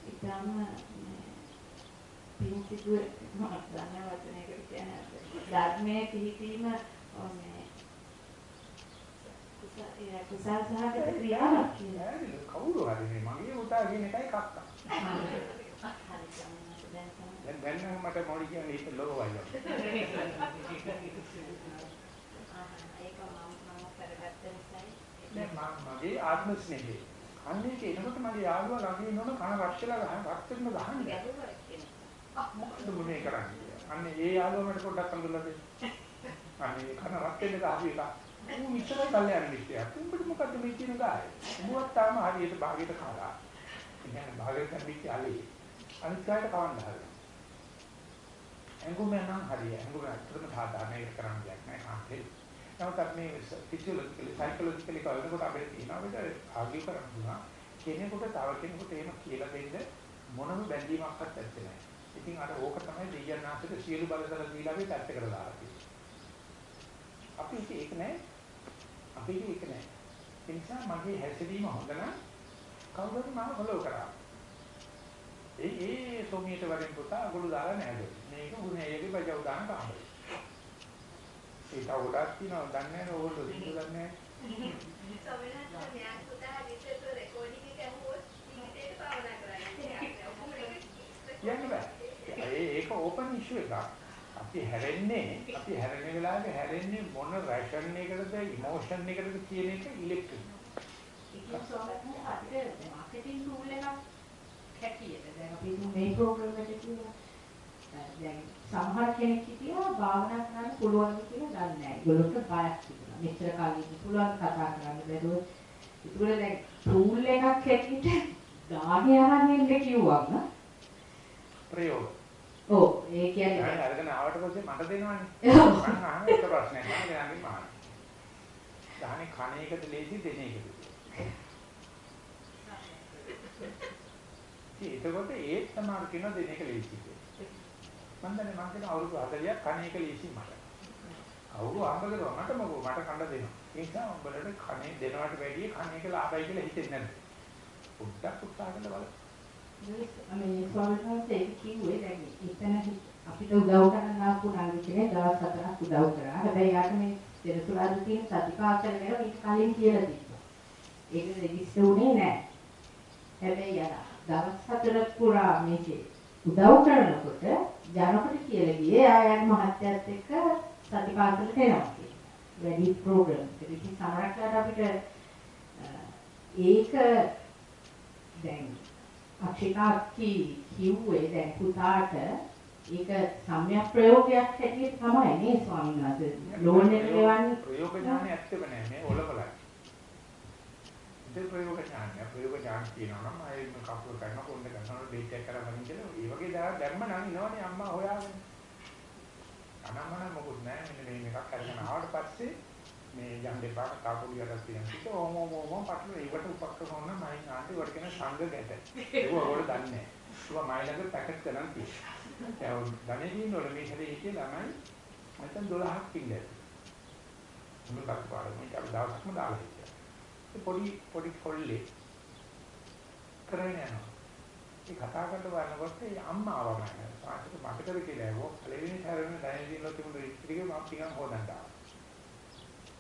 ඉතාම පින්සිදු මහත්මයා වචනයකට කියන්නේ ධර්මයේ පිළිපීම මේ කුසල් සහගත ක්‍රියාවක් කියලා. කවුරු හරි මේ මගේ උතා කියන එකයි කක්ක. දැන් දැන් නම් මට මොඩි කියන්නේ හිත ලෝක වයින්. ඒක මම මම කරගත්ත නිසායි. මගේ ආත්ම ස්නේහය අන්නේ එනකොට මගේ යාළුවා ළඟ ඉන්නවන කන රක්ෂලා ගහන රක්තෙන්න ගහන්නේ. මොකද මොනේ කරන්නේ? අන්නේ ඒ යාළුවා මට පොඩ්ඩක් අඳුරලා දෙන්න. අනේ කන රක්තෙන්න ගහපු එක. ඌ මිච්චරයි කල්යනා මිත්‍යා. උඹට මොකද්ද මේ කියන ගාය? උඹවත් තාම හරියට භාගයට කාලා. කියන්නේ භාගයට මිත්‍යාලේ. අනිත් කායට කවන්න හරියට. ඇඟුම නම් හරිය. ඇඟුම අත්‍තරම සාධාරණ ඒක කරන්න දෙයක් නෑ කාන්තේ. නමුත් මේ ෆිසියොලොජිකලි සයිකොලොජිකලි කරනකොට අපිට තියෙනවා අපිට ආගිය කරන්න පුළුවන් කෙනෙකුට තව කෙනෙකුට එහෙම කියලා දෙන්න මොනම බැඳීමක්වත් නැත්තේ නෑ. ඉතින් අර ඕක තමයි දෙයයන් ආශ්‍රිත සියලු බලතල දීලා අපි පැත්තකට දාලා තියෙන්නේ. අපි ඒක නෑ. අපි ඒක නෑ. ඒ නිසා මගේ හැසිරීම හොඳ නම් කවුරුත් මාව ෆලෝ කරා. ඒ ඒ සෝමියට වරින් පුතා අගලු දාලා නැහැ. මේක ගුණයේගේ බජව දාන කාමරේ. ඒක ගොඩක් තියෙනවා දන්නේ නැහැ ඕගොල්ලෝ දන්නේ නැහැ. සමහරවිට මෙයා පුතා විතර රෙකෝඩින් එක ඇහුවොත් ඉංග්‍රීසියට භාවනා කරන්නේ. කියන්න බෑ. ඒක ඕපන් ඉෂුව එකක්. අපි හැරෙන්නේ අපි හැරෙන වෙලාවේ හැරෙන්නේ මොන රැෂන් එකකටද ඉමෝෂන් එකකටද කියන එක ඉලෙක්ට්‍රික්. ඒක සෝමත් අපිට මාකටිං ටූල් එකක් හැටියට දැන් අපි මේ ප්‍රෝග්‍රෑම් එකට කියනවා. දැන් සමහර කෙනෙක් හිටියා භාවනා කරන්න පුළුවන් කියලා දන්නේ නැහැ. ඒගොල්ලොන්ට බයක් තිබුණා. මෙච්චර කාලෙක පුළුවන් කතා කරන්න බැරුව. ඒකවල දැන් ටූල් එකක් හැටියට ගානේ අරන් ඉන්න කිව්වම ප්‍රයෝග. ඔව් ඒ කියන්නේ අය අරගෙන ආවට පස්සේ මට දෙනවනේ. මම අහන එක ප්‍රශ්නයක් මම දැනගන්න මාන. ගානේ කණ එකද ලේසි දෙන එකද? ඒකකොට ඒත් තමයි කියන දෙන එක ලේසි. මම දන්නේ මම කියන අවුරුදු 40ක් කණ එක ලේසි මට. අවුරුදු ආම්බල කරා මට මොකෝ මට කන්න දෙනවා. ඒ නිසා උඹලට කණේ දෙනවට වැඩිය කණ එක ලාභයි කියලා හිතෙන්නේ නැහැ. පොඩ්ඩක් උත්සාහ කරලා බලන්න. මේ ස්වාමීන් වහන්සේ කිව්වේ දැන් එතන අපිට උදව් කරන්න ආපු නංගිකනේ දවස් හතරක් උදව් කරා. හැබැයි යාට මේ දෙරසුලාද තියෙන සතිපාසල ගැන ඊට කලින් කියලා තිබ්බා. ඒක රෙජිස්ටර් වුණේ නැහැ. හැබැයි යා දවස් හතර පුරා මේකේ උදව් කරනකොට යනකොට කියලා ගියේ ආයන් මහත්තයත් එක්ක සතිපාසලට එනවා කියලා. වැඩි ප්‍රෝග්‍රෑම් එකක්. ඉතින් සමහරක්ලාට අපිට ඒක දැන් අක්ෂිතාක්කි කිව්වේ දැන් පුතාට ඒක සම්‍යක් ප්‍රයෝගයක් හැටියට තමයි නේ ස්වාමීන් වහන්සේ ලෝන් එක ගෙවන්නේ ප්‍රයෝග ඥානෙ ඇත්තම නෑ මේ ඔලවලයි. ඉතින් ප්‍රයෝග ඥානය ප්‍රයෝග ඥාන කියනවා නම් අය කපුව කරන කොණ්ඩ කරනවා ඩේට් එක කරගෙන කියලා ඒ වගේ දා ධර්ම නම් ඉනවනේ අම්මා හොයාගෙන. අනම්මන මොකුත් නෑ මෙන්න මේ එකක් අරගෙන ආවට පස්සේ මේ යම් දෙපාර කාපුලියට තියෙන පිට ඕම ඕම ඕම පටල ඒකට උපක්‍රම වුණා මයින් ආන්ටි වට කියන සංඝ ගැට. ඒක ඔයගොල්ලෝ දන්නේ නෑ. ඒක මයිලඟ පැකට් කරන් තියෙනවා. දැන් ධනෙදී නෝල මේ හැදේ හිටිය ළමයි නැත්නම් 12ක් ඉන්නේ. මුලක් පාරම ඒක දවසක්ම දාලා හිටියා. ඒ පොඩි පොඩි කොල්ලේ කරගෙන යනවා. ඒ කතා කරලා බලනකොට ඒ අම්මා ආවම සාහිත්‍ය මතකද කියලා ඒව පළවෙනි සැරේම ධනෙදී නෝ තිබුණු ඉස්තිරිගේ මම ටිකක් හොදන්න ආවා.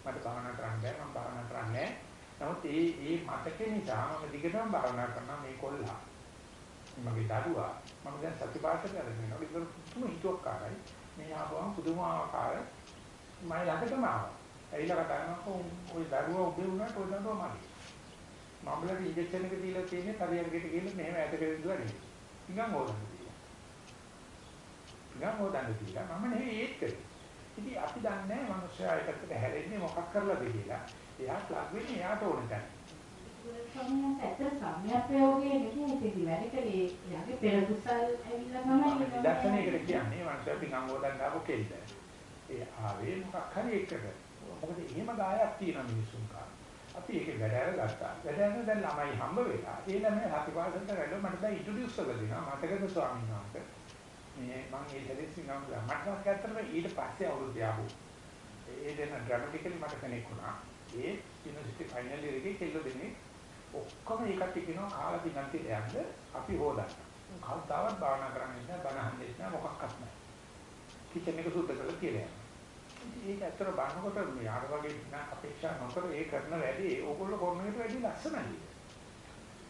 මට භාවනා කරන්න බෑ මම භාවනා කරන්නේ නමුත් ඒ ඒ මතකේ නිසා මම දිගටම භාවනා කරනවා මේ කොල්ලා මගේ දරුවා මම දැන් සතිපාසලට අරගෙන යනවා. ඒක පුදුම හිතුවක්කාරයි. මේ ආවම පුදුමාකාර මම ළඟටම ආවා. ඇවිල්ලා කතා කරනවා ඔය දරුවා උදේ වුණාට ඔය දරුවා මගේ. මම්බලට ඉන්ජෙක්ෂන් එක දීලා තියෙන්නේ පරියන්කට ගිහින් මෙහෙම ඇටක විදුවා නෙවෙයි. නිකන් හොදන්න දීලා. නිකන් හොදන්න දීලා මම නෙවෙයි ඒත් කරේ. ඉතින් අපි දන්නේ නැහැ මිනිස්සයා එකට හැරෙන්නේ මොකක් කරලාද කියලා. එයා ප්ලග් වෙන්නේ එයාට ඕන තැන. ස්වාමීන් වහන්සේ සම්‍යක් ප්‍රයෝගයේ නෙකේ ඉතින් වැඩ කලේ යාගේ පෙර කුසල් ඇවිල්ලා තමයි නිදර්ශනයකට කියන්නේ මනුස්සයා පිටංග හොදන්න ආපු කෙල්ල. ඒ ආවේ මොකක් හරි එකකට. මොකද එහෙම ගායක් තියෙන මිනිසුන් කා. අපි ඒක වැඩ අරගත්තා. වැඩ දැන් ළමයි හම්බ වෙලා. ඒ ළමයි හතිපාසලට වැඩ මට දැන් ඉන්ට්‍රොඩියුස් කරලා දෙනවා. මතකද ස්වාමීන් වහන්සේ. මේ මම ඒ හැදේ සිංහම් මට නම් ඇත්තටම ඊට පස්සේ අවුරුදු යාවු. ඒ දෙන ඩ්‍රැමැටිකලි මට කෙනෙක් වුණා. ඒ යුනිවර්සිටි ෆයිනල් ඉයර් එකේ කෙල්ල දෙන්නේ ඔක්කොම ඒකට කියනවා කාලා පිටන්ති යන්න අපි හොදන්න. කවදාවත් භාවනා කරන්නේ නැහැ, බණ අහන්නේ නැහැ, මොකක්වත් නැහැ. කිචන් එක සුද්ධ කරලා කියලා යනවා. ඒක ඇත්තට බලනකොට මේ ආර වගේ නෑ අපේක්ෂා නොකර ඒ කරන වැඩි ඕගොල්ලෝ කරන එකට වැඩි ලස්සනයි.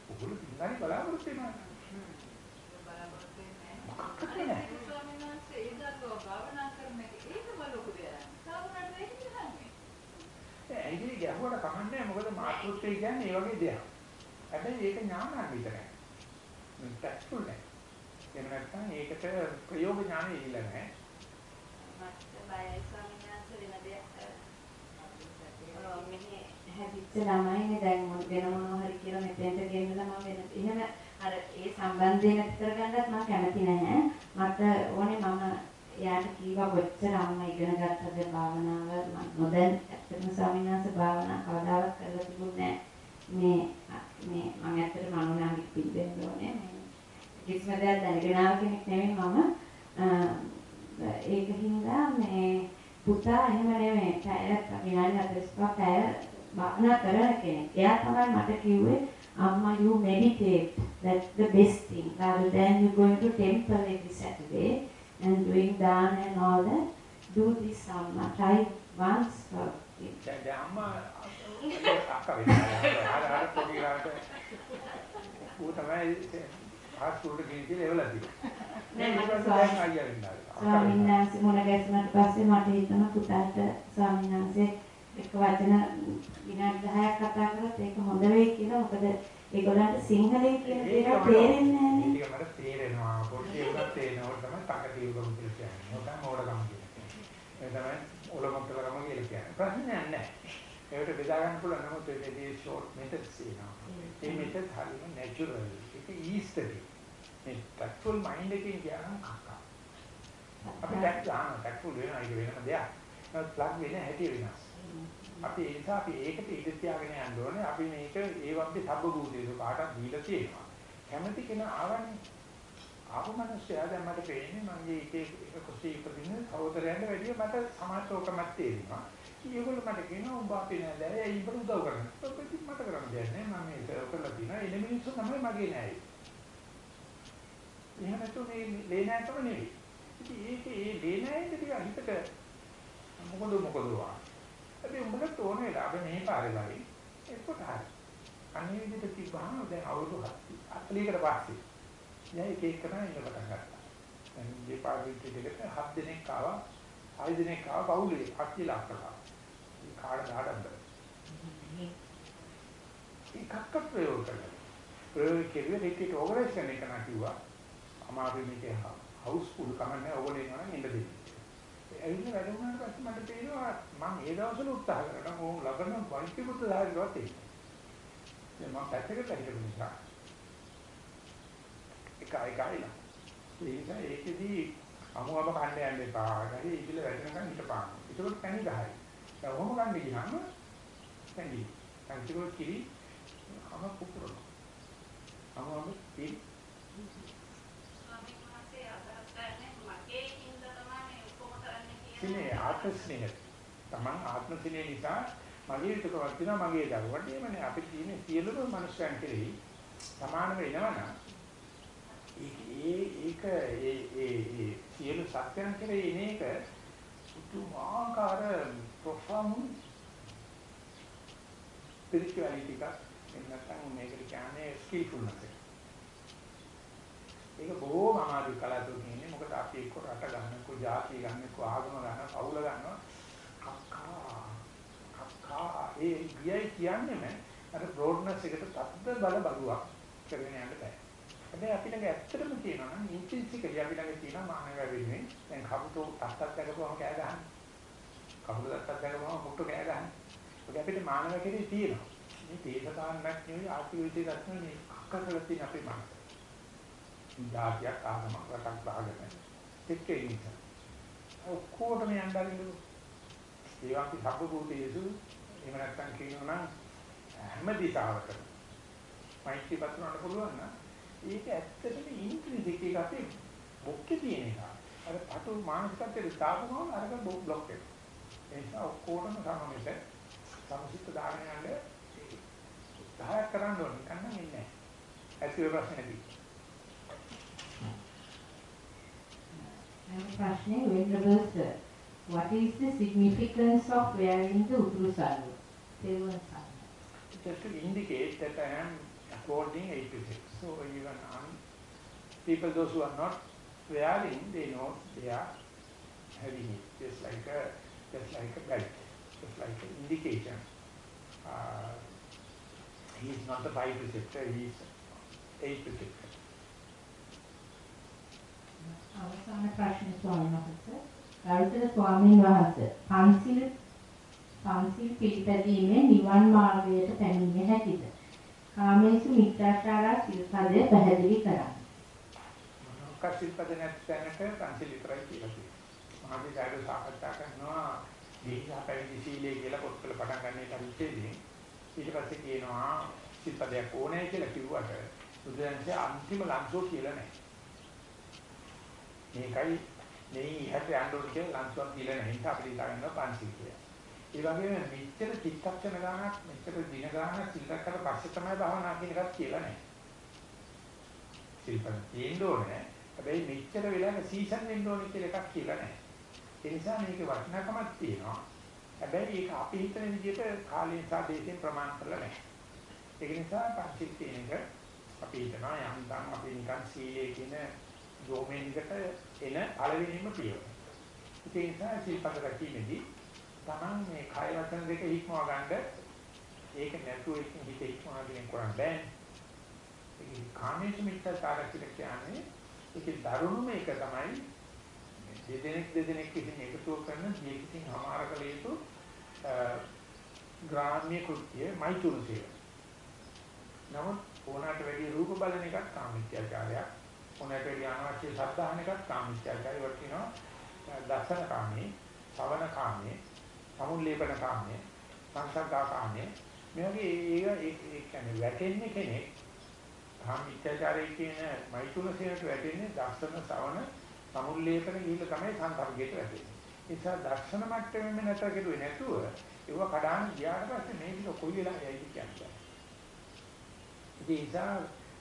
ඕගොල්ලෝ පින්නයි බලාපොරොත්තු වෙනවා. බලාපොරොත්තු වෙන්නේ මොකක්ද නැහැ. නෑ. ස්වාමීන් වහන්සේ ඒ දරුවෝ භාවනා කරන එක ඒකම ලොකු දෙයක්. සාමාන්‍යයෙන් වෙන්නේ නැහැ. ඇයිදී ගැහුවට කමන්නේ මොකද මාතෘත්වය කියන්නේ ඒ වගේ දෙයක්. හැබැයි ඒක ඥානක් විතරයි. ටැක්ස්ෆුල් නෑ. එහෙම නැත්නම් ඒකට ප්‍රයෝග ඥානෙ ඉහිලා නෑ. මට බයයි ස්වාමීන් වහන්සේ වෙන දෙයක්. ඔව් මෙහි හැදිච්ච ළමයිනේ දැන් මොන වෙන මොනවා හරි කියලා මෙතෙන්ට ගෙන්නලා මම වෙන එහෙම අර ඒ සම්බන්ධය නැති කරගන්නත් මම කැමති නැහැ. මට ඕනේ මම එයාට කීවා කොච්චර අම්මා ඉගෙන ගත්තද භාවනාව මම නොදැන් ඇත්තටම ස්වාමීන් වහන්සේ භාවනා කවදාවත් කරලා තිබුණේ මේ මේ මම ඇත්තටම අනුනාමික පිළිබෙන්න ඕනේ. කිසිම දෙයක් දැනගෙන ආව කෙනෙක් නෙමෙයි මම ඒක හින්දා මේ පුතා එහෙම නෙමෙයි පැය විනාඩි 45 පැය භාවනා කරන කෙනෙක්. එයා තමයි මට කිව්වේ අම්මා you meditate that's the best thing rather than you going to temple every Saturday and doing dana and all that do this amma try once for දැන් දැන් අම්මා අක්කා වෙනවා. ආර ආර පොඩි ගාට ඌ තමයි හාස්පිටල් ගිහින් කියලා එවලා තියෙන්නේ. නෑ, මට දැන් ස්වාමී- අයියා වෙනවා. ස්වාමීන් වහන්සේ මුණ ගැසුණාට පස්සේ මට හිතුණා පුතාට ස්වාමීන් වහන්සේ එක වචන විනාඩි 10ක් කතා කරොත් ඒක හොඳ වෙයි කියලා මොකද ඒගොල්ලන්ට සිංහලෙන් කියන දේවල් තේරෙන්නේ නැහැ නේ. ඒක මට තේරෙනවා. පොඩි උනත් තේරෙනවා. තමයි තකතිරුකම කියලා කියන්නේ. මොකක්ද මෝඩකම කියන්නේ. ඒ තමයි ඔලොමොක්කලකම කියලා කියන්නේ. ප්‍රශ්නයක් නැහැ. ඒකට බෙදා ගන්න පුළුවන් නමුත් ඒකේ ෂෝට් මෙතඩ්ස් තියෙනවා. ඒ මෙතඩ් හරියම නැචරල්. ඒක ඊස්ටරි. මේ ටැක්ෆුල් මයින්ඩ් එකකින් කියනවා කක්කා. අපි ආන ටැක්ෆුල් වෙනවා ඒක වෙනම දෙයක්. නමුත් ප්ලග් වෙන හැටි වෙනස්. අපි ඒ නිසා අපි ඒකට ඉඳ තියාගෙන යන්න ඕනේ. අපි මේක ඒ වගේ සබ්බ භූතේක කාටත් දීලා තියෙනවා. කැමති කෙනා ආවනේ. ආපු මිනිස්සයා දැන් මට පේන්නේ මගේ එක එක කුසී ඉපදින සහෝදරයන්ට වැඩිය මට සමාජෝකමත් තේරෙනවා. ඒගොල්ලෝ මට කියනවා උඹ අපේ නෑදෑය ඒ ඉබට උදව් කරන්න. ඔක මට කරන්න දෙයක් නෑ. මම මේක කරලා තියෙනවා. එන මිනිස්සු තමයි මගේ නෑයි. එහෙම නැත්නම් මේ ලේනෑකම නෙවෙයි. ඉතින් ඒකේ ඒ ලේනෑයින්ද ටික හිතට මොකද මොකද වා. අපි උඹට ඕන වෙලා අපි මේ පාරේ ගාවේ එක්කොට හරි. අනේ විදිහට තිබ්බහම දැන් අවුරුදු 40කට පස්සේ දැන් එක එක කරා ඉන්න පටන් ගත්තා. දැන් මේ පාවිච්චි දෙකට හත් දිනක් ආවා. හය දිනක් ආවා පවුලේ අක්කිලා කරා. මේ කාඩ දාඩම්බ. ඒකක්ක ප්‍රයෝග කරලා. ප්‍රයෝග කෙරුවේ දෙකේ ඕගනයිස් කරන එක නා අමාරු මේකේ හවුස්ෆුල් කමන්නේ ඕගොල්ලෝ එනවා නම් ඉන්න දෙන්න. ඇවිල්ලා වැඩ වුණාට පස්සේ මට තේරෙනවා මම ඒ දවස්වල උත්සාහ කරනවා ඕම් ලබන වෛද්‍ය පුත් දාගවත් ඒක. දැන් මම පැත්තකට හිටපු නිසා එකයි ගායිලා. ඒ නිසා ඒකෙදී අමුවම කන්න යන්න එපා. ගහේ ඉතිල වැටෙනකන් හිටපාන. ඒකවල පැණි ගහයි. දැන් ඔහොම ගන්න ගියාම පැණි. පැණිකෝ කිරි අම කුකුරන. අමුවම කිරි ස්නේහ ආත්ම ස්නේහ. Taman ආත්ම ස්නේහ නිසා මගේ විතරක් තියෙනවා මගේ දරුවට. එමනේ අපි කියන්නේ සියලුම මනුස්සයන් කෙරෙහි සමාන වෙනවනම් ඒ ඒක ඒ ඒ ඒ සියලු සත්‍යයන් කෙරෙහි එන එක පුදුමාකාර ප්‍රොෆාමුන් ස්පිරිචුවැලිටි එකක් එන්නත්නම් මේකට කියන්නේ ස්කිල්ෆුල්නස් එක. ඒක බොහෝම අමාරු කලාතුරකින් ඉන්නේ මොකද අපි එක්ක රට ගන්න එක්ක ජාතිය ගන්න එක්ක ආගම ගන්න පවුල ගන්නවා කක්කා කක්කා ඒ ගියයි කියන්නේ අර බ්‍රෝඩ්නස් එකට තද්ද බල බලුවක් කරගෙන යන්න බෑ හැබැයි අපි ළඟ ඇත්තටම තියෙනවා නම් ඉන්ට්‍රින්සිකලි අපි ළඟ තියෙන මානව වෙන්නේ දැන් කපුටෝ තත්තක් දැකපුවම කෑ ගන්න. කපුටෝ තත්තක් දැකපුවම මුට්ටු කෑ ගන්න. ඒක අපිට මානව කෙරේ තියෙනවා. මේ තේසකාරණක් නෙවෙයි ආර්ථික විද්‍යාවක් නෙවෙයි අක්කකල තියෙන අපේ මනස. ජාතියක් ආගමක් රටක් බාගෙන එක්කේ ඉන්න. ඔක්කොටම යන්නදලිනු. ඒ වගේ සබ්බූතයේසු එහෙම නැත්නම් කියනවා නම් හැම දිශාවකම මෛත්‍රී පත්‍රන්න පුළුවන් නම් ඒක ඇත්තටම ඉන්ට්‍රිසික් එක අපේ බොක්කේ තියෙන එක. අර පටු මානසිකත්වයට දාපුවම අරක බ්ලොක් වෙනවා. ඒ නිසා ඔක්කොටම සමමිත සමසිත දාගෙන යන්න උත්සාහ කරන්න ඕනේ. කන්න ඉන්නේ. ඇති I am questioning Sir. What is the significance of wearing the Utru It Just to indicate that I am holding 86. So even on people, those who are not wearing, they know they are having it. Just like a, just like a belt, just like an indication. Uh, he is not a 5 preceptor, he is 8 preceptor. අවසාන ප්‍රශ්න ස්වාමීන් වහන්සේ ගරුතර ස්වාමීන් වහන්සේ පන්සිල් පන්සිල් පිළිපැදීමේ නිවන් මාර්ගයට පැමිණිය හැකිද කාමේසු මිත්‍යාචාරා සිල්පදය පැහැදිලි කරන්න. මොනවාක සිල්පද නැත්නම් පංචිල් විතරයි කියලා තියෙනවා. මහදී සායද සාකච්ඡා කරනවා දීහා පැවිදි සීලය කියලා පොත්වල පටන් ගන්න එක විශේෂයෙන් ඊට පස්සේ කියනවා සිල්පදයක් ඕනේ කියලා කිව්වට බුදුන්සේ අන්තිම ලංසෝ කියලා නැහැ. මේකයි මේ ඉහත යන්න ඕනේ කියලා ලංසෝක් කියලා නැහැ. ඒක අපිට හිතාගන්න පංචිල් කියලා. ඒ වගේම මෙච්චර චිත්තක්ෂණ ගානක් මෙච්චර දින ගානක් සිල්ලකට පස්සේ තමයි භාවනා කියන එකත් කියලා නැහැ. සිල්පද තියෙන්න ඕනේ. හැබැයි මෙච්චර වෙලාවක සීසන් වෙන්න ඕනේ කියලා එකක් කියලා නැහැ. ඒ නිසා මේක වටිනාකමක් තියෙනවා. හැබැයි ඒක අපි හිතන විදිහට කාලයෙන් සහ දේශයෙන් ප්‍රමාණ කරලා නැහැ. ඒක නිසා පස්සේ තියෙන එක අපි හිතනවා යන්තම් අපි නිකන් සීලයේ කියන දෝමෙන්කට එන පළවෙනිම පියවර. ඒ නිසා සිල්පද රැකීමේදී Taman මේ කය වචන දෙක හික්මවා ගන්න ඒක නැතුව ඉතින් හිත හික්මවා ගන්න කරන්න බෑ. ඒ කාමේශ මිත්‍යාචාර කියලා කියන්නේ ඒකේ දරුණුම එක තමයි දෙදෙනෙක් දෙදෙනෙක් විසින් එකතු කරන ජීවිතින් හමාර කළ යුතු ග්‍රාම්‍ය කෘත්‍ය මෛතුන සේව. නමුත් ඕනකට වැඩි රූප බලන එකක් කාමීත්‍යාචාරයක්. ඕනකට වැඩි අනවශ්‍ය ශබ්දාහන එකක් කාමීත්‍යාචාරය වටිනවා. දසන කාමේ, ශවන කාමේ සමුල්ලේපන කාමයේ සංසග්ගා කාමයේ මේ වගේ ඒක ඒ කියන්නේ වැටෙන්නේ කෙනෙක් කාමීත්‍යචාරයේ කියන මෛතුන සේනට වැටෙන්නේ දර්ශන ශ්‍රවණ සමුල්ලේපන ගිහිල්ලා තමයි සංසර්ගයට වැටෙන්නේ. ඒ නිසා දර්ශන මට්ටමෙම නැතර කෙරුවේ නැතුව ඒව කඩාන ගියාට පස්සේ මේක කොයි වෙලාවෙ යයිද කියන්නේ. ඉතින් ඒ නිසා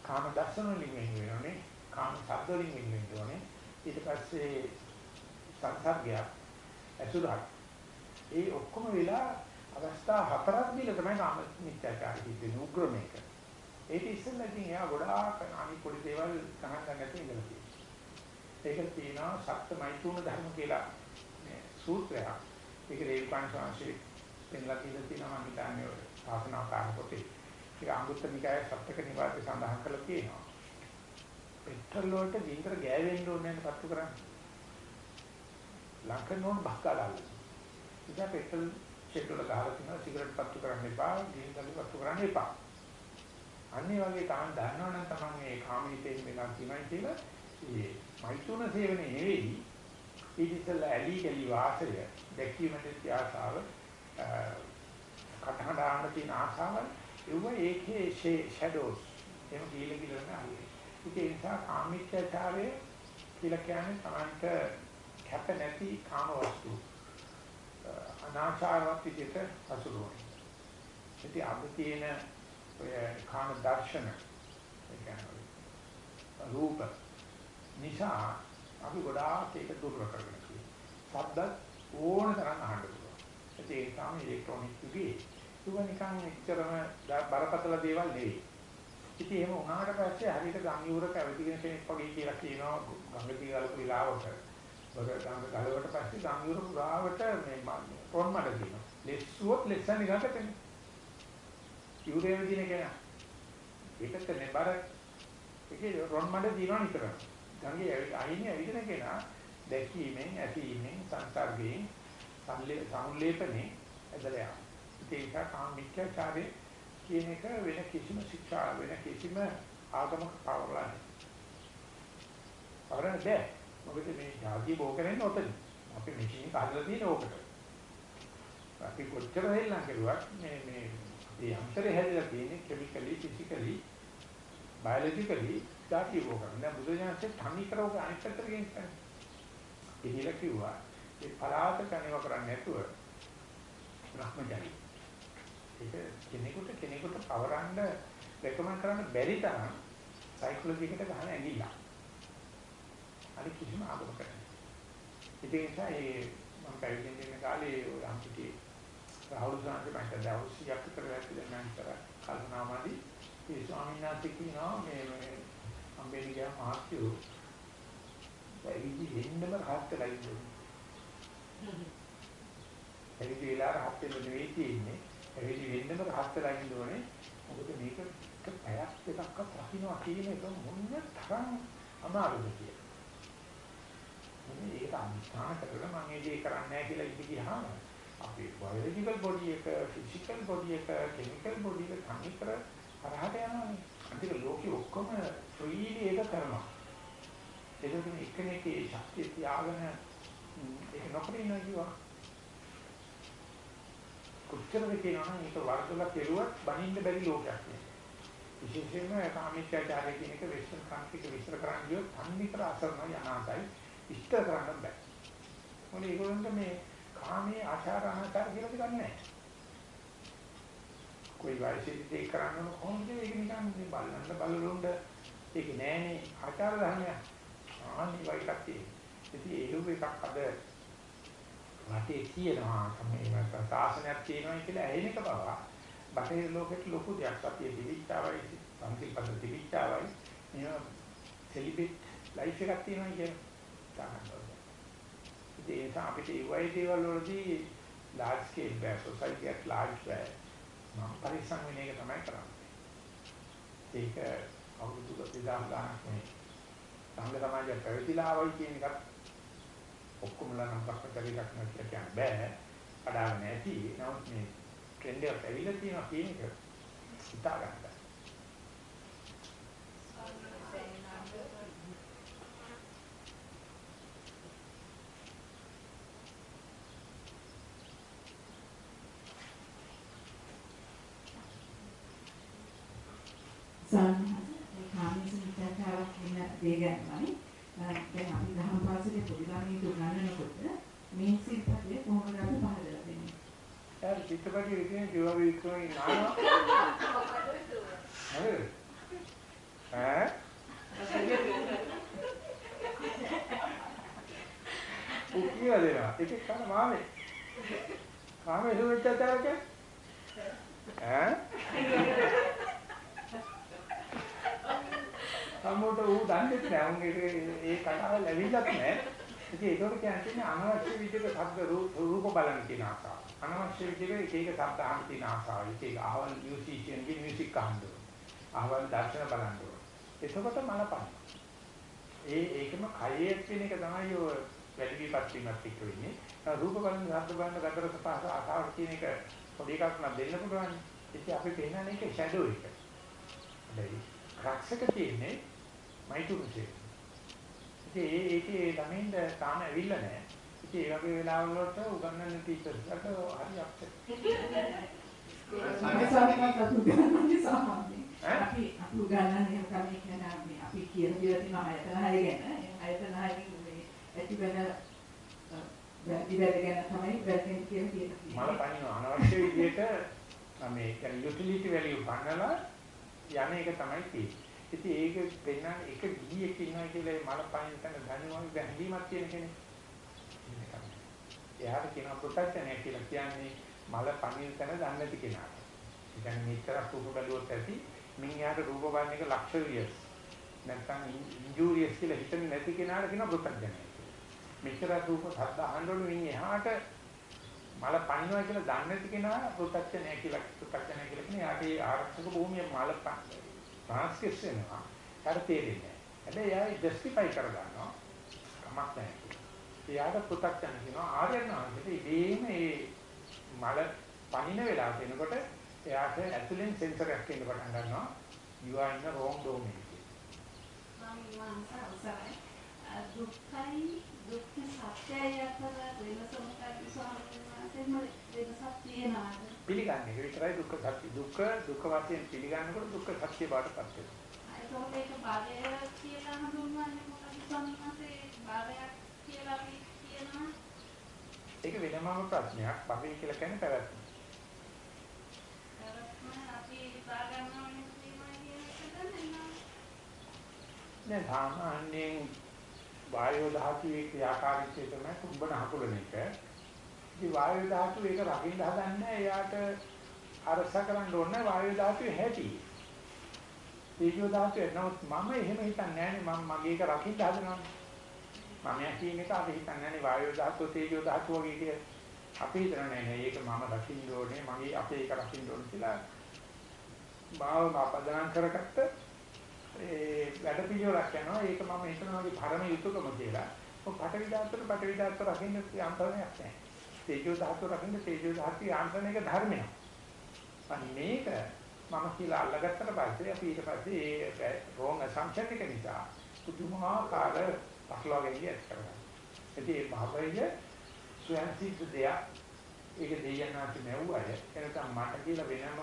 කාම දර්ශන වලින් වෙන වෙනෝනේ කාම ශබ්ද වලින් වෙන වෙනෝනේ ඊට පස්සේ සංසර්ගය ඇසුරක් ඒ ඔක්කොම වෙලා අවස්ථා හතරක් දීලා තමයි කාම මිත්‍යාචාරය හිතෙන උග්‍ර මේක. ඒක ඉස්සෙල්ලා ඉතින් එයා ගොඩාක් අනිත් පොඩි දේවල් ගහන්න ගන්න නැති ඉඳලා තියෙනවා. ඒක තියෙනවා සත්‍යමයිතුන ධර්ම කියලා මේ සූත්‍රයක්. ඒක රේරුකාණ ශාස්ත්‍රයේ පෙන්ලා කියලා තියෙනවා මම හිතන්නේ ඔය සාසනාකාර පොතේ. ඒක අංගුත්තර නිකායේ සත්‍යක නිවාසය සඳහන් කරලා තියෙනවා. පෙට්‍රල් වලට ගින්දර ගෑවෙන්න ඕනේ නැහැ පත්තු කරන්නේ. ලංකනෝන් බක්කාලා. ඉතින් පෙට්‍රල් චෙක් වල ගහලා තියෙනවා සිගරට් පත්තු කරන්න එපා, ගින්දර පත්තු කරන්න එපා. අන්නේ වගේ තාම දන්නවනම් තමන් මේ කාමීතෙන් වෙනවා කියනයි කියලා ඒ මෛතුන සේවනේ නෙවෙයි ඊටිසල ඇලි ගලි වාසය දැකීමට ආසාව කටහඬාන්න තියෙන ආසාව ඒව ඒකේ ෂැඩෝස් එහෙම කියලා කියලා නෑ ඒ නිසා කාමීත්‍යචාරය කියලා කියන්නේ තමන්ට කැප නැති කාම වස්තු අනාචාරවත් විදිහට හසුරුවන ඉතින් අද තියෙන ඔය කාම දර්ශන රූප නිසා අපි ගොඩාක් ඒක දුර්වල කරගෙන තියෙනවා. ශබ්ද ඕන තරම් අහන්න පුළුවන්. ඒ තමයි ඉලෙක්ට්‍රොනික යුගයේ. ඒක නිකන් එච්චරම බරපතල දේවල් නෙවෙයි. ඉතින් එහෙම වුණාට පස්සේ හරියට ගංගියුරක ඇවිදින කෙනෙක් වගේ කියලා කියනවා ගංග දිගලක විලාවට. බර ගංග ගලවට පස්සේ ගංගියුර පුරාවට මේ පොන් මඩ කියනවා. ලෙස්සුවොත් ලෙස්සන්නේ ගඟට යුරේ විදින කෙනා. ඒකත් නෙබර ඒකේ රොන් මඩ දිනන විතර. ගංගේ අයිනේ ඇවිදින කෙනා දැකීමෙන් ඇසීමෙන් සංසර්ගයෙන් සංලේපනේ ඇදලා යනවා. ඒක කාම මිත්‍යාචාරයේ කියන එක වෙන කිසිම ශික්ෂා වෙන කිසිම ආගමක පවරලා නැහැ. පවරන්නේ නැහැ. මොකද මේ ජාතිය බෝ කරන්නේ ඔතන. අපි මෙකින් කාදලා තියෙන ඕකට. අපි කොච්චර හෙල්ලම් කරුවත් මේ මේ ඒ අන්තරේ හැදලා තියෙන්නේ කෙමිකලි ෆිසිකලි බයොලොජිකලි ධාතිය වෝකරන. දැන් බුදුජානකේ තනි කරවක අනිත් පැත්තට ගෙනියන්නේ. ඉහිල කිව්වා ඒ පරාත කණේව කරන්නේ නැතුව බ්‍රහ්මචරි. ඒක කෙනෙකුට කෙනෙකුට පවරන්න රෙකමන්ඩ් කරන්න බැරි තරම් සයිකොලොජි එකට ගහන ඇඟිල්ල. අනිත් කිසිම ආගමක නැහැ. ඉතින් ඒ නිසා ඒ මම පැවිදි වෙන කාලේ අන්තිකේ රාහුල සාන්ති මට දවස් 100ක් විතර වැටි දැන් කර කල්පනාමාදී ඒ ස්වාමීන් වහන්සේ කියනවා මේ මේ අම්බේනි ගියා මහත්යෝ පැවිදි වෙන්නම රහත් වෙලා ඉන්නවා. [laughs] පැවිදි වෙලා රහත් වෙන්න නෙවෙයි තියෙන්නේ. පැවිදි වෙන්නම රහත් වෙලා ඉන්න ඕනේ. මොකද මේක පැයක් දෙකක්වත් රකින්නවා කියන එක මොන තරම් අමාරුද කියලා. මොනේ ඒක අනිස්ථාන කරලා මම ඒ දේ කරන්නේ නැහැ කියලා ඉඳි ගියාම අපේ බයොලොජිකල් බොඩි එක, ෆිසිකල් බොඩි එක, කෙමිකල් බොඩි එක තනිකර කරහට යනවානේ. අන්තිම ලෝකෙ ඔක්කොම ෆ්‍රීලි ඒක කරනවා. ඒකෙන් එක්කෙනෙක්ගේ ශක්තිය තියාගෙන ඒක නොකර ඉන්නවා කිව්වා. කොච්චරද කියනවනම් මේක වර්ධලා කෙරුවත් බනින්න බැරි ලෝකයක් නේ. විශේෂයෙන්ම කාමීත්‍යාචාරය කියන එක වෙස්ටර්න් කන්ට්‍රික විස්තර කරන්න ගියොත් තන්නිකර අසරණයි අනාතයි ඉෂ්ට කරන්න බෑ. මොනේ ඒගොල්ලන්ට මේ කාමයේ ආචාර අනාචාර කියලා දෙයක් නැහැ. કોઈ වයසේදී ඒක කරන්න ඕන කොහොමද ඒක නිකන් මේ බලන්න බලලොන්ද ඒක නෑනේ ආචාර ධර්මයක්. ආනි වයිකක් තියෙනවා. ඉතින් ඒක එකක් අද රටේ තියෙනවා තමයි මත සාසනයක් තියෙනවා කියලා ඇහෙන එක බව. බටහිර ලෝකෙට ලොකු දෙයක් අපි දිවිච්චාවයි සංකල්ප පද දිවිච්චාවයි මේ සෙලිබේට් ලයිෆ් එකක් තියෙනවා කියන්නේ. ඒ නිසා අපිට ඒ වගේ දේවල් වලදී large scale බෑ society at large බෑ. මම පරිස්සම් වෙන එක තමයි කරන්නේ. ඒක අවුරුදු 2000 ගානක් මේ සංඝ සමාජය පැවිදිලා ආවයි කියන එකත් ඔක්කොමලා නම් බක්කතරි එකක් නෑ කියලා කියන්න බෑ. අඩාගෙන නැති. නමුත් මේ ට්‍රෙන්ඩ් එක ඇවිල්ලා තියෙනවා කියන එක හිතා ගන්න. සාමාන්‍ය සංසාරයක් වෙන දේ ගැනමයි. දැන් අපි දහම් පාසලේ පොඩි ළමයින්ට උගන්වනකොට මේ සිල්පදේ කොහොමද අපි පහදලා දෙන්නේ? ඒ චිත්තපටි විදිහේ ජීව වික්‍රමී නාන හරි ඈ උකිය දෙනවා ඒක කන මාමේ කාමේ සුවිච්චතරක ඈ සම්මෝට ඌ දන්නේ නැහැ. උන් ඒ ඒ කතාව ලැබිලත් නැහැ. ඉතින් ඒකට කියන්නේ අනවශ්‍ය විදිහට ශබ්ද රූප බලන කියන ආසාව. අනවශ්‍ය විදිහට එක එක ශබ්ද අහන තියෙන ආසාව. එක එක අහවල් මියුසිෂියන් ගේ මියුසික් අහන්න ඕන. අහවල් දර්ශන බලන්න ඕන. එතකොට මනපන්න. ඒ ඒකම කයේ එක්කින එක තමයි ඔය වැඩි විපත් වීමත් එක්ක වෙන්නේ. රූප බලන ශබ්ද බලන ගන්ධ රස පහස ආසාව කියන එක පොඩි එකක් නම් දෙන්න පුළුවන්. ඉතින් අපි පේනන්නේ ඒක ෂැඩෝ එක. හැබැයි ක්‍රක්ස් එක තියෙන්නේ මයිතුරුසේ. ඉතින් ඒ ඒකේ ළමින්ද තාම ඇවිල්ලා නැහැ. ඉතින් ඒ වගේ වෙලාවල් වලට උගන්වන්න ටීචර්ස්ලාට හරි අප්සෙට්. අපි කියන්නේ කියන දේ තියෙන ආයතන හය ගැන. ඒ ආයතන හයකින් මේ ඇති වෙන වැඩි වැඩ ගැන තමයි වැටෙන්නේ කියන කීයක මල පනින අනවශ්‍ය විදිහට මේ කියන්නේ යුටිලිටි වැලියු ගන්නලා යන එක තමයි තියෙන්නේ. ඉතින් ඒක වෙන්න එක ගිහියෙක් ඉන්නවා කියලා මල පනින තැන දැනුම ගැඹීමක් තියෙන කෙනෙක්. එයාට කියන ප්‍රොටෙක්ෂන් කියලා කියන්නේ මල පනින තැන දන්නේ නැති කෙනාට. ඒ කියන්නේ මෙච්චර රූප බැලුවොත් ඇති මින් යාට රූප බලන එක ලක්ෂරියස්. නැත්නම් ඉන්ජුරියස් කියලා හිතන්නේ නැති කෙනාට කියන ප්‍රොටෙක්ෂන්. මෙච්චර රූප සද්ද අහනකොට මින් එහාට මල පනිනවා කියලා දන්නේ නැති කෙනා ප්‍රොටෙක්ෂන් කියලා ප්‍රොටෙක්ෂන් කියලා කියන්නේ යාට ඒ ආරක්ෂක භූමිය මල ට්‍රාන්ස්ක්‍රිප්ට් වෙනවා. හරි තේරෙන්නේ. හැබැයි එයා ජස්ටිෆයි කරගන්නවා. කමක් නැහැ. එයාට පුතක් යන කියනවා ආර්යනාන්දට ඉබේම මේ මල පනින වෙලාව වෙනකොට එයාට ඇතුලෙන් සෙන්සර් එකක් එන්න පටන් ගන්නවා. you are in the wrong domain. දුක්ඛයි දුක්ඛ සත්‍යය අතර වෙනස මොකක්ද ස්වාමීන් වහන්සේ වෙනසක් තියෙනවාද? පිළිගන්නේ විතරයි දුක්ඛ සත්‍ය. දුක්ඛ දුක්ඛ වශයෙන් පිළිගන්නකොට දුක්ඛ සත්‍ය බාටපත් වෙනවා. ඒකෝට ඒක භාවය කියලා හඳුන්වන්නේ මොකක්ද ස්වාමීන් වහන්සේ? භාවයක් කියලා අපි කියනවා. ඒක වෙනමම ප්‍රශ්නයක්. භවය කියලා කියන්නේ පැවැත්ම. අපි බාගන්නවනේ කියනවා කියන එක දන්නේ දැන් සාමාන්‍යයෙන් වායෝ ධාතුවේ ක්‍රියාකාරීත්වය තමයි කුඹන හකුලන එක. ඉතින් වායෝ ධාතුව ඒක රකින්න හදන්නේ එයාට අරස කරන්න ඕනේ වායෝ ධාතුවේ හැටි. තේජෝ ධාතුවේ නමුත් මම එහෙම හිතන්නේ නැහැ මම මගේ එක රකින්න හදනවා. මම කියන එක අපි හිතන්නේ නැහැ වායෝ ධාතුව තේජෝ ධාතුව වගේ කිය. අපි හිතන්නේ නැහැ ඒක මම රකින්න ඕනේ මගේ අපේ එක රකින්න ඕනේ කියලා. භාව අපදාන කරගත්ත ඒ වැඩ පිළිවෙලක් යනවා ඒක මම හිතනවා වගේ පරම යුතුයකම කියලා. ඔය පටවි ධාතුවට පටවි ධාතුව රකින්න යම්තරණයක් නැහැ. තේජෝ ධාතුව රකින්න තේජෝ ධාතුව යාන්ත්‍රණයක ධර්මයක්. අන්න මේක මම කියලා අල්ලගත්තට පස්සේ අපි ඊට පස්සේ ඒ wrong assumption එක නිසා පුදුමාකාර පටලවාගෙන ඇත් කරගන්නවා. ඉතින් මේ භාවය ස්වයන් සිද්ධ දෙයක්. ඒක දෙයන්නාට නැවුවය. එනකම් මට කියලා වෙනම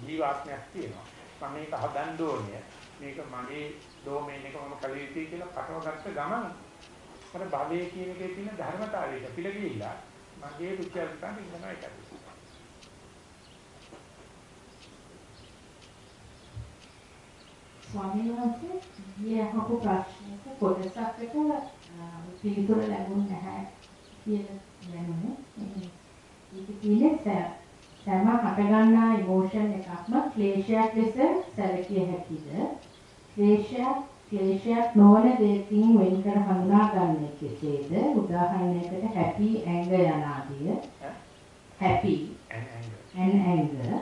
ජීවාත්මයක් තියෙනවා. මම මේක හදන්න ඕනේ. මේක මගේ ඩොමේන් එක මම කළ යුතුයි කියලා පටවගත්ත ගමන් මට භවයේ කියන එකේ තියෙන ධර්මතාවයට පිළිගිහිලා මගේ රුචියල්කට ඉන්නවා ඒකයි. ස්වාමීන් වහන්සේ ඊයේ අහපු ප්‍රශ්නයක කොටසකට පිළිතුර ලැබුණ නැහැ කියලා දැනුනේ. ඒක කියන්නේ සෑම හටගන්නා ඉමෝෂන් එකක්ම ක්ලේශයක් ලෙස සැලකිය හැකිද? ක්ලේශයක් ක්ලේශයක් නොවන දෙයකින් වෙන් කර හඳුනා ගන්නේ කෙසේද? උදාහරණයකට happy anger යන ආදිය. happy and anger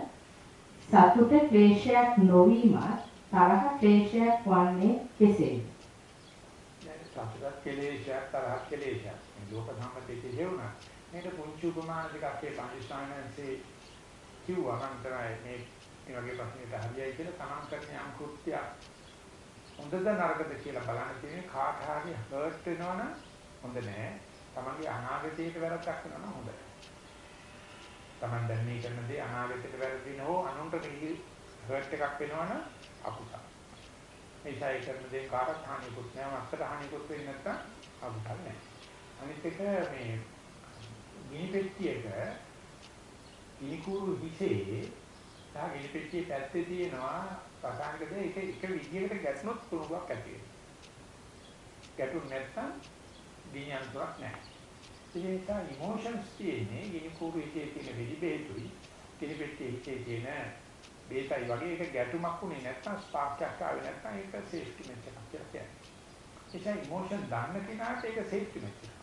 සතුට ක්ලේශයක් නොවීමත් තරහ ක්ලේශයක් වන්නේ කෙසේද? සතුටක් කෙලේශයක් තරහ කෙලේශයක්. ලෝක සම්පතේ හේවුණා. මේක පුංචි උපමාන දෙකක් ඒ පංචස්ථානන්සේ කිව්වා මම තමයි මේ මේ වගේ ප්‍රශ්නයකට හරියයි කියලා තමන් කරන යම් කෘත්‍යයක් හොඳද නරකද කියලා බලන්න තියෙන්නේ කාට හරි හර්ට් වෙනවනම් හොඳ නෑ. තමන්ගේ අනාගතයට වැරද්දක් වෙනවනම් හොඳයි. තමන් දැන් මේ කරන දේ අනාගතයට වැරදින හෝ අනුන්ට හර්ට් එකක් වෙනවනම් අකුසල. නිසා ඒ කරන දේ කාටත් හානියකුත් නෑ මත්තර හානියකුත් වෙන්නේ නැත්තම් අකුසල නෑ. අනිත් එක මේ ගිනි පෙට්ටියක ගිනිකුරු හිසේ තා ගිනි පෙට්ටියේ පැත්තේ තියෙනවා රසායනික දේ එක එක විදියකට ගැටුනොත් කුණුවක් ඇති වෙනවා. ගැටුනේ නැත්තම් ගිනි අන්තරක් නැහැ. ඒ නිසා ඉමෝෂන්ස් තියෙන්නේ ගිනිකුරු හිසේ තියෙන වෙලි බේතුයි ගිනි පෙට්ටියේ හිසේ තියෙන බේතයි වගේ එක ගැටුමක් උනේ නැත්තම් ස්පාර්ක් එකක් ආවේ නැත්තම් ඒක සේෆ්ටි මෙච් එකක් කියලා කියන්නේ. ඒ නිසා ඉමෝෂන් දාන්න කෙනාට ඒක සේෆ්ටි මෙච් එකක්.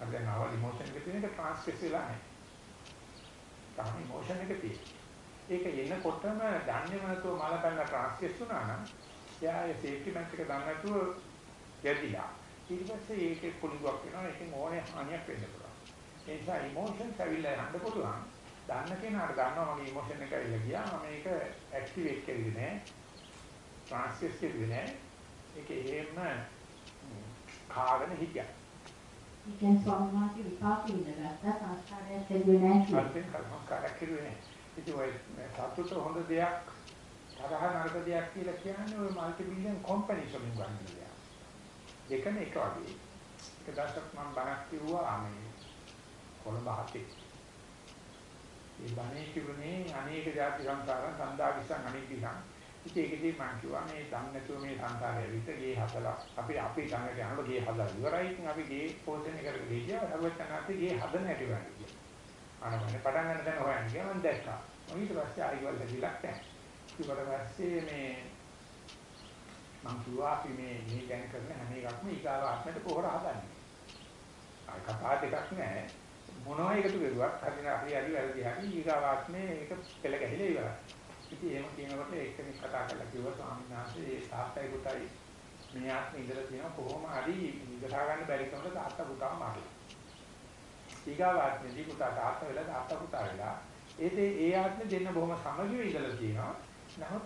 අපි දැන් අවල් ඉමෝෂන් එක තියෙන එක ට්‍රාන්ස්ෆර් වෙලා නැහැ. තාම ඉමෝෂන් එක තියෙන්නේ. ඒක එනකොටම දන්නේම නැතුව මල පැනලා ට්‍රාන්ස්ෆර් වුණා නම් එයා ඒ සේෆ්ටි මෙච් එක දාන්න නැතුව යදිලා. ඊට පස්සේ ඒකේ කුණුවක් වෙනවා. ඒකෙන් ඕනේ හානියක් වෙන්න පුළුවන්. ඒ නිසා ඉමෝෂන්ස් ඇවිල්ලා යන්න පුළුවන්. දන්න කෙනාට දන්නවා මගේ ඉමෝෂන් එක ඇවිල්ලා ගියා මම මේක ඇක්ටිවේට් කරේ නෑ ට්‍රාන්ස්ෆර් කරේ නෑ ඒක එහෙම කාගෙන හිටියා ඉතින් ස්වාමීන් විපාක ඉඳගත්තා සංස්කාරයක් ලැබුණේ නැහැ කියලා. අර්ථයෙන් කර්මකාරයක් කිරුවේ නෑ ඉතින් ඔය සතුට හොඳ දෙයක් තරහ නරක දෙයක් කියලා කියන්නේ ඔය মালටි බිලියන් කම්පැනිස් වලින් ගන්න දෙයක්. දෙකම එක වගේ. එක දවසක් මම බණක් කිව්වා මේ කොළඹ හතේ. ඒ බණේ කිව්වනේ අනේක ಜಾති සංකාරයන් සඳා විසං අනිත්‍යං. ඉතින් ඒකදී මම කිව්වා මේ සම්නතුව මේ සංකාරය විතරේ හතලා අපි අපි ළඟට යනකොට ගේ හදලා ඉවරයි. ඉතින් අපි ගේ පෝෂණය කරගෙන ගියා. අවසන් නැති ගේ හදන හැටි වගේ. අනවනේ පටන් ගන්න තැන හොයන්න ගියා මම දැක්කා. මම ඊට පස්සේ ආයිවල් දෙවිලක් නැහැ. ඊට පස්සේ මේ මම කිව්වා අපි මේ මේ දැන් කරන හැම එකක්ම ඊගාව ආත්මයට පොහොර හදන්නේ. ආයි කතා දෙකක් නැහැ. මොනවා එකතු කරුවත් හරින අපි හරි වැරදි හරි ඊගාවාත්මේ ඒක පෙළ ගැහිලා ඉවරයි. ඉතින් එහෙම කියනකොට එක්කෙනෙක් කතා කරලා කිව්වා ස්වාමීන් වහන්සේ ඒ තාත්තයි පුතයි මේ ආත්මේ ඉඳලා තියෙන කොහොම හරි ඉඳලා ගන්න බැරි කමද තාත්තා පුතා මාරේ. ඊගාවාත්මේදී පුතා තාත්තා වෙලා තාත්තා පුතා වෙලා ඒත් ඒ ආත්මේ දෙන්න බොහොම සමගිව ඉඳලා තියෙනවා. නමුත්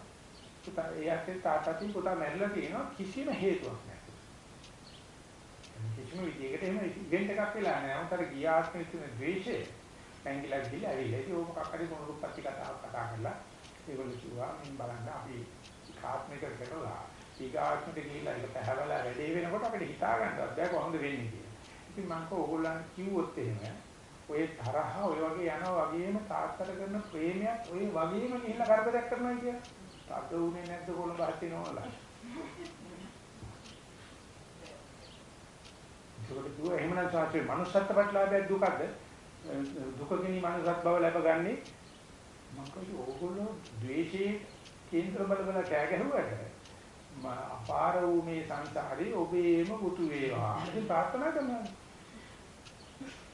පුතා ඒ ආත්මේ තාත්තාකින් පුතා මැරිලා තියෙනවා කිසිම හේතුවක් නැහැ. කිසිම විදියකට එහෙම ඉවෙන්ට් එකක් වෙලා නැහැ. උන්තර ගිය ආත්මෙ තියෙන ද්වේෂය පැංගිලා ගිහලා ඇවිල්ලා ඉතින් ඕක මොකක් හරි මොන රූපපත්ති කතාවක් කතා කරලා ඒගොල්ලෝ කිව්වා මින් බලන්න අපි ආත්මික කරලා ඊගාත්මට ගිහිල්ලා ඒක පැහැවලා වැඩේ වෙනකොට අපිට හිතා ගන්නවත් බෑ කොහොමද වෙන්නේ කියලා. ඉතින් මම කෝ ඕගොල්ලන් කිව්වොත් එහෙම ඔය තරහ ඔය වගේ යනවා වගේම තාත්තට කරන ප්‍රේමයක් ඔය වගේම ගිහිල්ලා කරදරයක් කරනවා කිය. තද උනේ නැද්ද කොළඹ හතිනවලා. ඒකට දුව එහෙමනම් සාචේ manussත්ත්ව ප්‍රතිලාභය දුකද? දුකකින් manussත් බව ලැබගන්නේ මම කිව්වා ඕගොල්ලෝ ද්වේෂයේ කේන්ද්‍ර බල බල කෑ ගැහුවට අපාර වූ මේ සංසාරේ ඔබේම පුතු වේවා. ඉතින් ප්‍රාර්ථනා කරනවා.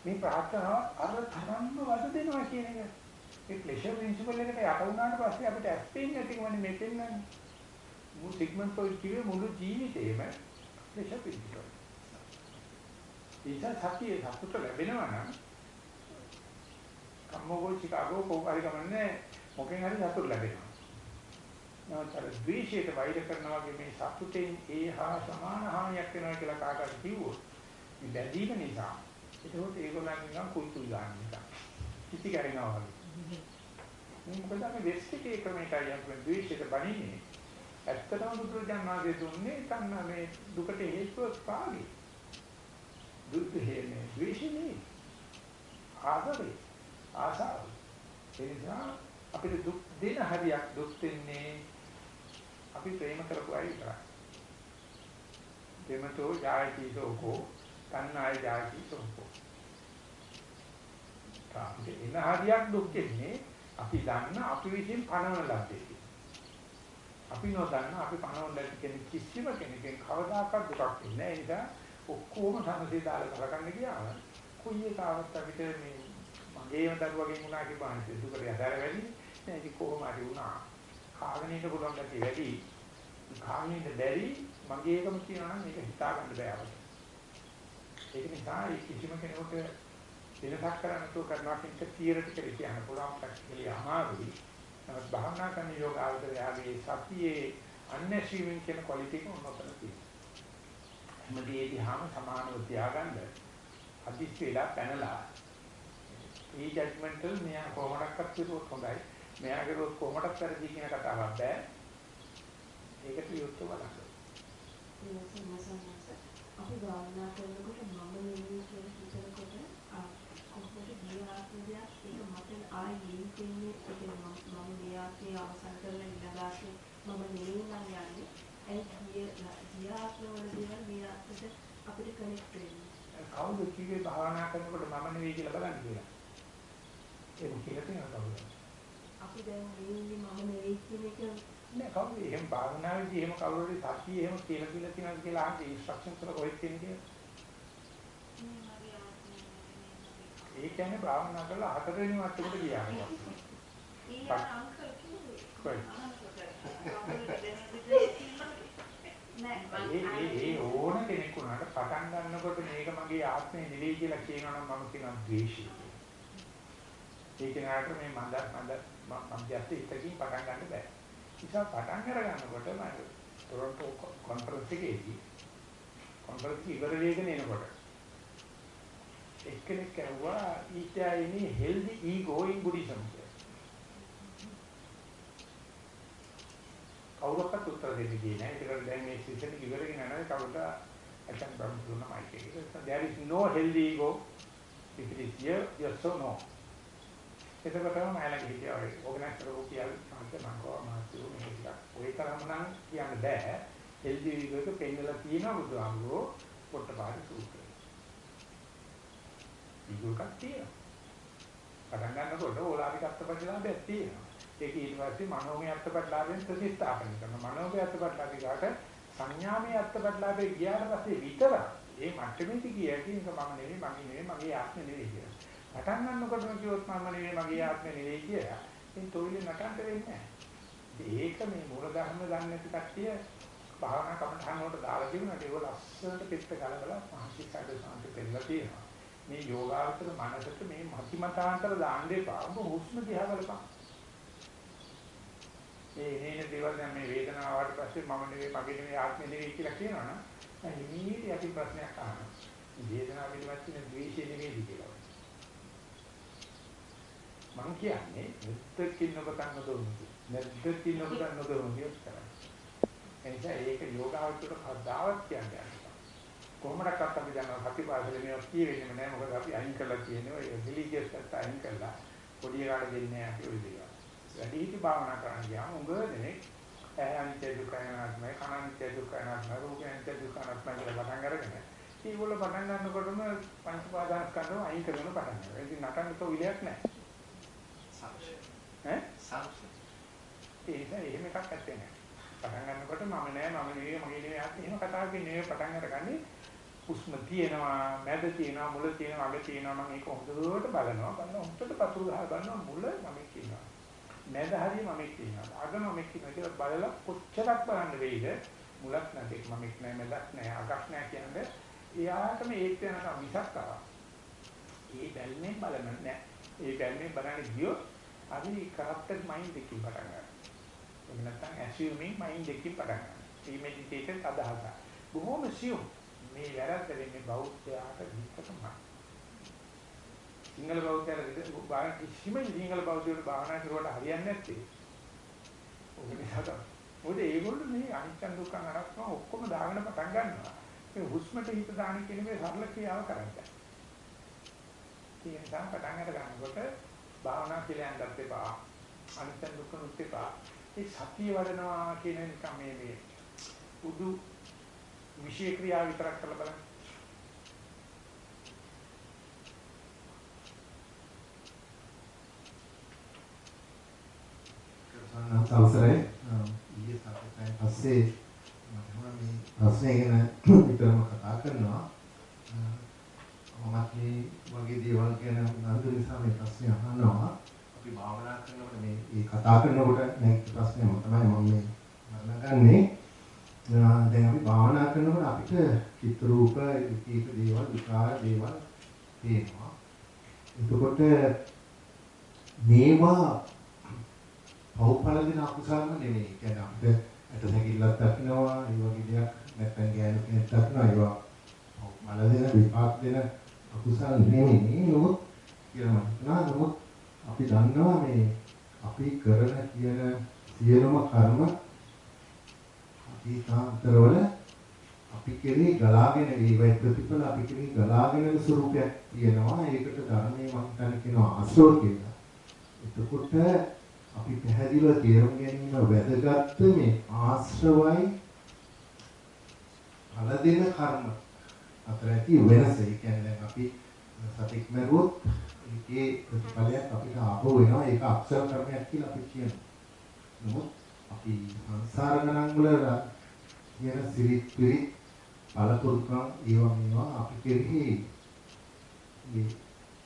මේ ප්‍රාර්ථනාව අර තරම්ම වද දෙනවා කියන එක. ඒ ප්ලෙෂර් ප්‍රින්සිපල් එකට යට වුණාට පස්සේ අපිට ඇස්පෙන් නැතිකමනේ මෙතෙන් මු සිග්මන්ඩ් ෆ්‍රොයිඩ් කිව්වේ මුළු ජීවිතේම ප්ලෙෂර් ප්‍රින්සිපල්. ඒක සතියේ සතුට ලැබෙනවා නම් කම්මෝගෝ චිකාගෝ කෝකාරි කමන්නේ මොකෙන් හරි සතුට ලැබෙනවා. නමුත් ද්වේෂයට වෛර කරනවා වගේ මේ සතුටෙන් ඒ හා සමාන හානියක් වෙනවා කියලා කාටද කිව්වොත් මේ බැඳීම නිසා ඒකෝට ඒගොල්ලන් නිකන් කුයි කුයි ගන්න නිසා කිසි කරනවා වගේ. මොකද අපි වෙස්ට් එකේ ක්‍රමයටයි යන්නේ ද්වේෂයට බණින්නේ. ඇත්තටම බුදුරජාණන් වහන්සේ දුන්නේ තන්න මේ දුකට හේතුව පාගේ. දුක් හේනේ ද්වේෂනේ ආදරේ ආසාව ඒ නිසා අපිට දුක් දෙන හරියක් දුක් දෙන්නේ අපි ප්‍රේම කරපු අය විතරයි ප්‍රේමතෝ ජායති සෝකෝ තණ්හාය ජායති සෝකෝ කාපේ එන හරියක් දුක් දෙන්නේ අපි දන්න අපි විසින් පණවන ලද්දේ අපි නොදන්න අපි පණවන ලද්ද කෙනෙක් කිසිම කෙනෙක්ගෙන් කවදාකවත් දුකක් ඉන්නේ නැහැ. ඒ නිසා ඔක්කොම සමසේ දාලා කරගන්න ගියාම කොයි එකාවත් අපිට මේ මගේම දරුවගෙන් වුණා කියපාන්නේ දුකට යදාර වැඩි. නෑ ඉතින් කොහොම හරි වුණා. කාගෙන ඉන්න පුළුවන් ගැටි වැඩි. කාගෙන ඉන්න බැරි මගේ එකම කියනවා නම් මේක හිතා ගන්න බෑ අපිට. ඒක නිසා කිසිම කෙනෙකුට වෙනසක් කරන්න තු කරනවා කියන තියරිටිකලි කියන්න පුළුවන් ප්‍රැක්ටිකලි අමාරුයි. නමුත් භාවනා කරන යෝගාවචරයාගේ සතියේ අන්නැසීමින් කියන ක්වොලිටි එක උන්නතර තියෙනවා. හැමදේදී හැම සමානව තියාගන්න අදිස් වෙලා පැනලා මේ ජජ්මන්ටල් මෙයා කොහොමඩක්වත් කිව්වොත් හොඳයි. මෙයා කරුවොත් කොහොමඩක් වැරදි කියන කතාවක් බෑ. ඒකට යොත්ව බලන්න. අපි භාවනා කරනකොට මම නෙවෙයි කියලා හිතනකොට කොහොමද ගිය ආත්මයක් ඒක මට ආයි ලින්ක් වෙන්නේ ඒක මම මේ ආත්මය අවසන් කරලා ඊළඟාත්මේ මම නෙවෙයි නම් යන්නේ ඒ ගිය ගිය ආත්මවල දේවල් මේ ආත්මෙට අපිට කනෙක්ට් වෙන්නේ කවුද කිව්වේ භාවනා කරනකොට මම නෙවෙයි කියලා බලන්න කියලා. ඒක කියලා තියෙනවා කවුද? අපි දැන් නෙවෙයි මම නෙවෙයි කියන එක නෑ කවුද එහෙම භාවනාවේදී එහෙම කවුරු හරි සතිය එහෙම කියලා කියලා තියෙනවද කියලා අහන්නේ ඉන්ස්ට්‍රක්ෂන්ස් වල කොහෙද තියෙන්නේ. ඒ කියන්නේ භාවනා කරලා හතරවෙනි මට්ටමට ගියා කියලා. ඊයන් අංකල් කිව්වේ ඒ ඒ ඒ ඕන කෙනෙක් උනාට පටන් ගන්නකොට මේක මගේ ආත්මය නෙවෙයි කියලා කියනවා නම් මම කියනවා ද්වේෂය කියලා. ඒ කෙනාට මේ මන්ද මන්ද මන්දයත් ඉතකින් පටන් ගන්න බෑ. නිසා පටන් අර ගන්නකොට මම ටොරන්ටෝ කොන්ෆරන්ස් එකේදී කොන්ෆරන්ස් ඉවර වෙගෙන එනකොට එක්කෙනෙක් ඇහුවා ඊටා ඉන්නේ healthy ego in buddhism කියලා. කවුරක්වත් උත්තර දෙන්නේ නැහැ. ඒකට දැන් මේ සිස්ටම් ඉවරගෙන යනවා කවුරුද අචන් බම් දුන්න මයික් එක. There is no healthy ego. If it is here, yes or no. එතකොට තමයි මයිලගේ හිටියා ඔය ඕගනයිස් කරපු කියලා මම මංගෝ මාතු මේ ටිකක් ඔය තරම නම් කියන්න බෑ. healthy ego එක පෙන්නලා තියෙනවා බුදුහාමුදුරෝ පොට්ටපාද සූත්‍රය. ego එකක් තියෙනවා. පටන් ගන්නකොට ඕලාරික අත්පත්ලාභයක් තියෙනවා. ඒක ඊට පස්සේ මනෝමය අත්පත්ලාභයෙන් ප්‍රතිස්ථාපනය කරනවා. මනෝමය අත්පත්ලාභය ගාට සංඥාමය අත්පත්ලාභේ ගියාට පස්සේ විතර ඒ මට්ටමේදී කියයි ඒක මම නෙවෙයි මගේ නෙවෙයි මගේ ආත්මෙ නෙවෙයි කියලා. පටන් ගන්නකොටම කිව්වොත් මම නෙවෙයි මගේ ආත්මෙ නෙවෙයි කියලා. ඉතින් තොইলে නටන්න වෙන්නේ නැහැ. ඒක මේ මූල ධර්ම දන්නේ නැති කට්ටිය භාවනා කමඨහන් වලට දාලා තිබුණාට ඒක ලස්සනට පිට ගලවලා මානසික සාධක පෙන්නලා තියෙනවා. මේ යෝගාවචර මනසට මේ මතිමතාන්තර දාන්න එපා. ඔබ හුස්ම දිහා බලපන්. මේ එනේන දේවල් දැන් මේ වේදනාව ආවට පස්සේ මම නෙවෙයි මගේ නෙවෙයි ආත්මෙ නෙවෙයි කියලා කියනවනම් දැන් හිමීට යටි ප්‍රශ්නයක් අහනවා. වේදනාව පිළිබඳ තියෙන ද්වේෂය නෙවෙයි කියලා. මම කියන්නේ නැත්තකින් නොබතන් නොදොන්නේ. නැත්තකින් නොබතන් නොදොන්නේ කියලා. එනිසා ඒක යෝගාවචර කද්දාවත් කියන්නේ. කොහොමඩක්වත් අපි දන්නවා සතිපාසලේ මේවා කියෙන්නේ නැහැ මොකද අපි අයින් කරලා තියෙනවා ඒ රිලිජියස් පැත්ත අයින් කරලා පොඩි එකාට දෙන්නේ නැහැ අපි ඔය දේවල්. වැඩි හිටි භාවනා කරන්න ගියාම උඟ දෙනෙක් අනිත්‍ය දුක්ඛ අනාත්මයි කනනිත්‍ය දුක්ඛ අනාත්මයි රූප අනිත්‍ය දුක්ඛ අනාත්මයි කියලා පටන් අරගෙන ඒගොල්ලෝ පටන් ගන්නකොටම පංච පාදානස්කන්ධව අයින් කරන පටන් ගන්නවා. ඉතින් නටන්න තෝ විලයක් නැහැ. සංශය. ඈ? සංශය. ඒ නිසා එහෙම එකක් ඇත්තේ නැහැ. පටන් ගන්නකොට මම නෑ මම නෙවෙයි මගේ නෙවෙයි ආත් එහෙම කතාවකින් නෙවෙයි පටන් අරගන්නේ හුස්ම තියෙනවා මැද තියෙනවා මුල තියෙනවා අග තියෙනවා. මම ඒක හොඳට බලනවා. බලන හොඳට පතුරු ගහලා බලනවා මුල මම කියනවා. මැද හරිය මම කියනවා. අග මම කියනවා කියලා බලලා කොච්චරක් බලන්න වෙයිද? මුලක් නැති මම නෑ මැදක් නෑ අගක් නෑ කියන්නේ එයාටම ඒක යනකම් මිසක් ආවා. ඒ බැල්මෙන් බලන්න නෑ. ඒ බැල්මෙන් බලන්න ගියොත් අපි කරප්ටඩ් මයින්ඩ් එකකින් පටන් ගන්නවා. එහෙම නැත්නම් assuming mind එකකින් පටන් ගන්න. premeditated අදහස. බොහොම සියුම්. මේ වැරද්ද වෙන්නේ බෞද්ධයාට විතරමයි. සිංහල බෞද්ධයන්ට බාහිර කිසිම සිංහල බෞද්ධයෙකුට භාවනා කරුවට හරියන්නේ නැත්තේ. ඔක නිසා තමයි. මොකද ඒගොල්ලෝ මේ අනිත්‍ය දුක්ඛ අනාත්ම ඔක්කොම දාගෙන පටන් ගන්නවා. මේ හුස්මට හිත දාන කියන මේ සරල ක්‍රියාව කරන්නේ. ඒ නිසා පටන් අර ගන්නකොට භාවනා කියලා යන්නත් එපා. අනිත්‍ය දුක්ඛ නුත් එපා. ඒ සතිය වඩනවා කියන නිකම් මේ මේ උදු විශේෂ ක්‍රියා විතරක් කරලා බලන්න. සන්නත් අවසරයි. ඊයේ සාකච්ඡාවෙන් පස්සේ මට හිතුණා මේ ප්‍රශ්නේ ගැන විතරම කතා කරනවා. මමත් මේ වගේ දේවල් ගැන නන්දු නිසා මේ ප්‍රශ්නේ අහනවා අපි භාවනා කරනකොට මේ මේ කතා කරනකොට නැගිට ප්‍රශ්නේ තමයි මම මේ ගන්නේ දැන් අපි භාවනා කරනකොට අපිට චිත්ත රූප එක දේවල් විකාර දේවල් පේනවා එතකොට මේවා පෞපල දෙන අකුසලම නෙමෙයි. කියන්නේ අපිට ඇට සැකිල්ලක් දක්නවා, ඒ වගේ දෙයක් නැත්නම් ගෑනු කෙනෙක් දක්නවා, ඒවා පෞපල දෙන විපාක දෙන අකුසල නෙමෙයි. නමුත් කියලා මම නමුත් අපි දන්නවා මේ අපි කරන කියන සියලුම කර්ම අතීතාන්තරවල අපි කෙරේ ගලාගෙන ඒ ප්‍රතිඵල අපි කෙරේ ගලාගෙන යන ස්වරූපයක් තියෙනවා. ඒකට ධර්මයේ මම හිතන්නේ කියනවා අසෝ කියලා. එතකොට අපි පැහැදිලිව තේරුම් ගැනීම වැදගත් මේ ආශ්‍රවයි ඵල දෙන කර්ම අතර ඇති වෙනස. ඒ කියන්නේ දැන් අපි සතික් මරුවොත් ඒකේ ප්‍රතිඵලයක් අපිට ආපහු එනවා. ඒක අක්ෂර කර්මයක් කියලා අපි කියනවා. නමුත් අපි සංසාර ගණන් වල කියන සිරිත් පිරිත් පළපුරුකම් ඒවා මේවා අපි කෙරෙහි මේ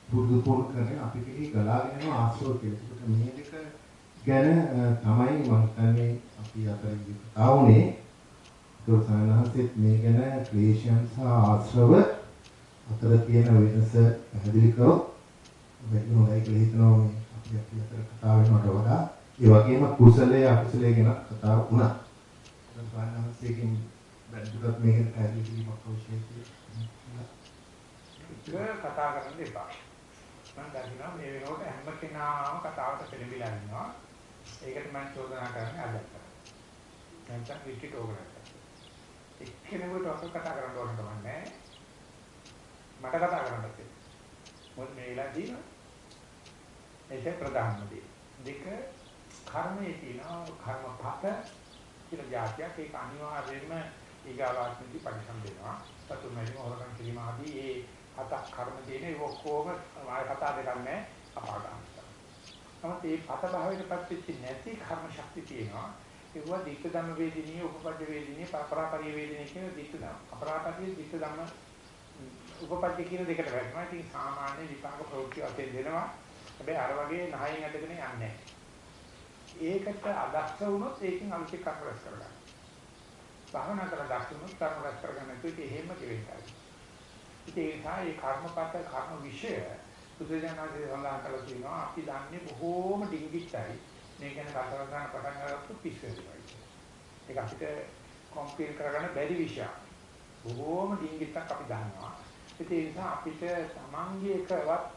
පුරුදු පුරුදු කරගෙන අපි කෙරෙහි ගලාගෙන යන ආශ්‍රව කියලා. ඒකට මේ දෙක ගැන තමයි මම හිතන්නේ අපි අතරින් කතා වුණේ. ඒක සානහසෙත් මේ ගැන ක්ලේශයන් සහ ආශ්‍රව අතර තියෙන වෙනස පැහැදිලි කරොත් වැඩි හොඳයි කියලා හිතනවා මේ අපි අපි අතර කතා වෙනවට වඩා ඒ වගේම කුසලයේ අකුසලයේ ගැන කතා වුණා. ඒක සානහසෙකින් වැඩිදුරටත් මේක පැහැදිලි කිරීමක් අවශ්‍යයි කියලා. කතා කරන්න එපා. මම දන්නවා මේ වෙනකොට හැම කෙනාම කතාවට පෙළඹිලා ඉන්නවා. ඒකට මම චෝදනා කරන්නේ අදට. නැත්නම් රිට්‍රීට් ඕගනයිසර්. එක්කෙනෙකුට ඔක කතා කරන්න ඕන කමන්නේ මට කතා කරන්න තියෙන්නේ. මොකද මේ වෙලාව දිනවා. ඒක ප්‍රධානම දේ. දෙක කර්මයේ තියෙන කර්ම පත කියලා જાතියක් ඒක අනිවාර්යයෙන්ම ඊගාවාත්මදී පරිසම් වෙනවා. සතුටුමැලිම හොරකම් කිරීම ආදී ඒ හතක් කර්ම තියෙන ඒ ඔක්කොම ආය කතා දෙකක් නැහැ අපාගාමී. නමුත් මේ පත භාවයටපත් වෙච්ච නැති කර්ම ශක්තිය තියෙනවා. ඒවා දික්ක ධම්ම වේදිනිය, උපපද්ද වේදිනිය, පරපරාපරිය වේදිනිය කියන දික්ක ධම්ම. අපරාපරිය දික්ක ධම්ම උපපද්ද කියන දෙකට වැටෙනවා. ඉතින් සාමාන්‍ය විපාක ප්‍රවෘත්ති වශයෙන් දෙනවා. හැබැයි අර වගේ නහයෙන් ඇදගෙන යන්නේ නැහැ. ඒකට අදක්ෂ වුණොත් ඒකෙන් අලුත් කර්ම රැස් කරගන්න. භාවනා කරලා දක්ෂ වුණොත් කර්ම රැස් කරගන්න නැතුව ඒක එහෙම කෙරෙන්නේ. ඉතින් ඒ නිසා මේ කර්මපත කර්ම විෂය බුදුජානකගේ සඳහන් කරලා තියෙනවා අපි දන්නේ බොහෝම ඩිංගිච්චයි. මේ ගැන කතා කරන පටන් ගන්නකොට පිස්සුවෙයි. ඒක අපිට කොම්පීල් කරගන්න බැරි විෂයක්. බොහෝම ඩිංගිත්තක් අපි දන්නවා. ඒ නිසා අපිට තමන්ගේ එකවත්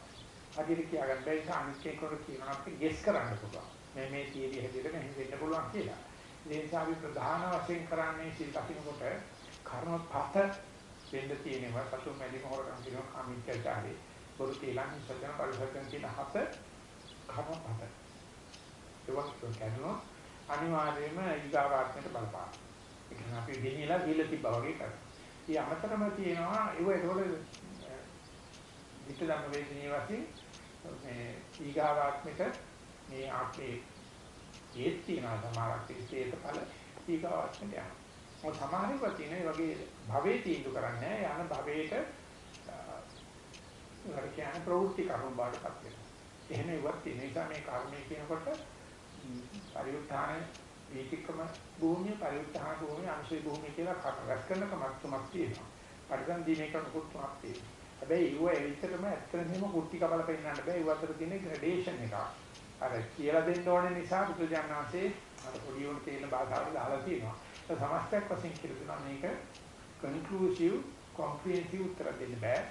අදිරි කියාගන්න බැරි නිසා අනිත් එක්කකට කියනවා අපි ගෙස් කරන්න පුළුවන්. මේ මේ තියදී හැදෙන්න මෙහෙම වෙන්න පුළුවන් කියලා. ඒ නිසා අපි ප්‍රධාන වශයෙන් කරන්නේ සිල් කකිනකොට කර්මපත වෙන්න තියෙනවා සතුම් මැදි මොහොරකම් කියනවා කාමීත්‍යචාරේ පොරු තීලං සත්‍යන පරිසත්‍යන කියන හත කර්මපත. ඒක කියනවා අනිවාර්යයෙන්ම ඊගාවාත්මයට බලපාන. ඒ කියන්නේ අපි දෙනියලා දීලා තිබ්බා වගේ කරනවා. ඊ අමතරම තියෙනවා ඒව ඒකවල විත ධම්ම වේදිනිය වශයෙන් මේ ඊගාවාත්මයට මේ ආත්මේ ඒත් තියෙනවා සමහරක් ඒක ඵල ඊගාවාත්මයට යනවා. මොකද සමහරව තියෙන ඒ වගේ භවයේ තීන්දුව කරන්නේ යන භවයට වර කියන ප්‍රවෘත්ති කර්ම බාටපත් වෙනවා. එහෙම ඉවත් තියෙන නිසා මේ කර්මය කියනකොට පරිඋත්ථාන වීතික්‍රම භූමිය පරිඋත්ථාන භූමිය අංශේ භූමිය කියලා රැස් කරන කමක් තුනක් තියෙනවා. පරිසම් දීමේක කුත් තුනක් තියෙනවා. හැබැයි ඒව එවිටම ඇත්තටම කුට්ටි කබල පෙන්නන්න බෑ. ඒ අතර තියෙන ග්‍රැඩේෂන් එක. අර කියලා දෙන්න ඕනේ නිසා බුදුජානනාංශේ අර පොඩි උන් තේන භාෂාවට දාලා තියෙනවා. ඒ සමස්තයක් වශයෙන් කියලා මේක කන්ක්ලූසිව් කොම්ප්‍රිහෙන්සිව් උත්තර දෙන්න බෑ.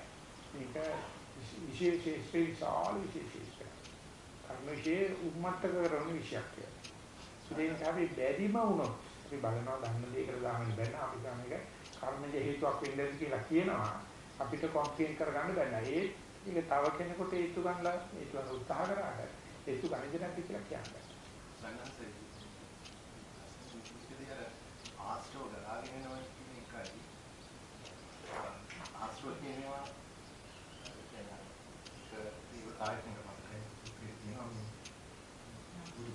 මේක විශේෂ විශාල විශේෂ කර්මයේ උම්මත්තක කරන විශයක් කියලා. ඒ නිසා අපි බැදිම වුණොත් අපි බලනවා ධර්ම දෙයකට දාන්න බැන්න අපි තමයි කර්මජ හේතුවක් වෙන්නද කියලා කියනවා. අපිට කොම්ප්‍රිහෙන්ඩ් කරගන්න බැන්න. ඒ ඒක තව කෙනෙකුට ඒතු ගන්නලා ඒතු ගන්න උත්සාහ කරාට ඒතු ගණිත නැති කියලා කියන්නේ. සංඝාසය. ආස්ත්‍රෝ ගලාගෙන යනවා කියන එකයි. ආස්ත්‍රෝ කියනවා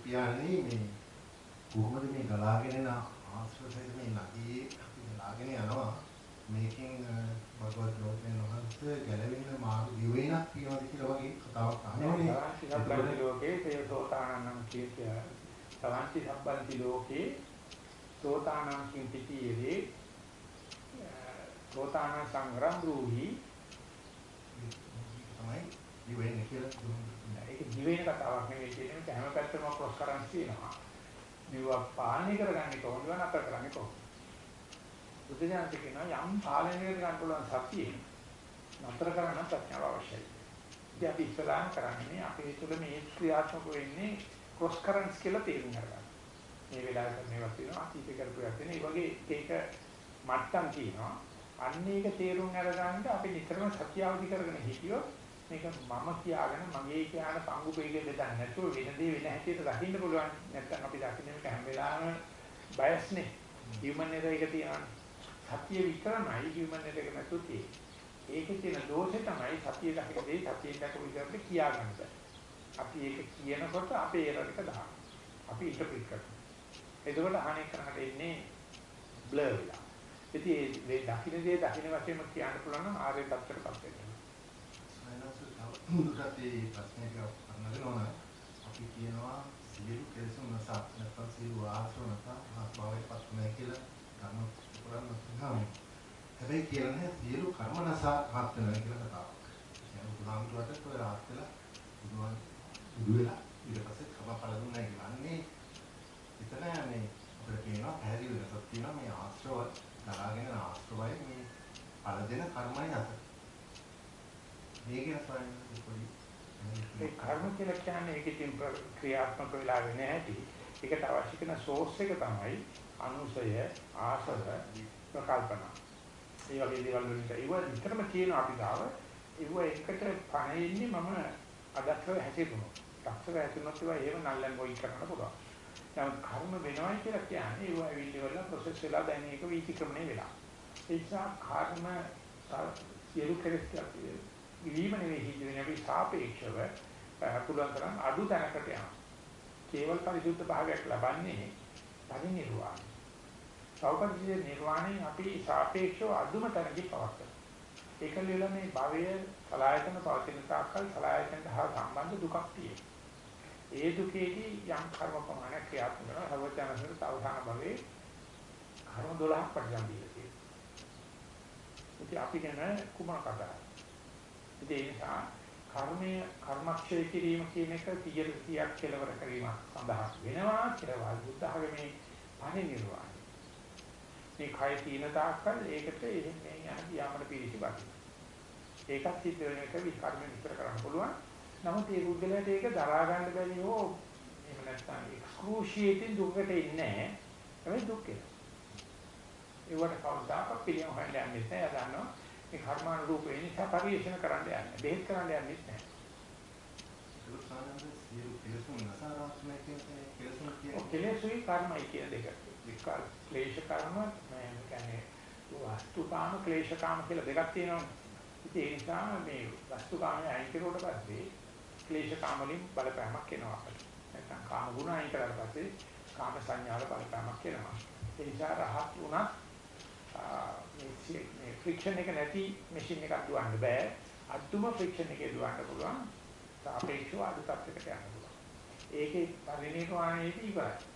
පියාණනි මේ කොහොමද මේ ගලාගෙන යන ආශ්‍රයෙන් මේ නදියේ අපි ගලාගෙන යනවා මේකෙන් භගවත් ලෝකෙන් වහන්සේ ගැලවෙන්න මාර්ග දිවෙනක් තියනවාද කියලා වගේ කතාවක් අහනවනේ සම්බන්ති ලෝකේ තේසෝතානං කීත්‍ය සවන්ති සම්බන්ති ලෝකේ සෝතානං කිංපිතියේ සෝතාන සංග්‍රම් රූහි තමයි දිවෙන්නේ කියලා ඒක දිවෙන කතාවක් නෙවෙයි කියන්නේ හැම පැත්තම ක්‍රොස් කරන් තියෙනවා මේවා පාලනය කරගන්නේ කොහොමද නතර කරන්නේ කොහොමද බුදුසසුන කියනවා යම් පාලනය කරගන්න පුළුවන් සතියේ නතර කරන්න ප්‍රඥාව අවශ්‍යයි. ඉතින් අපි ඉස්සලාම කරන්නේ අපේ තුල මේ ක්‍රියාත්මක වෙන්නේ ක්‍රොස් කරන්ට්ස් කියලා තේරුම් ගන්න. මේ වෙලාවට මේවත් තියෙනවා අතීත කරපුවක් තියෙනවා. ඒ වගේ ඒක මට්ටම් තියෙනවා. අන්න ඒක තේරුම් අරගන්න අපි නිතරම සත්‍ය අවදි කරගෙන හිටියොත් මේක මම කියාගෙන මගේ කියන පංගු පෙයක බෙදන්නේ නැතුව වෙන දේ වෙන හැටියට දකින්න පුළුවන්. නැත්නම් අපි දකින්නේ මේක හැම වෙලාවෙම බයස්නේ. හියුමන් එරර් එක තියෙනවානේ. සත්‍ය විතරමයි හියුමන් එරර් එක නැතුව තියෙන්නේ. ඒකේ තියෙන දෝෂේ තමයි සතිය දකින දේ සතියෙන් දැකපු විදිහට කියා ගන්න බෑ. අපි ඒක කියනකොට අපේ එරර් එක දානවා. අපි ඉන්ටර්ප්‍රීට් කරනවා. එතකොට අහන්නේ කරකට එන්නේ බ්ලර් වෙලා. ඉතින් මේ දකින දේ දකින වශයෙන්ම කියන්න පුළුවන් නම් ආර්ය தත්තරපත් වෙනවා. මුදුකට මේ ප්‍රශ්නේ ටික අහන්න අපි කියනවා සියලු කෙලෙසුන් නැසක් නැත්නම් සියලු ආශ්‍රව නැත්නම් ආස්වාවේ පත් නැහැ කියලා ගන්න පුරාණ සංඝාමී. හැබැයි කියලා නැහැ සියලු කර්ම නසා රහත් වෙනවා කියලා කතාවක්. කියන්නේ බුදුහාමුදුරුවන්ට ඔය රහත් වෙලා බුදුන් බුදු වෙලා ඊට පස්සේ කම කල දුන්නා කියන්නේ එතන මේ අපිට පේනවා පැහැදිලි වෙනසක් තියෙනවා මේ ආශ්‍රව දරාගෙන ආශ්‍රවය මේ ඵල දෙන කර්මයි අතර. මේක යසන්නේ පොඩි ඒ කර්ම කියලා කියන්නේ ඒකේ තියෙන ක්‍රියාත්මක වෙලා වෙන්නේ නැහැටි. ඒකට අවශ්‍ය කරන සෝස් එක තමයි අනුසය, ආසව, ප්‍රකල්පනා. ඒ වගේ දේවල් වලින් ඒව විතරම තියෙන අපි ගාව ඒව එකට පණ ඉන්නේ මම අදක්ෂව හැසිරුණා. දක්ෂව හැසිරුණොත් ඒවා එහෙම නල්ලන් ගොයි කරන්න පුළුවන්. නමුත් කර්ම වෙනවයි කියලා කියන්නේ ඒව ඇවිල්ලි වල ප්‍රොසෙස් වෙලා දැන් ඒක වීතික්‍රමණය වෙලා. ඒ නිසා කර්ම සියලු කෙලෙස් ඉවීම නෙවෙයි හිතෙන්නේ අපි සාපේක්ෂව පුළුවන් තරම් අඩු තැනකට යනවා. කේවල පරිසුද්ධ භාවයක් ලබන්නේ පරිනිර්වාණය. සෞපදියේ නිර්වාණය අපි සාපේක්ෂව අදුම තැනකින් පවත්වනවා. ඒක ලියලා මේ භවය සලායතන පවතින තාක්කල් සලායතන හා සම්බන්ධ දුකක් තියෙනවා. ඒ දුකේදී යම් කර්ම ප්‍රමාණයක් ක්‍රියාත්මක කරනවා. සර්වඥානසර අවසාන භවයේ කර්ම 12ක් පරිසම් දීලා තියෙනවා. ඉතින් අපි කියන කුමන කතාව. ඉතින් ඒ නිසා කර්මය කර්මක්ෂය කිරීම කියන එක 100ක් කෙලවර කිරීම සඳහා වෙනවා කියලා බුද්ධ ආගමේ පරිනිර්වාණය. මේ කය තීන තාක්කල් ඒකට මේ යාමන පිළිසි බාටි. ඒකත් සිද්ධ වෙන එක විකර්ම විතර කරන්න පුළුවන්. නමුත් ඒ බුද්ධලයට ඒක දරා ගන්න බැරි හෝ එහෙම නැත්නම් එක්ස්ක්‍රූෂියේටින් දුකට ඉන්නේ නැහැ. ඒ දුක්කේ. ඒවට කවදාකවත් පිළියම් හොයන්න යන්නේ නැහැ. අදන්නවා මේ කර්මානුරූප ඒ නිසා පරිශන කරන්න යන්නේ. බෙහෙත් කරන්න යන්නේ නැහැ. සාමාන්‍ය සියලු කෙලෙසුන් නසාරාත්මක කෙලෙසුන් කියන්නේ කෙලෙසුයි කර්මයි කියන දෙක. විකාර ක්ලේශ කර්ම මේ කියන්නේ වස්තුකාම ක්ලේශකාම කියලා දෙකක් තියෙනවා. ඉතින් ඒ නිසා මේ වස්තුකාමයේ අයින් කරුවට පස්සේ ක්ලේශකාම වලින් බලපෑමක් එනවා අපිට. නැත්නම් කාම ගුණ අයින් කරලා පස්සේ කාම සංඥාවල බලපෑමක් එනවා. ඒ නිසා රහත් වුණත් මේ ෆ්‍රික්ෂන් එක නැති මැෂින් එකක් දුවන්න බෑ. අදුම ෆ්‍රික්ෂන් එකේ දුවන්න පුළුවන්. සාපේක්ෂව අඩු තත්යකට යන්න පුළුවන්. ඒකේ පරිණිරවාණයේදී ඉවරයි.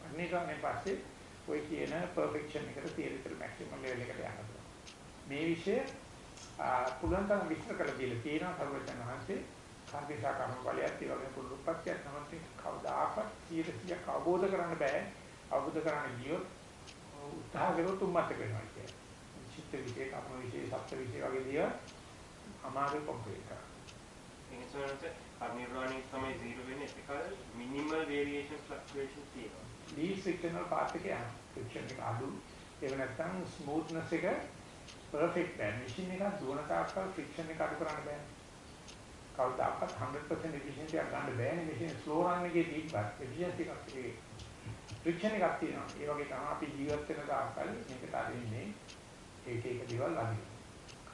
පරිණිරවාණය පස්සේ ඔය කියන පර්ෆෙක්ෂන් එකට තියරිකල් මැක්සිමම් ලෙවල් එකට යන්න පුළුවන්. මේ વિશે පුළුවන් තරම් විස්තර කරලා දීලා තියෙනවා සර්වඥ වහන්සේ. කාර්යසා කර්ම බලයත් ඒ වගේ පුරුපත්යක් තමයි කවදාකවත් 100ක් අවබෝධ කරන්න බෑ. අවබෝධ කරන්න ගියොත් උත්සාහ කරොත් උම්මත් වෙනවා කියන්නේ. චිත්ත විෂය, කර්ම විෂය, සත්ත්ව විෂය වගේ දේවල් අමාරු කොම්ප්ලීට් කරා. ඉන්සර්ට් අනිර්වාණය තමයි 0 වෙන්නේ ඒකල මිනිමල් වේරියේෂන් ෆ්ලක්චුේෂන් තියෙනවා. Least frictional path එක යනවා. friction එක අඩු. ඒක නැත්නම් smoothness එක perfect බෑ. machine එක දුවන තාක්කල් friction එක අඩු කරන්න බෑ. කවදාකවත් 100% efficiency එක ගන්න බෑනේ machine slow run එකේ තිබ්බත් efficiency එකක් ඒ friction එකක් තියෙනවා. ඒ වගේ තමයි අපි ජීවත් වෙන තාක්කල් මේකට අරින්නේ ඒක එක දේවල් අදිනවා.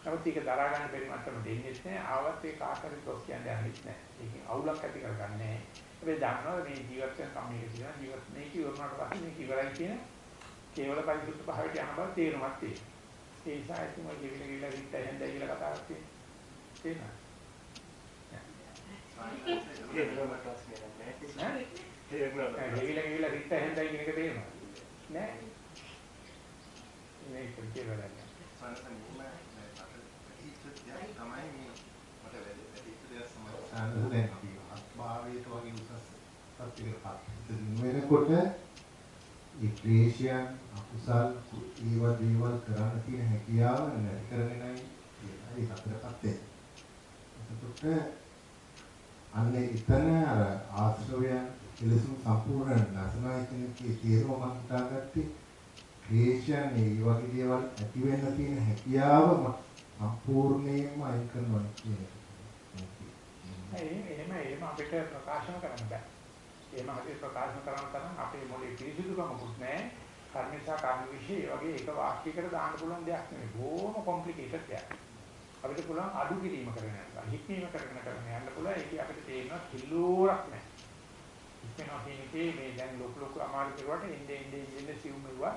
නමුත් ඒක දරා ගන්න බැරි මට්ටම දෙන්නේ නැහැ. ආවත් ඒක ආකාරي දොස් කියන්නේ යන්නේ නැහැ. ඒකෙන් අවුලක් ඇති කරගන්නේ නැහැ. හැබැයි දන්නවා මේ ජීවත් වෙන කම්මික තියෙනවා. ජීවත් මේ කිවරනට පස්සේ මේක ඉවරයි කියන කේවල පරිසුද්ධ භාවයට යන බව තේරුමක් තියෙනවා. ඒ නිසා ඉතින් ඔය ජීවිත ගිහිල්ලා විත් ඇහෙන්දයි කියලා කතාවක් තියෙනවා. තේරෙනවද? ඒක නම ප්‍රශ්නයක් නෑ. නෑ? ඒක නම. ගිහිල්ලා ගිහිල්ලා විත් ඇහෙන්දයි කියන එක තේරෙනවද? නෑ. මේක කියලා නෑ. සාමාන්‍යයෙන් දැන් අපි අත්භාවයට වගේ උසස් තත්ත්වයකටපත් වෙනකොට ඒ ක්ලේශයන් අකුසල් ඒව දේවල් කරන්න තියෙන හැකියාව නැති කරගෙනයි ඒ සතරපත් වෙන්නේ. එතකොට අන්නේ එතන අර ආශ්‍රවයන් එලෙසම සම්පූර්ණ නැසනයි කෙනෙක්ගේ තේරුම මම හිතාගත්තේ ක්ලේශයන් මේ වගේ දේවල් ඇති වෙන්න තියෙන හැකියාව සම්පූර්ණයෙන්ම අයින් කරනවා කියන එක. එහෙම එහෙම අපිට ප්‍රකාශන කරන්න බෑ. එහෙම අපිට ප්‍රකාශන කරන්න තරම් අපේ මොලේ පිරිසිදුකමකුත් නැහැ. කර්මේශා කාම විශ්ේ වගේ එක වාක්‍යයකට දාන්න පුළුවන් දෙයක් නෙවෙයි. බොහොම කොම්ප්ලිකේටඩ් දෙයක්. අපිට පුළුවන් අඩු කිරීම කරගෙන යන්න. හික්මීම කරගෙන කරගෙන යන්න පුළුවන්. ඒක අපිට තේරෙනවා කිලෝරක් නැහැ. හික්මනවා කියන එකේ මේ දැන් ලොකු ලොකු අමාරු කරුවට ඉන්නේ ඉන්නේ ඉන්නේ සිවුම් මෙවුවා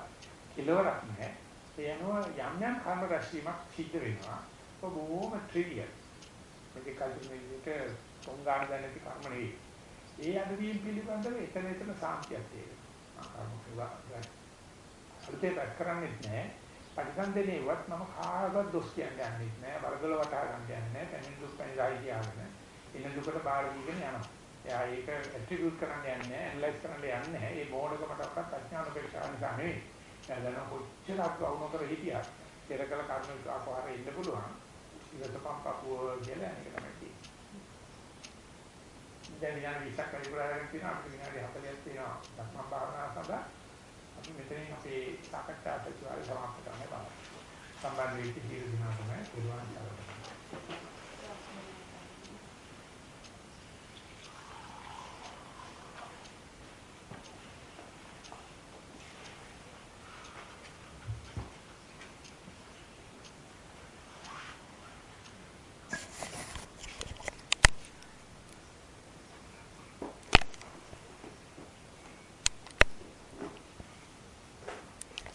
කිලෝරක් නැහැ. ඒ අනුව යම් යම් කර්ම රැස්වීමක් සිද්ධ වෙනවා. ඒක බොහොම ට්‍රිවියල්. මේක කල්පිතේ පොංගාන දැනෙති කර්ම නෙවෙයි. ඒ අදවීම් පිළිබඳව එතන එතන සාන්තියක් තියෙනවා. කර්ම කිව්වා අලුතේ පැක් කරන්නේ නැහැ. පරිසන්දේනේවත් මම කාගවත් දොස් කියන්නේ නැහැ. වරදල වටහා ගන්න යන්නේ නැහැ. පැමිණි දුක් පැනිරයි කියලාගෙන. ඉන්න දුකට බාර දීගෙන යනවා. එයා ඒක ඇට්‍රිබියුට් කරන්න යන්නේ නැහැ. ඇනලයිස් කරන්න යන්නේ නැහැ. ඒ මොඩකමටවත් අඥාන පරීක්ෂා නිසා නෙවෙයි. එයා දන්න කොච්චර අකුණු කර හිටියත් පෙරකල කර්ම ආකාරයේ ඉන්න පුළුවන්. ඉවතපම් පපුව කියලා අනේක තමයි තියෙන්නේ. දැන් විනාඩි 20ක් පරිපූර්ණ කරගෙන අපිට විනාඩි 40ක් තියෙනවා. ධර්ම භාවනාව සඳහා අපි මෙතනින් අපේ සාකච්ඡා සතිවාරය සමාප්ත කරන්න බලමු. සම්බන්ධ වෙච්ච ජීවිත දිනවල තමයි පුළුවන් කරන්නේ.